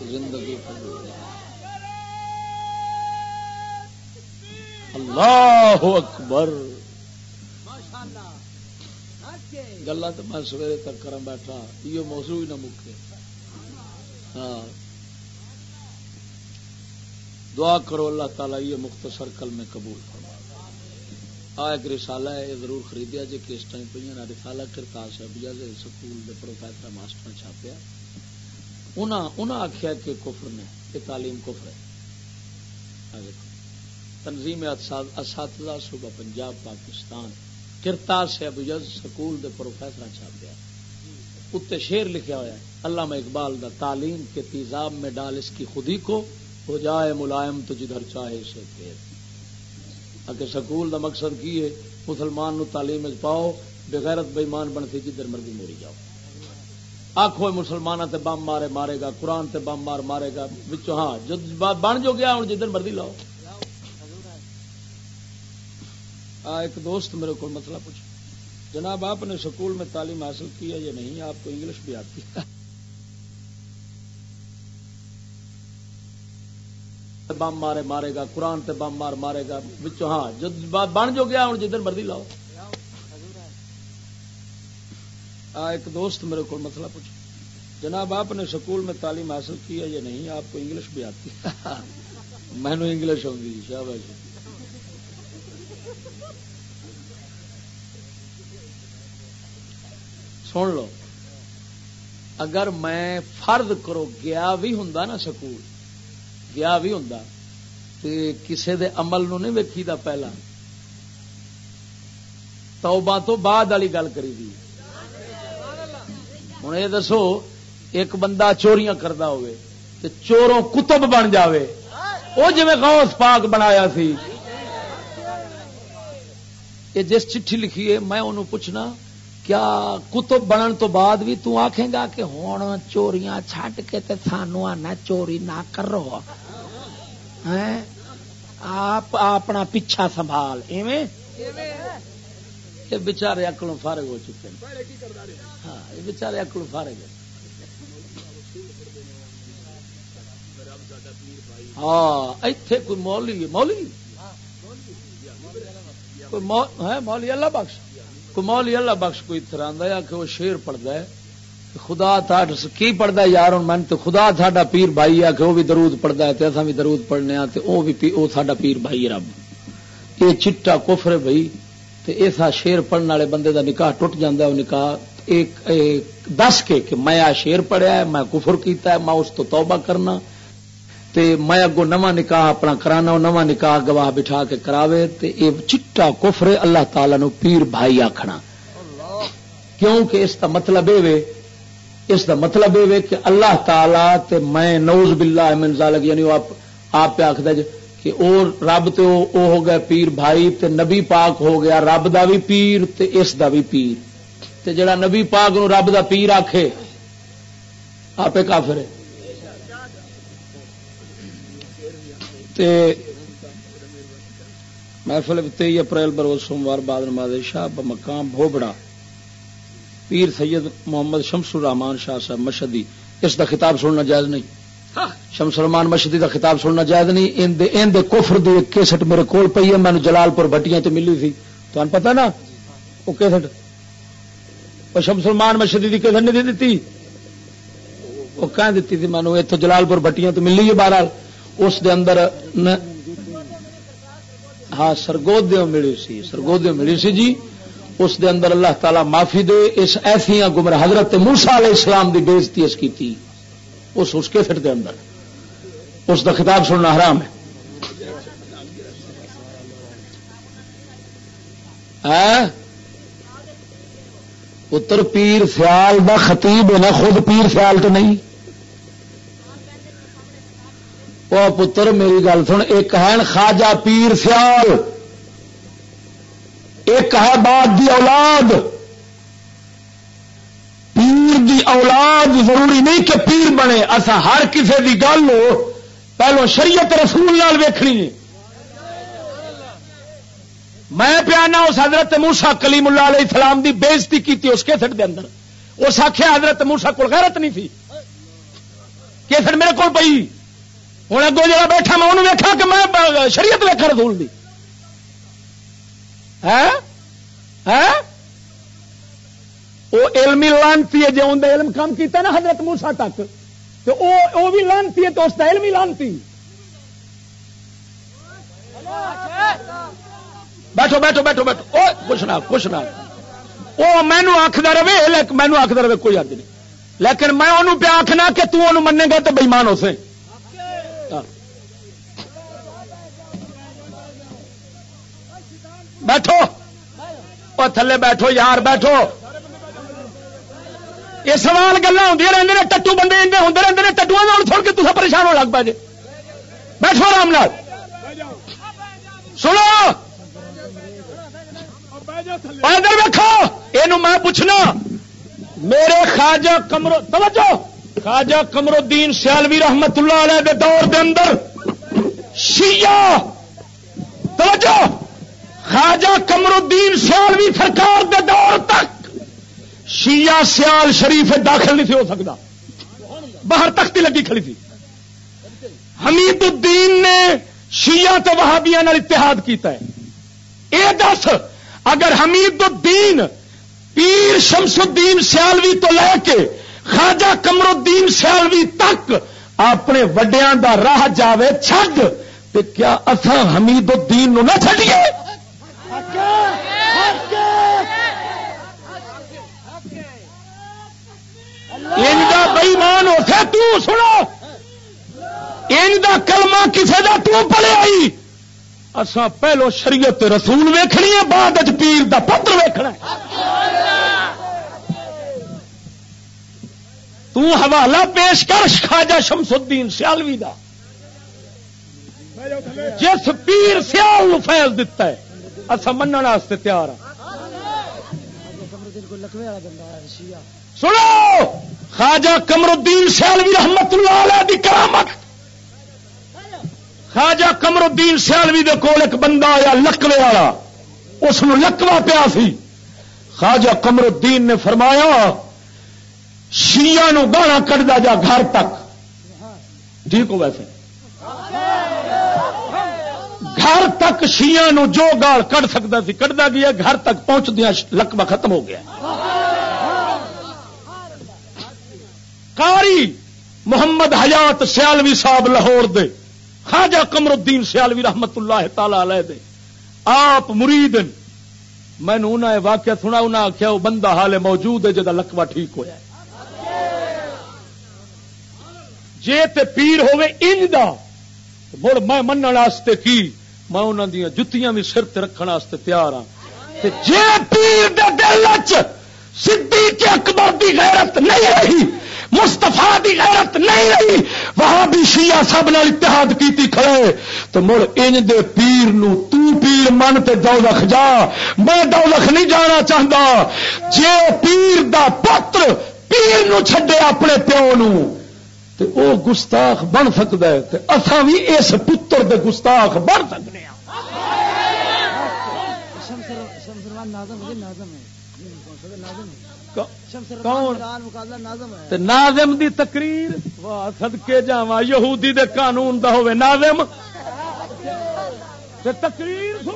زندگی اللہ اکبر۔ گلا تو میں سویرے تک کر بیٹھا۔ یہ موضوع ہی نہ مکے۔ ہاں۔ دعا کرو اللہ تعالیٰ یہ مختصر کل میں قبول فرما آ ایک رسالہ ہے ضرور خریدیا جی کس ٹائم پہ نا رسالہ کرتا شبیا سکول کے پروفیسر ماسٹر چھاپیا۔ انہاں آخیا کہ کفر نے یہ تعلیم کفر ہے۔ تنظیم اساتذہ صوبہ پنجاب، پاکستان کرتا سے سکول دے پروفیسر چھاپ گیا اتنے شیر لکھا ہوا ہے، علامہ اقبال دا، تعلیم کے تیزاب میں ڈال اس کی خودی کو، ہو جائے ملائم تو جدھر چاہے سے پھر اگر سکول دا مقصد کی ہے، مسلمان نو تعلیم پاؤ، بغیرت بےمان بنتی جدھر مرضی موری جاؤ۔ آخو مسلمان تے بم مارے مارے گا، قرآن تے بم مار مارے گا ہاں بن جو گیا ہوں جدھر مرضی لاؤ۔ ایک دوست میرے کو مسئلہ پوچھ جناب، آپ نے سکول میں تعلیم حاصل کی ہے یا نہیں؟ آپ کو انگلش بھی آتی ہے۔ بم مارے مارے گا، قرآن تے بم مار مارے گا ہاں بن جو گیا، ہوں جدھر مرضی لاؤ۔ ایک دوست میرے کو مسئلہ پوچھ جناب، آپ نے سکول میں تعلیم حاصل کی ہے یا نہیں؟ آپ کو انگلش بھی آتی ہے۔ میں انگلش ہوگی شاہ سن لو، اگر میں فرد کرو گیا بھی ہوں نا سکول گیا بھی ہوں تو کسی دے عمل نو نہیں ویکھی دا پہلا توبہ تو بعد والی گل کری دی ہوں یہ دسو ایک بندہ چوریاں کرتا ہوئے تو چوروں کتب بن جاوے وہ جی غوث پاک بنایا سی یہ جس چٹھی لکھی ہے میں انہوں پوچھنا کیا کتب بنن تو بعد بھی تو آکھیں گا کہ ہوں چوریاں چھٹ کے تے سانو آنا چوری نہ کرو آپ اپنا پیچھا سنبھال ایویں یہ بچارے اکلوں فارغ ہو چکے ہیں ہاں یہ بچارے اکلوں فارغ ہیں ہاں اتے کوئی مولی مولی کوئی مولی اللہ بخش کمال اللہ بخش کوئی طرح ہے کہ وہ شیر پڑھتا ہے خدا تھا کی پڑھتا یار؟ من تو خدا تھا پیر بھائی ہے کہ وہ بھی درود پڑھتا ہے اصا بھی درود پڑھنے وہ بھی وہ سا پیر بھائی رب۔ یہ چٹا کفر بھائی ایسا شیر پڑھنے والے بندے دا نکاح ٹوٹ جا وہ نکاح ایک دس کے کہ میں آ شیر پڑھیا ہے میں کفر کیتا ہے میں اس تو توبہ کرنا۔ تے میں اگو نواں نکاح اپنا کرانا نواں نکاح گواہ بٹھا کے کراوے۔ تے اے چٹا کفر اللہ تعالی نو پیر بھائی آکھنا۔ کیونکہ اس دا مطلب اے اس دا مطلب اے کہ اللہ تعالی تے میں نوز باللہ من ذالک یعنی آپ آپ پہ آکھدا جے کہ او رب تے او, او ہو گیا پیر بھائی تے نبی پاک ہو گیا رب دا بھی پیر تے اس دا بھی پیر۔ تے جڑا نبی پاک نو رب دا پیر آکھے آپ کافر ہے محفل تئی اپریل بروز سوموار بعد نماز شاہ مقام بھوبڑا۔ پیر سید محمد شمس الرحمان شاہ صاحب مشدی اس دا خطاب سننا جائز نہیں۔ شمس الرحمان مشدی دا خطاب سننا جائز نہیں۔ ان دے ان دے کفر دی ایک کیسٹ میرے کول پئی ہے میں جلال پور بٹیاں تو ملی تھی۔ تو ان پتہ نا؟ وہ کیسٹ۔ وہ شمس الرحمان مشدی دی کیسٹ نہیں دیتی۔ وہ کہہ دیتی تھی میں نے جلال پور بٹیاں تو ملی ہے بہرحال۔ اس دے اندر ہاں سرگود ملی سی سرگود ملی سی جی۔ اس دے اندر اللہ تعالی معافی دے، اس ایسی گمر حضرت موسا علیہ السلام کی بےزتی اس کی تھی۔ اس اس کے سٹ دے اندر۔ اس دا خطاب سننا حرام ہے۔ پتر پیر سیال دا خطیب ہے نا، خود پیر سیال تو نہیں۔ وہ پتر، میری گل سن، ایک ہے خواجہ پیر سیال ایک ہے باد دی اولاد۔ پیر دی اولاد ضروری نہیں کہ پیر بنے۔ اصا ہر کسی دی گل پہلو شریعت رسول لال ویکنی میں پیانا اس حضرت موسا کلیم اللہ علیہ السلام دی بےزتی کی اس کیسٹ دے اندر۔ اس آخیا حضرت موسا کو غیرت نہیں تھی۔ کیسٹ میرے کو پی ہوں اگو جا بیٹھا میں انہوں ویکا کہ میں شریعت ویکا رسول دی۔ وہ علمی لانتی ہے جی اندر علم کام کیتا نا حضرت موسا تک تو وہ بھی لانتی ہے تو اس کا علم ہی لانتی بیٹھو بیٹھو بیٹھو بیٹھو کچھ نہ کچھ نہ وہ مینو آخر رہے لیکن مینو آخر رہے کوئی حد نہیں لیکن میں انہوں پہ آخنا کہ تمہیں منے گا تو بےمان ہو سکے بیٹھو اور تھلے بیٹھو، یار بیٹھو۔ یہ سوال گلا ہوں رہتے ہیں ٹٹو بندے ہوں رہتے ہیں ٹٹو چھوڑ کے تصا پریشان ہو لگ پا جی بیٹھو آرام نال۔ سنو۔ ادھر ویکو یہ میں پوچھنا، میرے خواجہ کمرو، توجہ۔ خواجہ کمر الدین سیالوی رحمت اللہ علیہ دے دور دے اندر شیعہ، توجہ۔ خواجہ کمر الدین سیالوی سرکار دے دور تک شیعہ سیال شریف داخل نہیں ہو سکتا۔ باہر تختی لگی کھڑی تھی حمید الدین نے شیعہ تو وہابیاں اتحاد کیتا ہے۔ اے دس، اگر حمید الدین پیر شمس الدین سیالوی تو لے کے خواجہ کمر الدین سیالوی تک اپنے وڈیا دا راہ جاوے چھڈ، تے کیا اصا حمید الدین نو نہ بئیمان اٹھے تو سنو۔ ان دا کلمہ کسے دا تو پڑے آئی۔ اسا پہلو شریعت رسول ویکھنی ہے، بعد پیر دا پتر ویکھنا تو حوالہ پیش کر، خواجہ شمس الدین سیالوی دا۔ جس پیر سیال فیض دتا ہے۔ اصا من تیار ہاں۔ سنو! خواجہ کمر الدین سیالوی رحمت اللہ علیہ دی کرامت۔ خواجہ کمر الدین سیالوی دے کول ایک بندہ آیا لکوے والا۔ اس لکوا پیا سی۔ خواجہ کمر الدین نے فرمایا شیا گانا کٹتا جا گھر تک۔ ٹھیک ہو ویسے۔ گھر تک شیا جو گال کٹ سکتا سی کٹتا گیا گھر تک پہنچ دیا لکوا ختم ہو گیا۔ کاری محمد حیات سیالوی صاحب لاہور دے، خواجہ کمر الدین سیالوی رحمت اللہ تعالی علیہ دے۔ آپ مرید میں نے واقعہ سنا انہیں آخیا وہ بندہ حال موجود ہے جا لکوا ٹھیک ہوا جے تے پیر ہوے انج دا، مڑ میں من واسطے کی میں انہوں دیا جتیاں بھی سر رکھنے تیار ہاں۔ جے پیر دے دل صدیق اکبر دی غیرت نہیں رہی مستفا دی غیرت نہیں رہی وہاں بھی شیعہ سب نال اتحاد کیتی کھڑے تو مڑ ان دے پیر نو تو پیر من تے دولخ جا۔ میں دولخ نہیں جانا چاہتا جے پیر دا پتر پیر نو چھڈے اپنے پیو نو۔ تے او گستاخ بن سکتا ہے تے اساں بھی اس پتر دے گستاخ بن سکنے ہاں۔ ناظم دی تقریر؟ واہ سدکے جا یہودی دے قانون دا ہوے ناظم۔ تقریر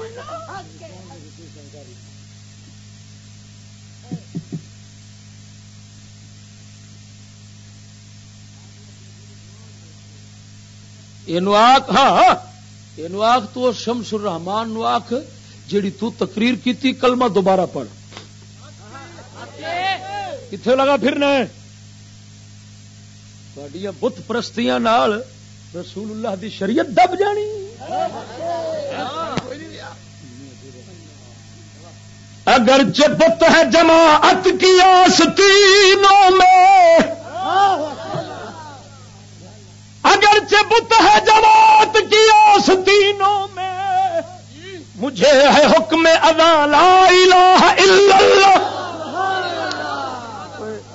آخ ہاں, ہاں، یہ آخ تو شمس الرحمان نو آخ جیڑی تو تقریر کی کلمہ دوبارہ پڑھ۔ کتنے لگا پھرنا ہے؟ بت پرستیاں نال رسول اللہ دی شریعت دب جانی۔ اگر چپت ہے جماعت کی آستینوں میں۔ اگر چپت ہے جماعت کی اس آستینوں میں مجھے ہے حکم ادا لا الہ الا اللہ۔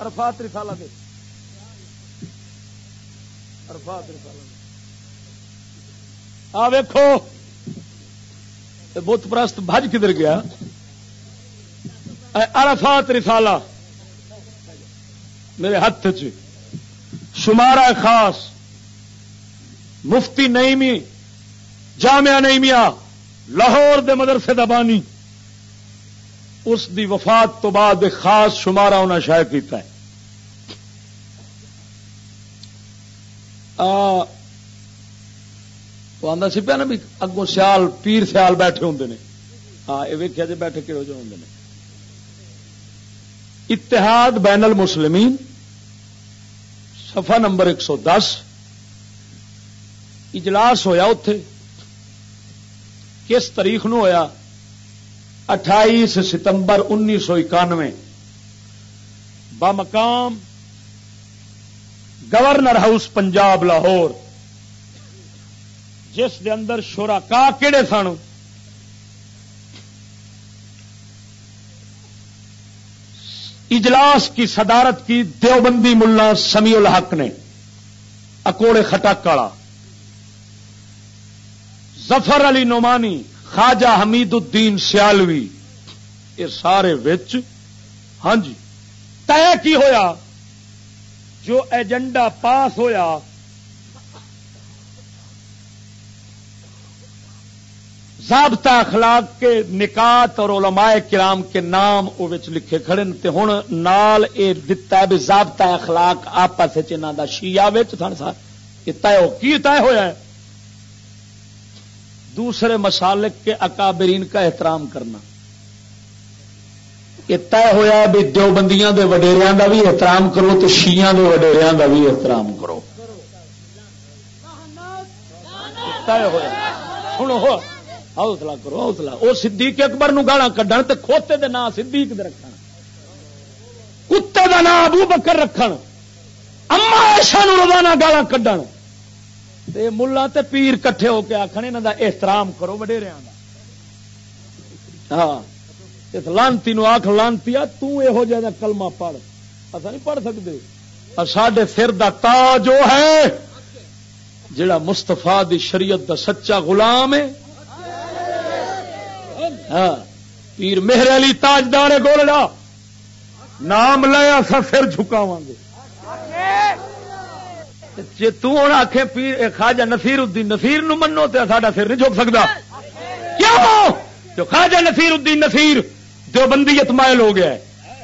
عرفات رسالہ دے۔ عرفات رسالہ آ ویکھو بت پرست بج کدھر گیا؟ عرفات رسالہ۔ میرے ہاتھ چ شمارا خاص۔ مفتی نئیمی جامعہ نئیمیا لاہور دے مدرسے دا بانی۔ اس دی وفات تو بعد خاص شمارا انہیں شائع کیتا ہے۔ آدھا سی پیا نا بھی اگوں سیال، پیر سیال بیٹھے ہوں نے۔ ہاں یہ ویکیا جی بیٹھے کہو جو ہوں اتحاد بین المسلمین، صفحہ نمبر ایک سو دس۔ اجلاس ہویا اتے کس تاریخ نو ہویا؟ اٹھائیس ستمبر انیس سو اکانوے۔ بمقام گورنر ہاؤس پنجاب لاہور۔ جس دے اندر شورا کا کہڑے سن؟ اجلاس کی صدارت کی دیوبندی ملا سمیع الحق نے۔ اکوڑے خٹک والا۔ ظفر علی نعمانی، خواجہ حمید الدین سیالوی، یہ سارے وچ ہاں جی طے کی ہویا؟ جو ایجنڈا پاس ہویا، ضابطہ اخلاق کے نکات اور علماء کرام کے نام وہ لکھے کھڑے تے ہوں نال اے دتا بھی ضابطہ اخلاق آپس دا شیعہ سن سر یہ طے کی طے ہوا ہے؟ دوسرے مسالک کے اکابرین کا احترام کرنا۔ یہ طے ہوا بھی دیوبندیاں دے وڈیریاں دا بھی احترام کرو تو شیعہ دے وڈیریاں دا بھی احترام کرو۔ طے ہوا سنو ہو، حوصلہ کرو، حوصلہ۔ وہ صدیق اکبر نو گالا کڈن تے کھوتے دے نام صدیق دے رکھن۔ کتے دا نام ابو بکر رکھن۔ اما ایشا نو روزانہ گالا کڈن۔ تے ملا تے پیر کٹھے ہو کے آخر یہاں دا احترام کرو وڈیریا ہاں اس لانتی نو آخ لانتی تہو جہ کلمہ پڑھ۔ اصا نہیں پڑھ سکتے سڈے سر دا تاج وہ ہے، جڑا مستفا دی شریعت دا سچا غلام ہے۔ ہاں پیر مہر علی تاجدار گولڑا۔ نام لیا سا سر جھکاو گے۔ جی توں آخ پیر خواجہ نفیر الدین نفیر نو منو تو ساڈا سر نہیں جھک سکتا کیوں؟ جو خواجہ نفیر الدین نفیر جو بندیت مائل ہو گیا ہے،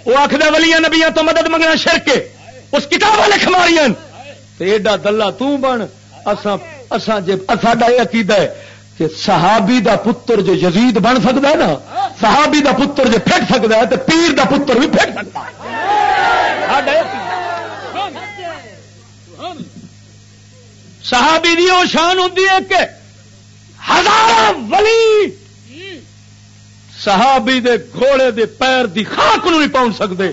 وہ آخر ولیاں نبیاں تو مدد منگنا شرک اس کتاب لکھ ماری ایڈا دلہ تن اصا جی ساڈا یہ عقیدہ ہے کہ صحابی دا پتر جو یزید بن سکتا ہے نا، صحابی دا پتر جو پھٹ سکتا ہے تو پیر دا پتر بھی پھٹ سکتا ہے۔ صحابی دی وہ شان ہوتی ہے کہ ہزار ولی صحابی دے گھوڑے دے پیر دی خاک نو نہیں پہنچ سکتے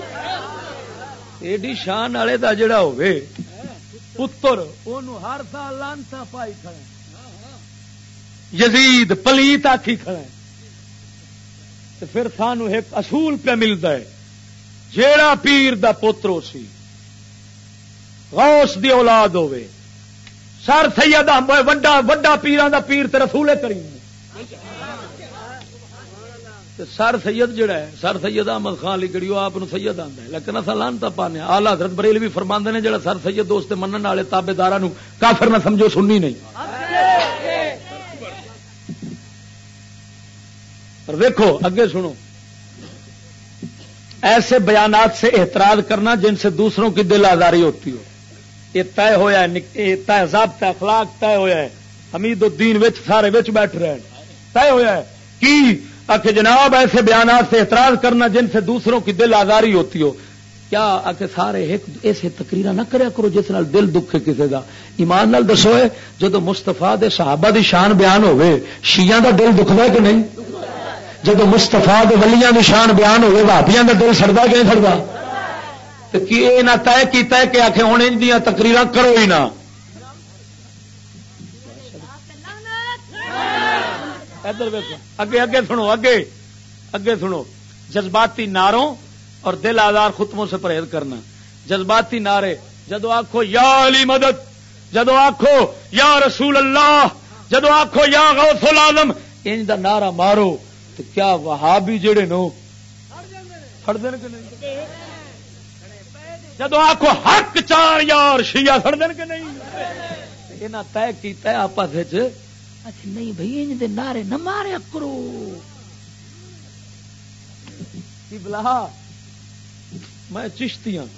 ایڈی شان والے دا جڑا ہوئے پتر ہر سال لانتا پائی کھڑے یزید، پلیت آخی کھڑا ہے۔ تو پھر سانو ایک اصول پہ ملتا ہے، جیڑا پیر دا پوترو سی، غوث دی اولاد ہوے سر سید وڈا وڈا پیران دا پیر تے رسول کریم سر سید جڑا ہے، سر سید احمد خان علی گڑی آپ سید آتا ہے۔ لیکن اصل لانتا پانے آلہ حضرت بریل بھی فرما نے، جڑا سر سید دوست منن والے تابے دار کافر نہ سمجھو سننی نہیں۔ دیکھو اگے سنو۔ ایسے بیانات سے احتراج کرنا جن سے دوسروں کی دل آزاری ہوتی ہو۔ یہ طے ہوا طے ضابطہ اخلاق طے ہوا ہے۔ حمید الدین وچ سارے وچ بیٹھ رہے ہیں۔ طے ہوا ہے کی کہ جناب ایسے بیانات سے اعتراض کرنا جن سے دوسروں کی دل آزاری ہوتی ہو۔ کیا آ کے سارے ایسے تقریر نہ کریا کرو جس نال دل دکھے کسی کا ایمان نال دسو جدو مستفا دے صحابہ دی شان بیان ہوئے شیعہ دا دل دکھتا کہ نہیں؟ جب مستفا ولیاں نشان بیان ہوئے بھابیاں کا دل سڑتا کہ نہیں سڑتا نہ طے کیا کہ آخر ہوں ان تقریر کرو ہی نہ۔ اگے اگے سنو، اگے اگے سنو۔ جذباتی ناروں اور دل آزار ختموں سے پرہیز کرنا۔ جذباتی نعرے، جدو آخو یا علی مدد، جدو آخو یا رسول اللہ، جدو آخو یا غوث العالم ان دا نعرہ مارو۔ تو کیا وہابی جڑے نو فڑ دین کہ نہیں؟ جدو آخو حق چار یار شیا فڑ دین کہ نہیں؟ یہاں طے کیا آپس نہیں بھائی ان دے نعرے نہ مارے کرو۔ بلا میں چشتی ہوں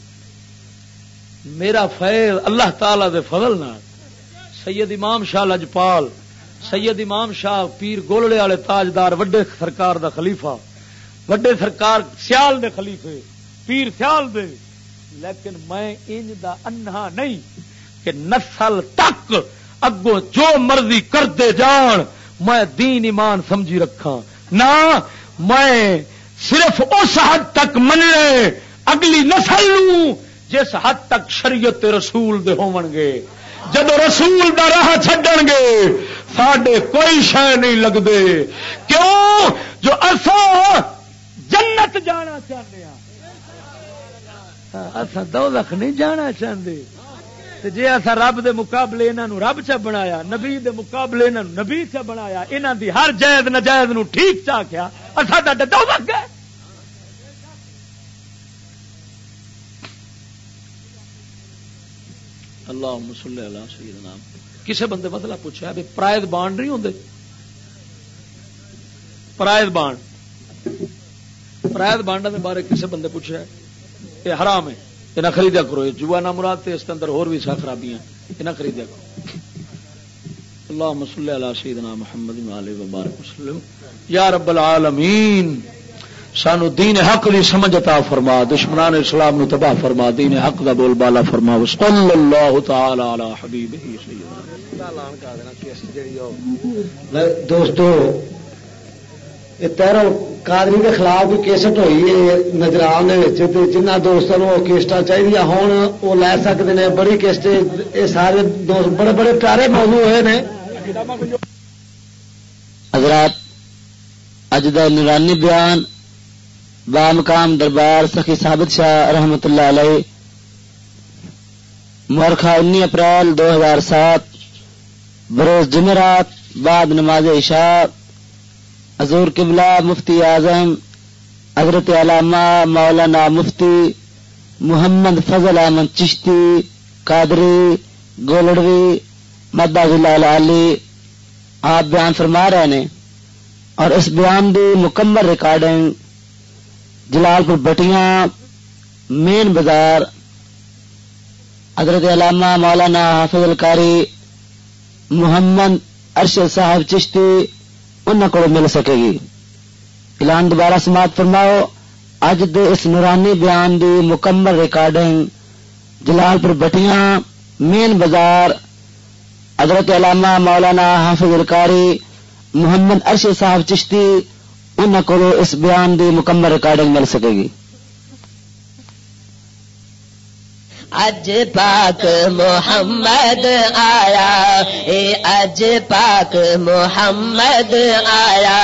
میرا فیض اللہ تعالی دے فضل نہ سید امام شاہ لجپال سید امام شاہ پیر گولڑے والے تاجدار وڈے سرکار دا خلیفہ وڈے سرکار سیال دے خلیفے پیر سیال دے۔ لیکن میں انج دا انہا نہیں کہ نسل تک اگو جو مرضی کرتے جان، میں دین ایمان سمجھی رکھا نہ، میں صرف اس حد تک مننے اگلی نسل جس حد تک شریعت رسول دے ہون گے۔ جب رسول دا راہ چڈن گے، ساڈے کوئی شہ نہیں لگتے کیوں؟ جو اصا جنت جانا چاہتے ہیں اصا دو لکھ نہیں جانا چاہتے جی اصا رب دے مقابلے انہوں رب چ بنایا، نبی دے مقابلے انہوں نبی چ بنایا انہوں دی ہر جائز نجائز نو ٹھیک چا کیا اصا دو لگ گئے اللہ مسلح اللہ سیدنا۔ کسے بندے مطلب پوچھا بھی پرائد بانڈ نہیں ہوں پرائد بانڈ۔ پرائد بانڈ کے بارے کسے بندے پوچھا یہ حرام ہے۔ یہ نہ خریدا کرو، یہ جوا نہ مراد تے اس کے اندر اور بھی سا خرابیاں۔ یہ نہ خریدا کرو۔ اللہ مسل اللہ سیدنا محمد وبارک وسلم۔ یا رب العالمین، سانو دین حق دی سمجھ عطا فرما، دشمنان اسلام نو تباہ فرما، دین حق دا بول بالا فرما۔ صلی اللہ تعالی علی حبیبہ سیدنا۔ دوستو تیرو کادری کے خلاف بھی کیسٹ ہوئی ہے نجران جنہ دوستوں کو کیسٹا چاہیے ہوں وہ لے سکتے ہیں بڑی کیسٹ یہ سارے دوست بڑے بڑے پیارے موضوع ہوئے ہیں حضرات اج دا نورانی بیان بامقام دربار سخی ثابت شاہ رحمت اللہ علیہ مورخا انی اپریل دو ہزار سات بروز جمعرات بعد نماز عشاء حضور قبلہ مفتی اعظم، حضرت علامہ مولانا مفتی محمد فضل احمد چشتی، قادری، گولڑوی مدا علی، آپ بیان فرما رہے ہیں اور اس بیان دی مکمل ریکارڈنگ جلال پور بٹیاں، مین بازار، حضرت علامہ مولانا حافظ الکاری محمد ارشد صاحب چشتی ان کو مل سکے گی۔ اعلان دوبارہ سماعت فرماؤ، اج دے اس نورانی بیان دی مکمل ریکارڈنگ جلال پور بٹیاں مین بازار حضرت علامہ مولانا حافظ الکاری محمد ارشد صاحب چشتی، ان کو اس بیان دی مکمل ریکارڈنگ مل سکے گی۔ اج پاک محمد آیا، اے اج پاک محمد آیا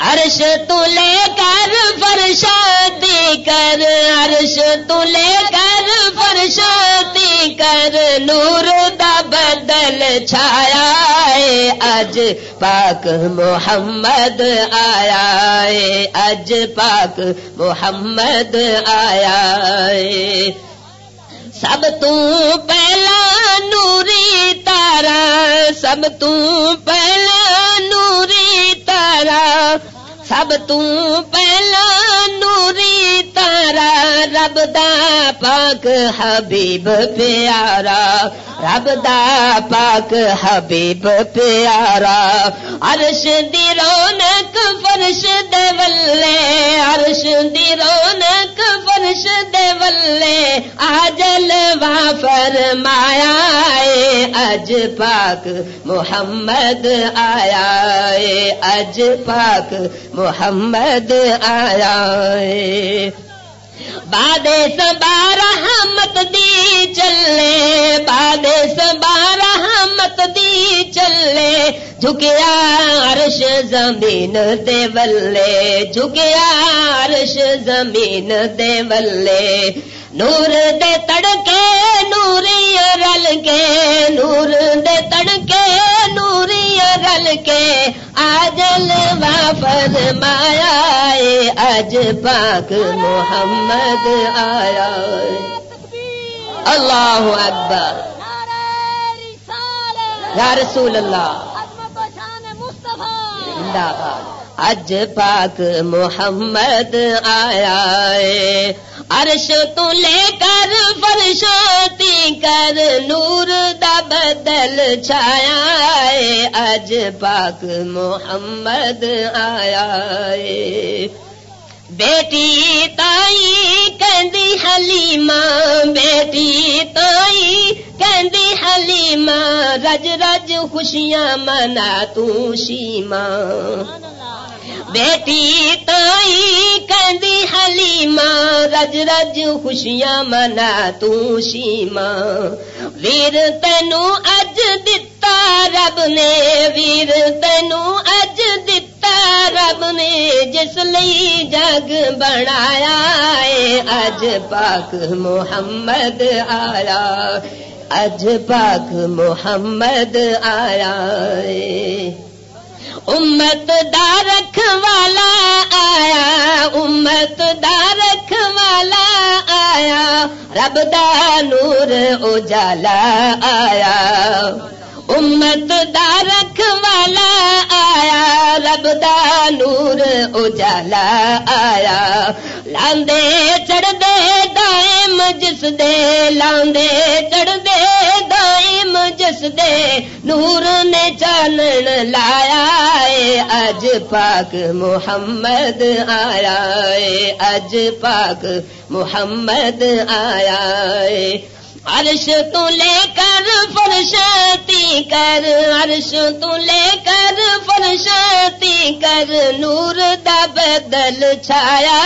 عرش تو لے کر فرشادی کر، عرش تو لے کر فرشادی کر، نور دا بدل چھایا ہے اج پاک محمد آیا ہے اج پاک محمد آیا ہے سب تو پہلا نوری تارا سب تو پہلا نوری تارا۔ سب تو نوری تارا، رب دا پاک حبیب پیارا۔ رب دا پاک حبیب پیارا۔ عرش دی رونق فرش دے ولے، عرش دی رونق فرش دے ولے۔ آجل وا فرمایا، اے اج پاک محمد آیا۔ اے اج پاک محمد آیا باد سبار رحمت دی چلے باد سبار رحمت دی چلے جھکیا عرش زمین دے بلے جھکیا عرش زمین دے بلے نور دے تڑکے نوری رل کے نور دے تڑکے نوری رل کے۔ آجل وافر مایا اج پاک محمد آیا اللہ اکبر۔ یا رسول اللہ۔ اج پاک محمد آیا عرش تو لے کر فرشوتی کر نور دا بدل چھایا ہے اج پاک محمد آیا ہے بیٹی تائی کہندی حلیمہ بیٹی تائی کہندی حلیمہ رج رج خوشیاں منا تو شیماں بیٹی تائی کہندی حلیمہ، رج رج خوشیاں منا تیما ویر تینو اج دتا رب نے، ویر تینو اج دتا رب نے۔ جس لئی جگ بنایا ہے اج پاک محمد آیا۔ اج پاک محمد آیا امت دا رکھ والا آیا، امت دا رکھ والا آیا، رب دا نور اجالا آیا۔ امت دا رکھ والا آیا، رب دا نور اجالا آیا۔ لاندے چڑھ دے دائم، جس دے لاندے چڑھ دے جس دے نور نے چانن لایا اج پاک محمد آیا اج پاک محمد آیا عرش تو لے کر فرشاتی کر، عرش تو لے کر فرشاتی کر، نور دا بدل چھایا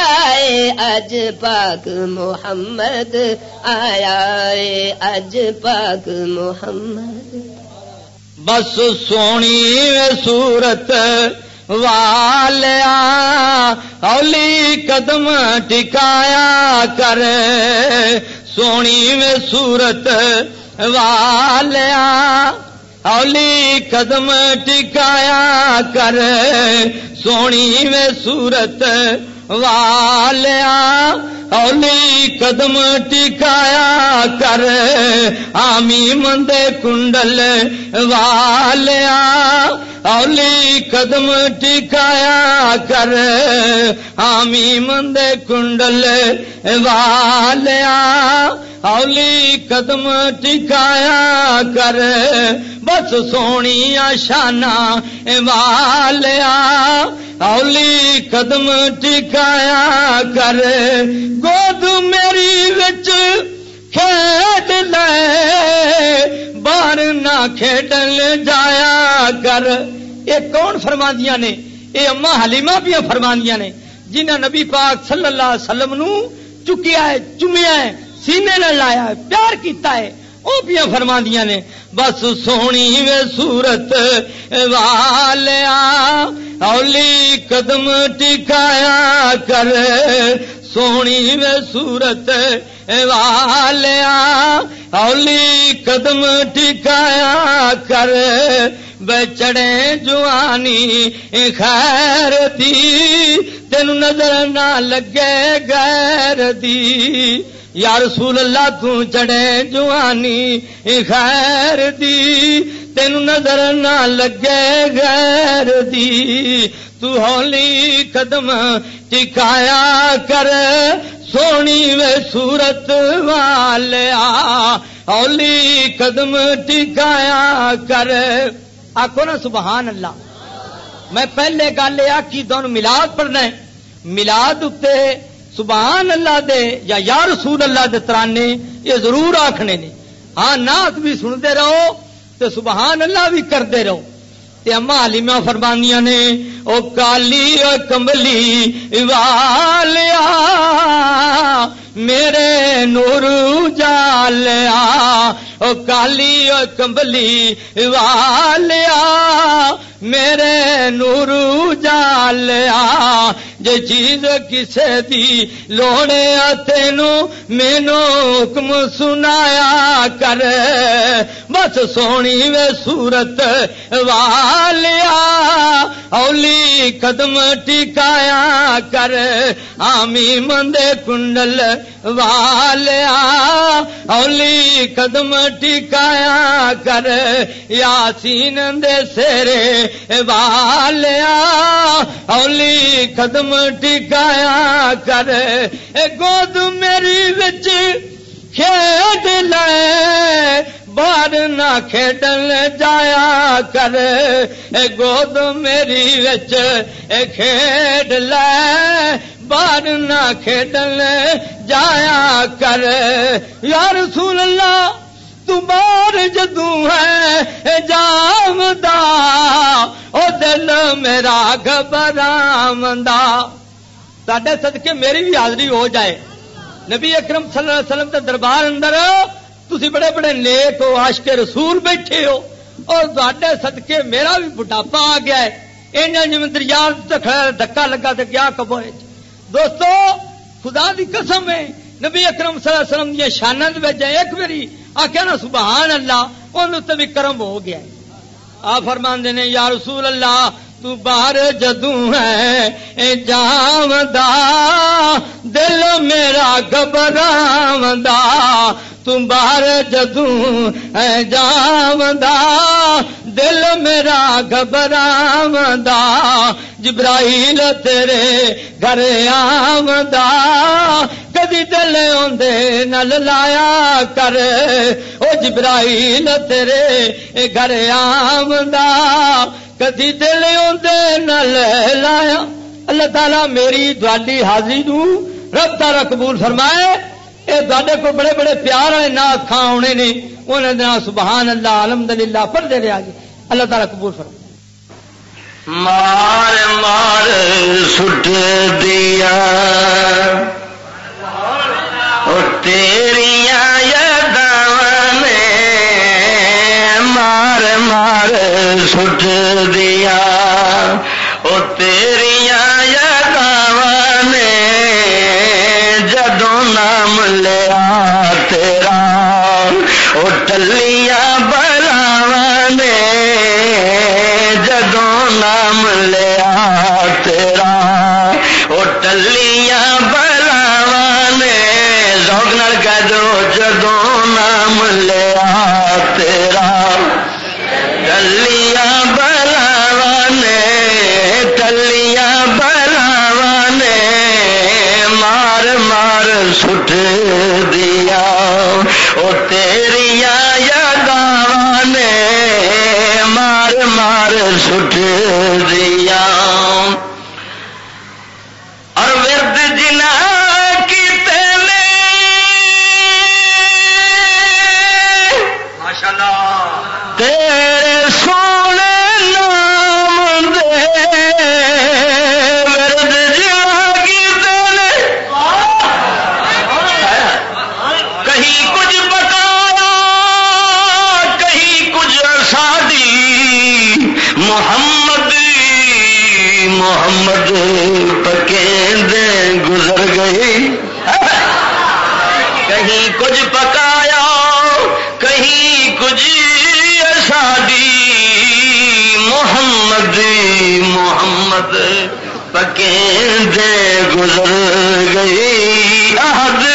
اج پاک محمد آیا اج پاک محمد۔ بس سونی سورت والیا، اولی قدم ٹکایا کر سونی میں سورت والیا اولی قدم ٹکایا کر سونی میں سورت والیا اولی قدم ٹکایا کر، آمی مندے کنڈل والیا۔ اولی قدم ٹکایا کر، آمی مندے کنڈل والیا۔ اولی قدم ٹکایا کر، بس سونی شانا والیا۔ اولی قدم ٹکایا کر گود میری وچ کھیڈ لے، باہر نہ کھیڈن جایا کر۔ یہ کون فرماندیاں نے؟ یہ اما حلیمہ بھی فرماندیاں نے جنہ نبی پاک صلی اللہ علیہ وسلم نو چکیا ہے، چومیا ہے، سینے نہ لایا ہے، پیار کیتا ہے۔ وہ بھی فرماندیاں نے، بس سونی وے سورت والیا، اولی قدم ٹکایا کر، سونی وے سورت والیا، اولی قدم ٹکایا کر بچڑے جوانی خیر دی، تین نظر نہ لگے غیر دی۔ یا رسول اللہ تو چڑے جوانی خیر دی تین نظر نہ لگے غیر دی۔ تو ہولی قدم ٹکایا کر، سونی وے سورت والیا۔ ہولی قدم ٹکایا کر۔ آخو نا سبحان اللہ۔ میں پہلے گل یہ آکی دونوں ملاد پڑھنا ہے۔ ملاد اتنے سبحان اللہ دے یا یا رسول اللہ دے ترانے یہ ضرور آخنے نے۔ ہاں نات بھی سنتے رہو تو سبحان اللہ بھی کرتے رہو۔ تے اما علیما فرمانیاں نے، او کالی او کمبلی والیا میرے نور جالیا، او کالی او کمبلی والیا۔ میرے نور جالیا، جے چیز کسے دی لوڑے تینو مینو حکم سنایا کر۔ بس سونی وے سورت والیا، اولی قدم ٹکایا کر۔ آمی مندے کنڈل والیا، اولی قدم ٹکایا کر، یاسین دے سیرے والیا، اولی قدم ٹکایا کر، اے گود میری وچ کھیڈ لے، باہر نہ کھیڈن جایا کر، اے گود میری وچ اے کھیڈ لے باہر نہ کھیڈن جایا کر۔ یا رسول اللہ تمار جدو ہے جام دا او دل میرا گھبرام دا سڈے صدقے میری بھی حاضری ہو جائے۔ نبی اکرم صلی اللہ علیہ وسلم کے دربار اندر تھی بڑے بڑے نیک ہو عاشق رسول بیٹھے ہو۔ اور تے صدقے میرا بھی بڑھاپا آ گیا ہے۔ اینا جی دکا لگا تو گیا کبو دوستو، خدا دی قسم ہے، نبی اکرم صلی اللہ علیہ وسلم دیا شانہ دے ایک بری آخیا نا، سبحان اللہ ان بھی کرم ہو گیا آ فرمان دینے یا رسول اللہ تو باہر جدو ہے جام دل میرا گبرام دا تم جدو ہے جام دل میرا گھبرام جبرائیل تیرے گھر آم کدی دل آدھے نل لایا کر او جبرائیل تیرے گھر آم کدی دل آدھے نل لایا۔ اللہ تعالیٰ میری دوالی حاضری نو رب تارا قبول فرمائے۔ یہ تے کو بڑے بڑے پیار والے نات کھا آنے نے۔ انہوں سبحان اللہ الحمد للہ پڑھتے رہا جی۔ اللہ تعالیٰ قبول فرمائے۔ مار مار سٹ دیا۔ تیریا یاداں مار مار سٹ دیا او تیریا سٹ دیا او تیریا یاداں نے مار مار سٹ دے گزر دکھیا